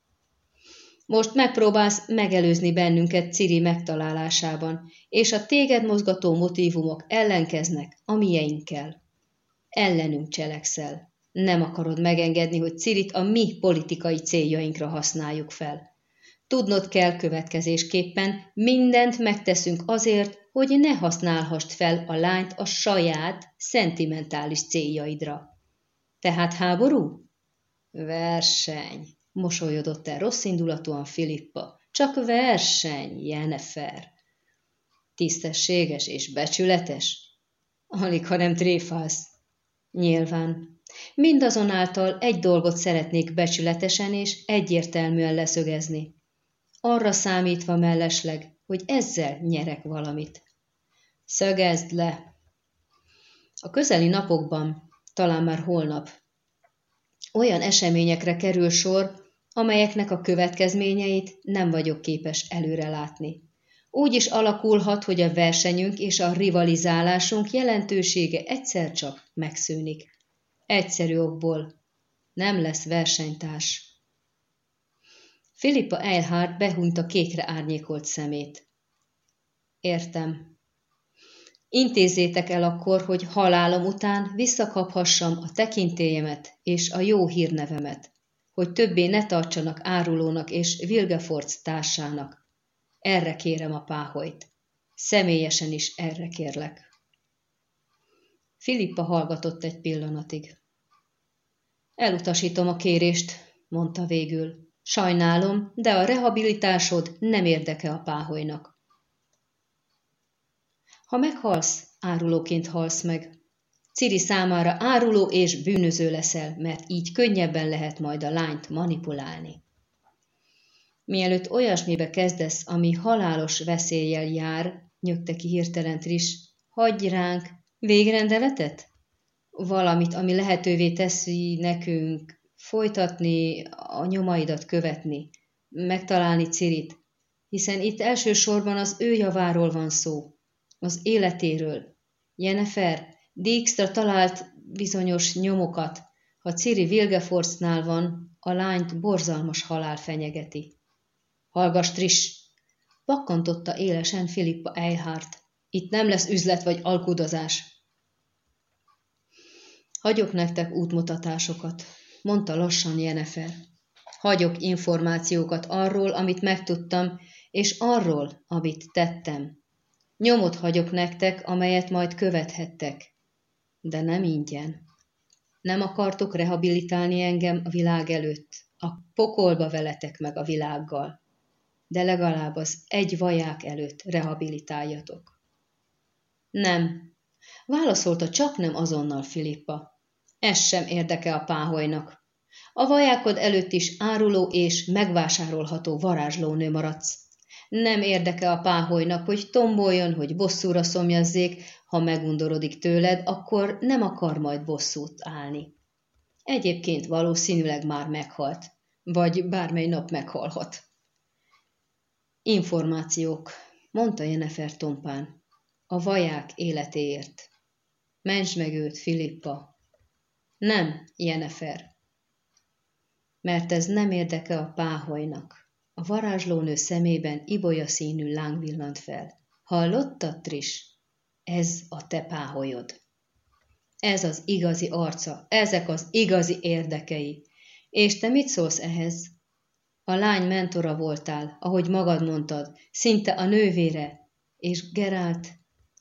Most megpróbálsz megelőzni bennünket Ciri megtalálásában, és a téged mozgató motívumok ellenkeznek a mieinkkel. Ellenünk cselekszel. Nem akarod megengedni, hogy Cirit a mi politikai céljainkra használjuk fel. Tudnod kell következésképpen, mindent megteszünk azért, hogy ne használhast fel a lányt a saját, szentimentális céljaidra. Tehát háború? Verseny, mosolyodott el rosszindulatúan Filippa. Csak verseny, Jennifer. Tisztességes és becsületes? Alig, ha nem tréfálsz. Nyilván. Mindazonáltal egy dolgot szeretnék becsületesen és egyértelműen leszögezni. Arra számítva mellesleg, hogy ezzel nyerek valamit. Szögezd le! A közeli napokban, talán már holnap, olyan eseményekre kerül sor, amelyeknek a következményeit nem vagyok képes előrelátni. Úgy is alakulhat, hogy a versenyünk és a rivalizálásunk jelentősége egyszer csak megszűnik. Egyszerű okból. Nem lesz versenytárs. Filippa Eilhard behúnyta kékre árnyékolt szemét. Értem. Intézzétek el akkor, hogy halálom után visszakaphassam a tekintélyemet és a jó hírnevemet hogy többé ne tartsanak árulónak és Vilgefortz társának. Erre kérem a páholyt. Személyesen is erre kérlek. Filippa hallgatott egy pillanatig. Elutasítom a kérést, mondta végül. Sajnálom, de a rehabilitásod nem érdeke a páholynak. Ha meghalsz, árulóként halsz meg. Ciri számára áruló és bűnöző leszel, mert így könnyebben lehet majd a lányt manipulálni. Mielőtt olyasmibe kezdesz, ami halálos veszéllyel jár, nyögte ki hirtelen Tris, hagyj ránk végrendeletet? Valamit, ami lehetővé teszi nekünk folytatni, a nyomaidat követni, megtalálni Cirit, hiszen itt elsősorban az ő javáról van szó, az életéről. Jennifer, Dijkstra talált bizonyos nyomokat, ha Ciri Wilgeforstnál van, a lányt borzalmas halál fenyegeti. Hallgass, Trish! Pakkantotta élesen Filippa Eilhart. Itt nem lesz üzlet vagy alkudozás. Hagyok nektek útmutatásokat, mondta lassan Jenefer. Hagyok információkat arról, amit megtudtam, és arról, amit tettem. Nyomot hagyok nektek, amelyet majd követhettek. De nem ingyen. Nem akartok rehabilitálni engem a világ előtt. A pokolba veletek meg a világgal. De legalább az egy vaják előtt rehabilitáljatok. Nem. Válaszolta csak nem azonnal Filippa. Ez sem érdeke a páholynak. A vajákod előtt is áruló és megvásárolható varázslónő maradsz. Nem érdeke a páholynak, hogy tomboljon, hogy bosszúra szomjazzék, ha megundorodik tőled, akkor nem akar majd bosszút állni. Egyébként valószínűleg már meghalt, vagy bármely nap meghalhat. Információk, mondta Jennifer tompán. A vaják életéért. Mentsd meg őt, Filippa, nem, Jennifer. Mert ez nem érdeke a páholynak. A varázslónő szemében ibolya színű láng villant fel. Hallottad, Tris? Ez a te páholyod. Ez az igazi arca, ezek az igazi érdekei. És te mit szólsz ehhez? A lány mentora voltál, ahogy magad mondtad, szinte a nővére. És Gerált,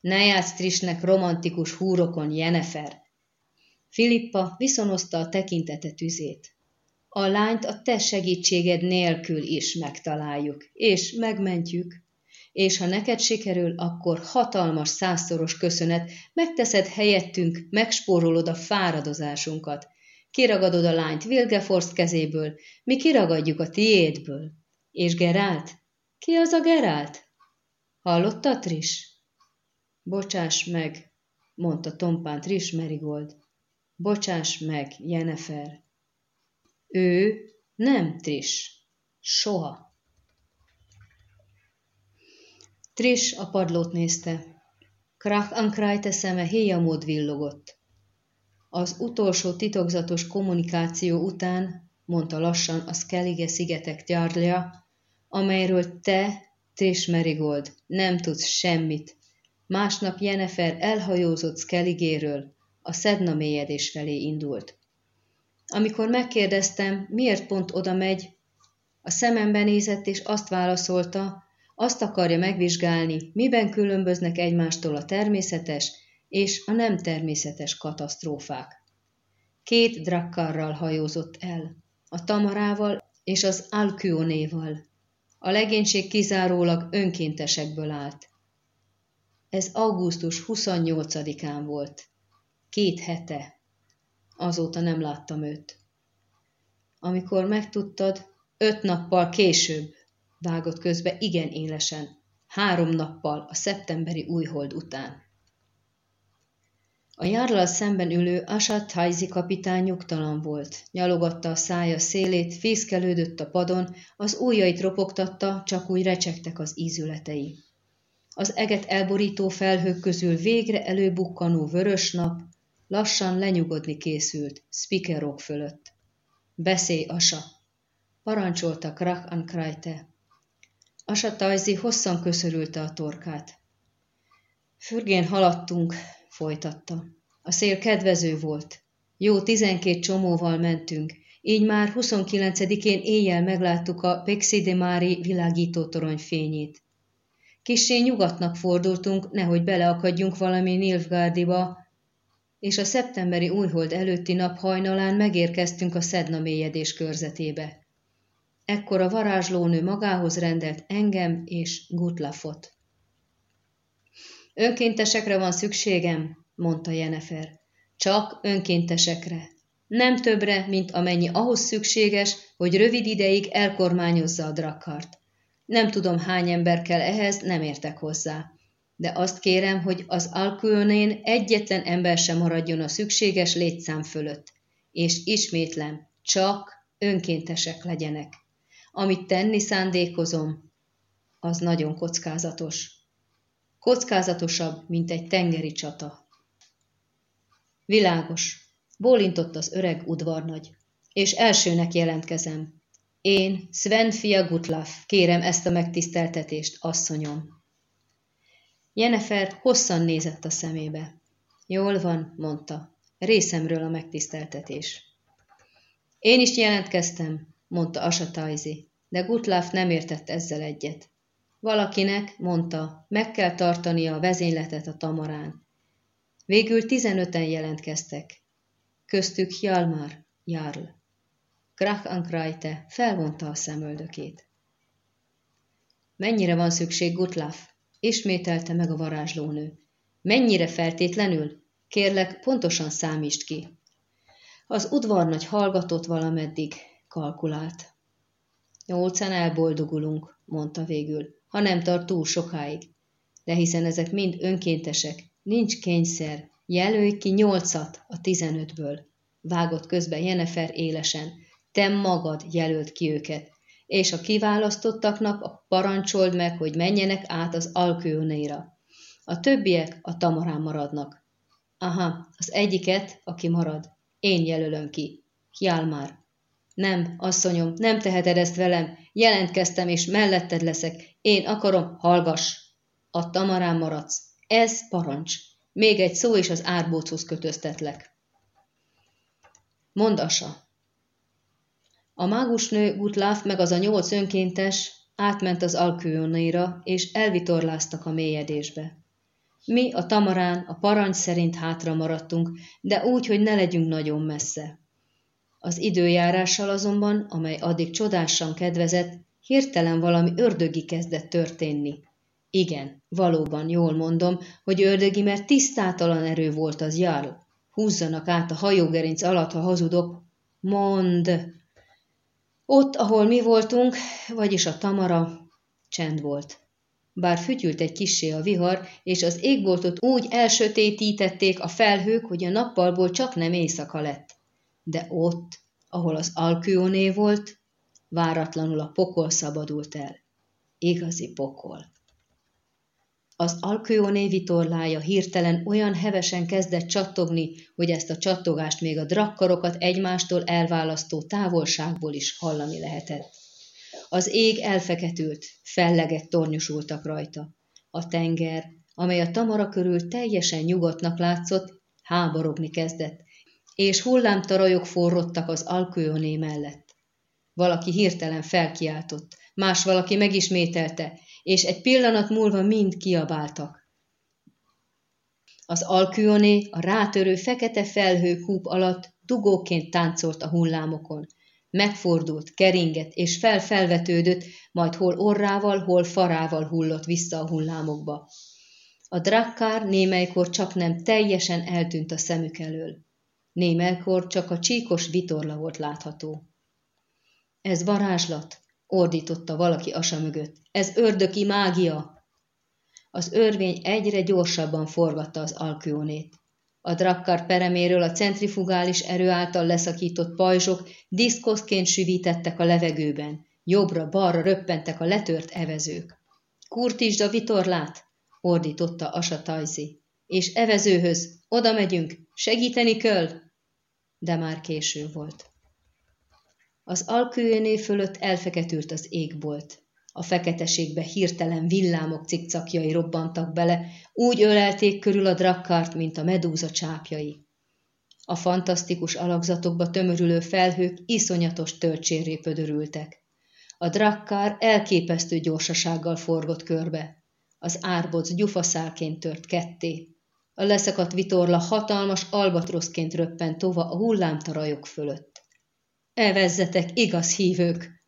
ne játsz Trisnek romantikus húrokon, Jennifer. Filippa viszonozta a tekintete tüzét. A lányt a te segítséged nélkül is megtaláljuk, és megmentjük. És ha neked sikerül, akkor hatalmas százszoros köszönet, megteszed helyettünk, megspórolod a fáradozásunkat. Kiragadod a lányt Wilgeforst kezéből, mi kiragadjuk a tiédből. És Gerált? Ki az a Gerált? Hallotta, Tris? Bocsáss meg, mondta tompán Tris Merigold. Bocsáss meg, Jennifer. Ő nem Tris. Soha. Tris a padlót nézte. Krach Ankrajte szeme héjamód villogott. Az utolsó titokzatos kommunikáció után, mondta lassan a Skellige szigetek gyarlja, amelyről te, Tris Merigold, nem tudsz semmit. Másnap Jennifer elhajózott Skelligéről, a szedna mélyedés felé indult. Amikor megkérdeztem, miért pont oda megy, a szemembe nézett és azt válaszolta, azt akarja megvizsgálni, miben különböznek egymástól a természetes és a nem természetes katasztrófák. Két drakkarral hajózott el, a Tamarával és az Alkyonéval. A legénység kizárólag önkéntesekből állt. Ez augusztus 28-án volt. Két hete. Azóta nem láttam őt. Amikor megtudtad, öt nappal később, vágott közbe igen élesen, három nappal a szeptemberi újhold után. A járlal szemben ülő Asat Hajzi kapitány nyugtalan volt, nyalogatta a szája szélét, fészkelődött a padon, az ujjait ropogtatta, csak úgy recsegtek az ízületei. Az eget elborító felhők közül végre előbukkanó vörös nap, Lassan lenyugodni készült, spikerok fölött. Beszélj, Asa! Parancsolta Krach an Krajte. Asa Tajzi hosszan köszörülte a torkát. Fürgén haladtunk, folytatta. A szél kedvező volt. Jó tizenkét csomóval mentünk, így már 29-én éjjel megláttuk a Pexi de Mári világító torony fényét. Kissé nyugatnak fordultunk, nehogy beleakadjunk valami Nilfgárdiba, és a szeptemberi újhold előtti nap hajnalán megérkeztünk a Szedna mélyedés körzetébe. Ekkor a varázslónő magához rendelt engem és Gutlafot. Önkéntesekre van szükségem, mondta Jenefer. Csak önkéntesekre. Nem többre, mint amennyi ahhoz szükséges, hogy rövid ideig elkormányozza a drakkart. Nem tudom, hány ember kell ehhez, nem értek hozzá. De azt kérem, hogy az Alküönén egyetlen ember sem maradjon a szükséges létszám fölött. És ismétlem, csak önkéntesek legyenek. Amit tenni szándékozom, az nagyon kockázatos. Kockázatosabb, mint egy tengeri csata. Világos, bólintott az öreg udvarnagy, és elsőnek jelentkezem. Én, Sven fia Gutlaf, kérem ezt a megtiszteltetést, asszonyom. Jennefer hosszan nézett a szemébe. Jól van, mondta. Részemről a megtiszteltetés. Én is jelentkeztem, mondta Asatajzi, de Gutlaf nem értett ezzel egyet. Valakinek, mondta, meg kell tartania a vezényletet a tamarán. Végül tizenöten jelentkeztek. Köztük Hjalmar, Jarl. Krach Ankrajte felvonta a szemöldökét. Mennyire van szükség, Gutlaf? Ismételte meg a varázslónő. Mennyire feltétlenül? Kérlek, pontosan számítsd ki. Az udvarnagy hallgatott valameddig, kalkulált. Nyolcan elboldogulunk, mondta végül, ha nem tart túl sokáig. De hiszen ezek mind önkéntesek, nincs kényszer, jelölj ki nyolcat a tizenötből. Vágott közben Jenefer élesen, te magad jelölt ki őket, és a kiválasztottaknak a parancsold meg, hogy menjenek át az Alkőnéra. A többiek a tamarán maradnak. Aha, az egyiket, aki marad, én jelölöm ki. Hjalmar. Nem, asszonyom, nem teheted ezt velem. Jelentkeztem, és melletted leszek. Én akarom, hallgass. A tamarán maradsz. Ez parancs. Még egy szó, és az árbóchoz kötöztetlek. Mondd, Asa, a mágusnő Gutlaf meg az a nyolc önkéntes átment az Alküónéra, és elvitorláztak a mélyedésbe. Mi a tamarán a parancs szerint hátra maradtunk, de úgy, hogy ne legyünk nagyon messze. Az időjárással azonban, amely addig csodásan kedvezett, hirtelen valami ördögi kezdett történni. Igen, valóban jól mondom, hogy ördögi, mert tisztátalan erő volt az Jarl. Húzzanak át a hajógerinc alatt, ha hazudok. Mond, ott, ahol mi voltunk, vagyis a tamara, csend volt. Bár fütyült egy kissé a vihar, és az égboltot úgy elsötétítették a felhők, hogy a nappalból csak nem éjszaka lett. De ott, ahol az alküoné volt, váratlanul a pokol szabadult el. Igazi pokol. Az Alkőoné vitorlája hirtelen olyan hevesen kezdett csattogni, hogy ezt a csattogást még a drakkarokat egymástól elválasztó távolságból is hallani lehetett. Az ég elfeketült, fellegek tornyosultak rajta. A tenger, amely a tamara körül teljesen nyugodtnak látszott, háborogni kezdett, és hullámtarajok forrottak az Alkőoné mellett. Valaki hirtelen felkiáltott, más valaki megismételte, és egy pillanat múlva mind kiabáltak. Az alküoné a rátörő fekete felhő kúp alatt dugóként táncolt a hullámokon. Megfordult, keringett és felfelvetődött, majd hol orrával, hol farával hullott vissza a hullámokba. A drakkár némelykor csak nem teljesen eltűnt a szemük elől. Némelykor csak a csíkos vitorla volt látható. Ez varázslat, ordította valaki asa mögött. Ez ördöki mágia! Az örvény egyre gyorsabban forgatta az alkőonét. A drakkar pereméről a centrifugális erő által leszakított pajzsok diszkoszként süvítettek a levegőben, jobbra-balra röppentek a letört evezők. Kurtítsd a vitorlát! ordította Asa Tajzi. És evezőhöz, oda megyünk, segíteni kell! De már késő volt. Az alkőjéné fölött elfeketült az égbolt. A feketeségbe hirtelen villámok cikcakjai robbantak bele, úgy ölelték körül a drakkart, mint a medúza csápjai. A fantasztikus alakzatokba tömörülő felhők iszonyatos töltsérré pödörültek. A drakkár elképesztő gyorsasággal forgott körbe. Az árboc gyufaszálként tört ketté. A leszakadt vitorla hatalmas albatroszként röppent tova a hullámtarajok fölött. Evezzetek, igaz hívők!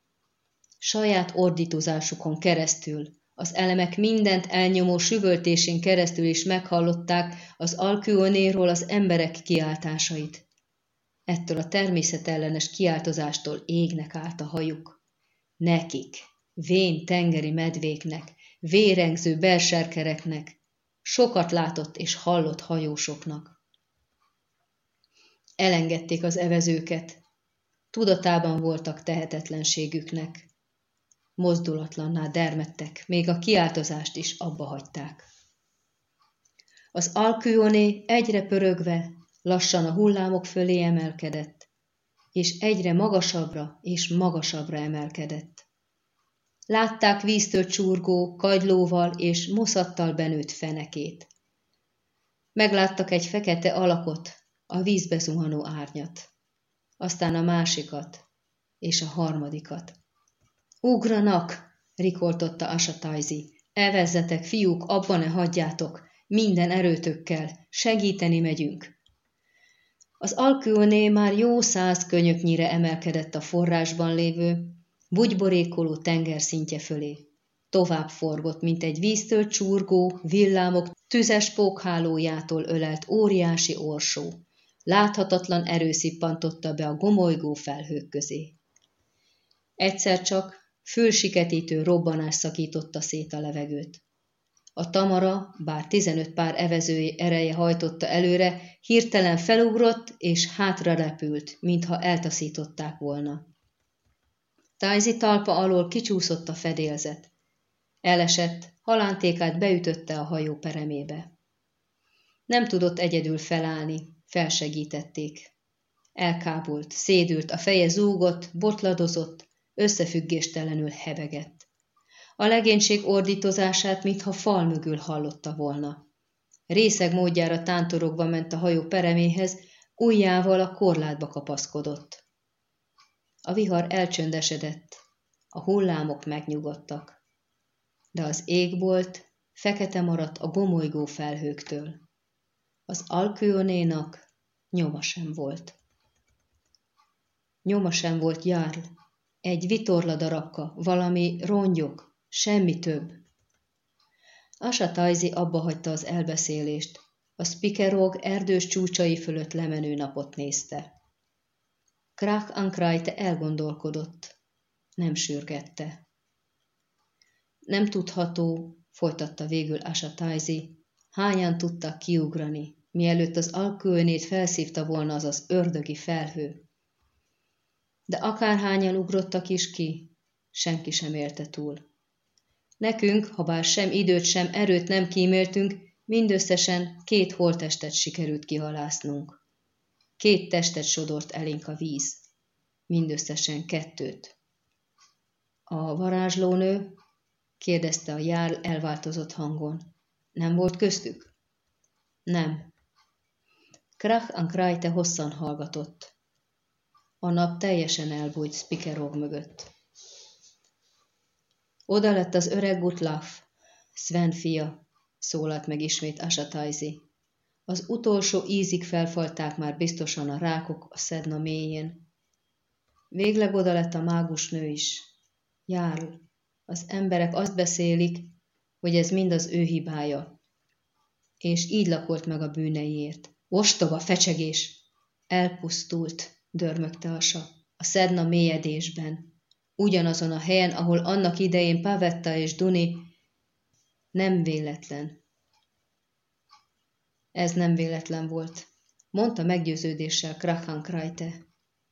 Saját ordítozásukon keresztül, az elemek mindent elnyomó süvöltésén keresztül is meghallották az alküonéról az emberek kiáltásait. Ettől a természetellenes kiáltozástól égnek állt a hajuk. Nekik, vén tengeri medvéknek, vérengző berserkereknek, sokat látott és hallott hajósoknak. Elengedték az evezőket, tudatában voltak tehetetlenségüknek. Mozdulatlanná dermedtek, még a kiáltozást is abba hagyták. Az alküoné egyre pörögve, lassan a hullámok fölé emelkedett, és egyre magasabbra és magasabbra emelkedett. Látták víztől csurgó, kagylóval és moszattal benőtt fenekét. Megláttak egy fekete alakot, a vízbe zuhanó árnyat, aztán a másikat és a harmadikat. Ugranak, rikoltotta Asatajzi. Evezzetek, fiúk, abban ne hagyjátok, minden erőtökkel, segíteni megyünk. Az alkőné már jó száz könyöknyire emelkedett a forrásban lévő, bugyborékoló tenger szintje fölé. Tovább forgott, mint egy víztől csurgó, villámok tüzes pókhálójától ölelt óriási orsó. Láthatatlan erő szippantotta be a gomolygó felhők közé. Egyszer csak fülsiketítő robbanás szakította szét a levegőt. A tamara, bár tizenöt pár evezői ereje hajtotta előre, hirtelen felugrott és hátra repült, mintha eltaszították volna. Tájzi talpa alól kicsúszott a fedélzet. Elesett, halántékát beütötte a hajó peremébe. Nem tudott egyedül felállni, felsegítették. Elkábult, szédült, a feje zúgott, botladozott, összefüggéstelenül hebegett. A legénység ordítozását, mintha fal mögül hallotta volna. Részeg módjára tántorogva ment a hajó pereméhez, ujjával a korlátba kapaszkodott. A vihar elcsöndesedett, a hullámok megnyugodtak, de az égbolt fekete maradt a gomolygó felhőktől. Az alkőonénak nyoma sem volt. Nyoma sem volt járl, egy vitorla darabka, valami rongyok, semmi több. Asa Tajzi abba hagyta az elbeszélést, a spikerog erdős csúcsai fölött lemenő napot nézte. Krach Ankrajte elgondolkodott, nem sürgette. Nem tudható, folytatta végül Asa Tajzi, hányan tudtak kiugrani, mielőtt az alkőnét felszívta volna az az ördögi felhő. De akárhányan ugrottak is ki, senki sem élte túl. Nekünk, ha bár sem időt, sem erőt nem kíméltünk, mindösszesen két holtestet sikerült kihalásznunk. Két testet sodort elénk a víz. Mindösszesen kettőt. A varázslónő? kérdezte a jár elváltozott hangon. Nem volt köztük? Nem. Krach Ankrajte hosszan hallgatott. A nap teljesen elbújt Spikerog mögött. Oda lett az öreg Gutlaf, Sven fia, szólalt meg ismét Asatajzi. Az utolsó ízig felfalták már biztosan a rákok a szedna mélyén. Végleg oda lett a mágus nő is. Járl, az emberek azt beszélik, hogy ez mind az ő hibája. És így lakolt meg a bűneiért. Ostoba fecsegés! Elpusztult, dörmögte Asa, a szedna mélyedésben. Ugyanazon a helyen, ahol annak idején Pavetta és Duni nem véletlen, ez nem véletlen volt, mondta meggyőződéssel Krachan Krajte.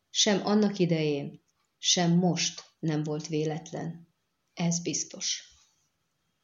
Sem annak idején, sem most nem volt véletlen. Ez biztos.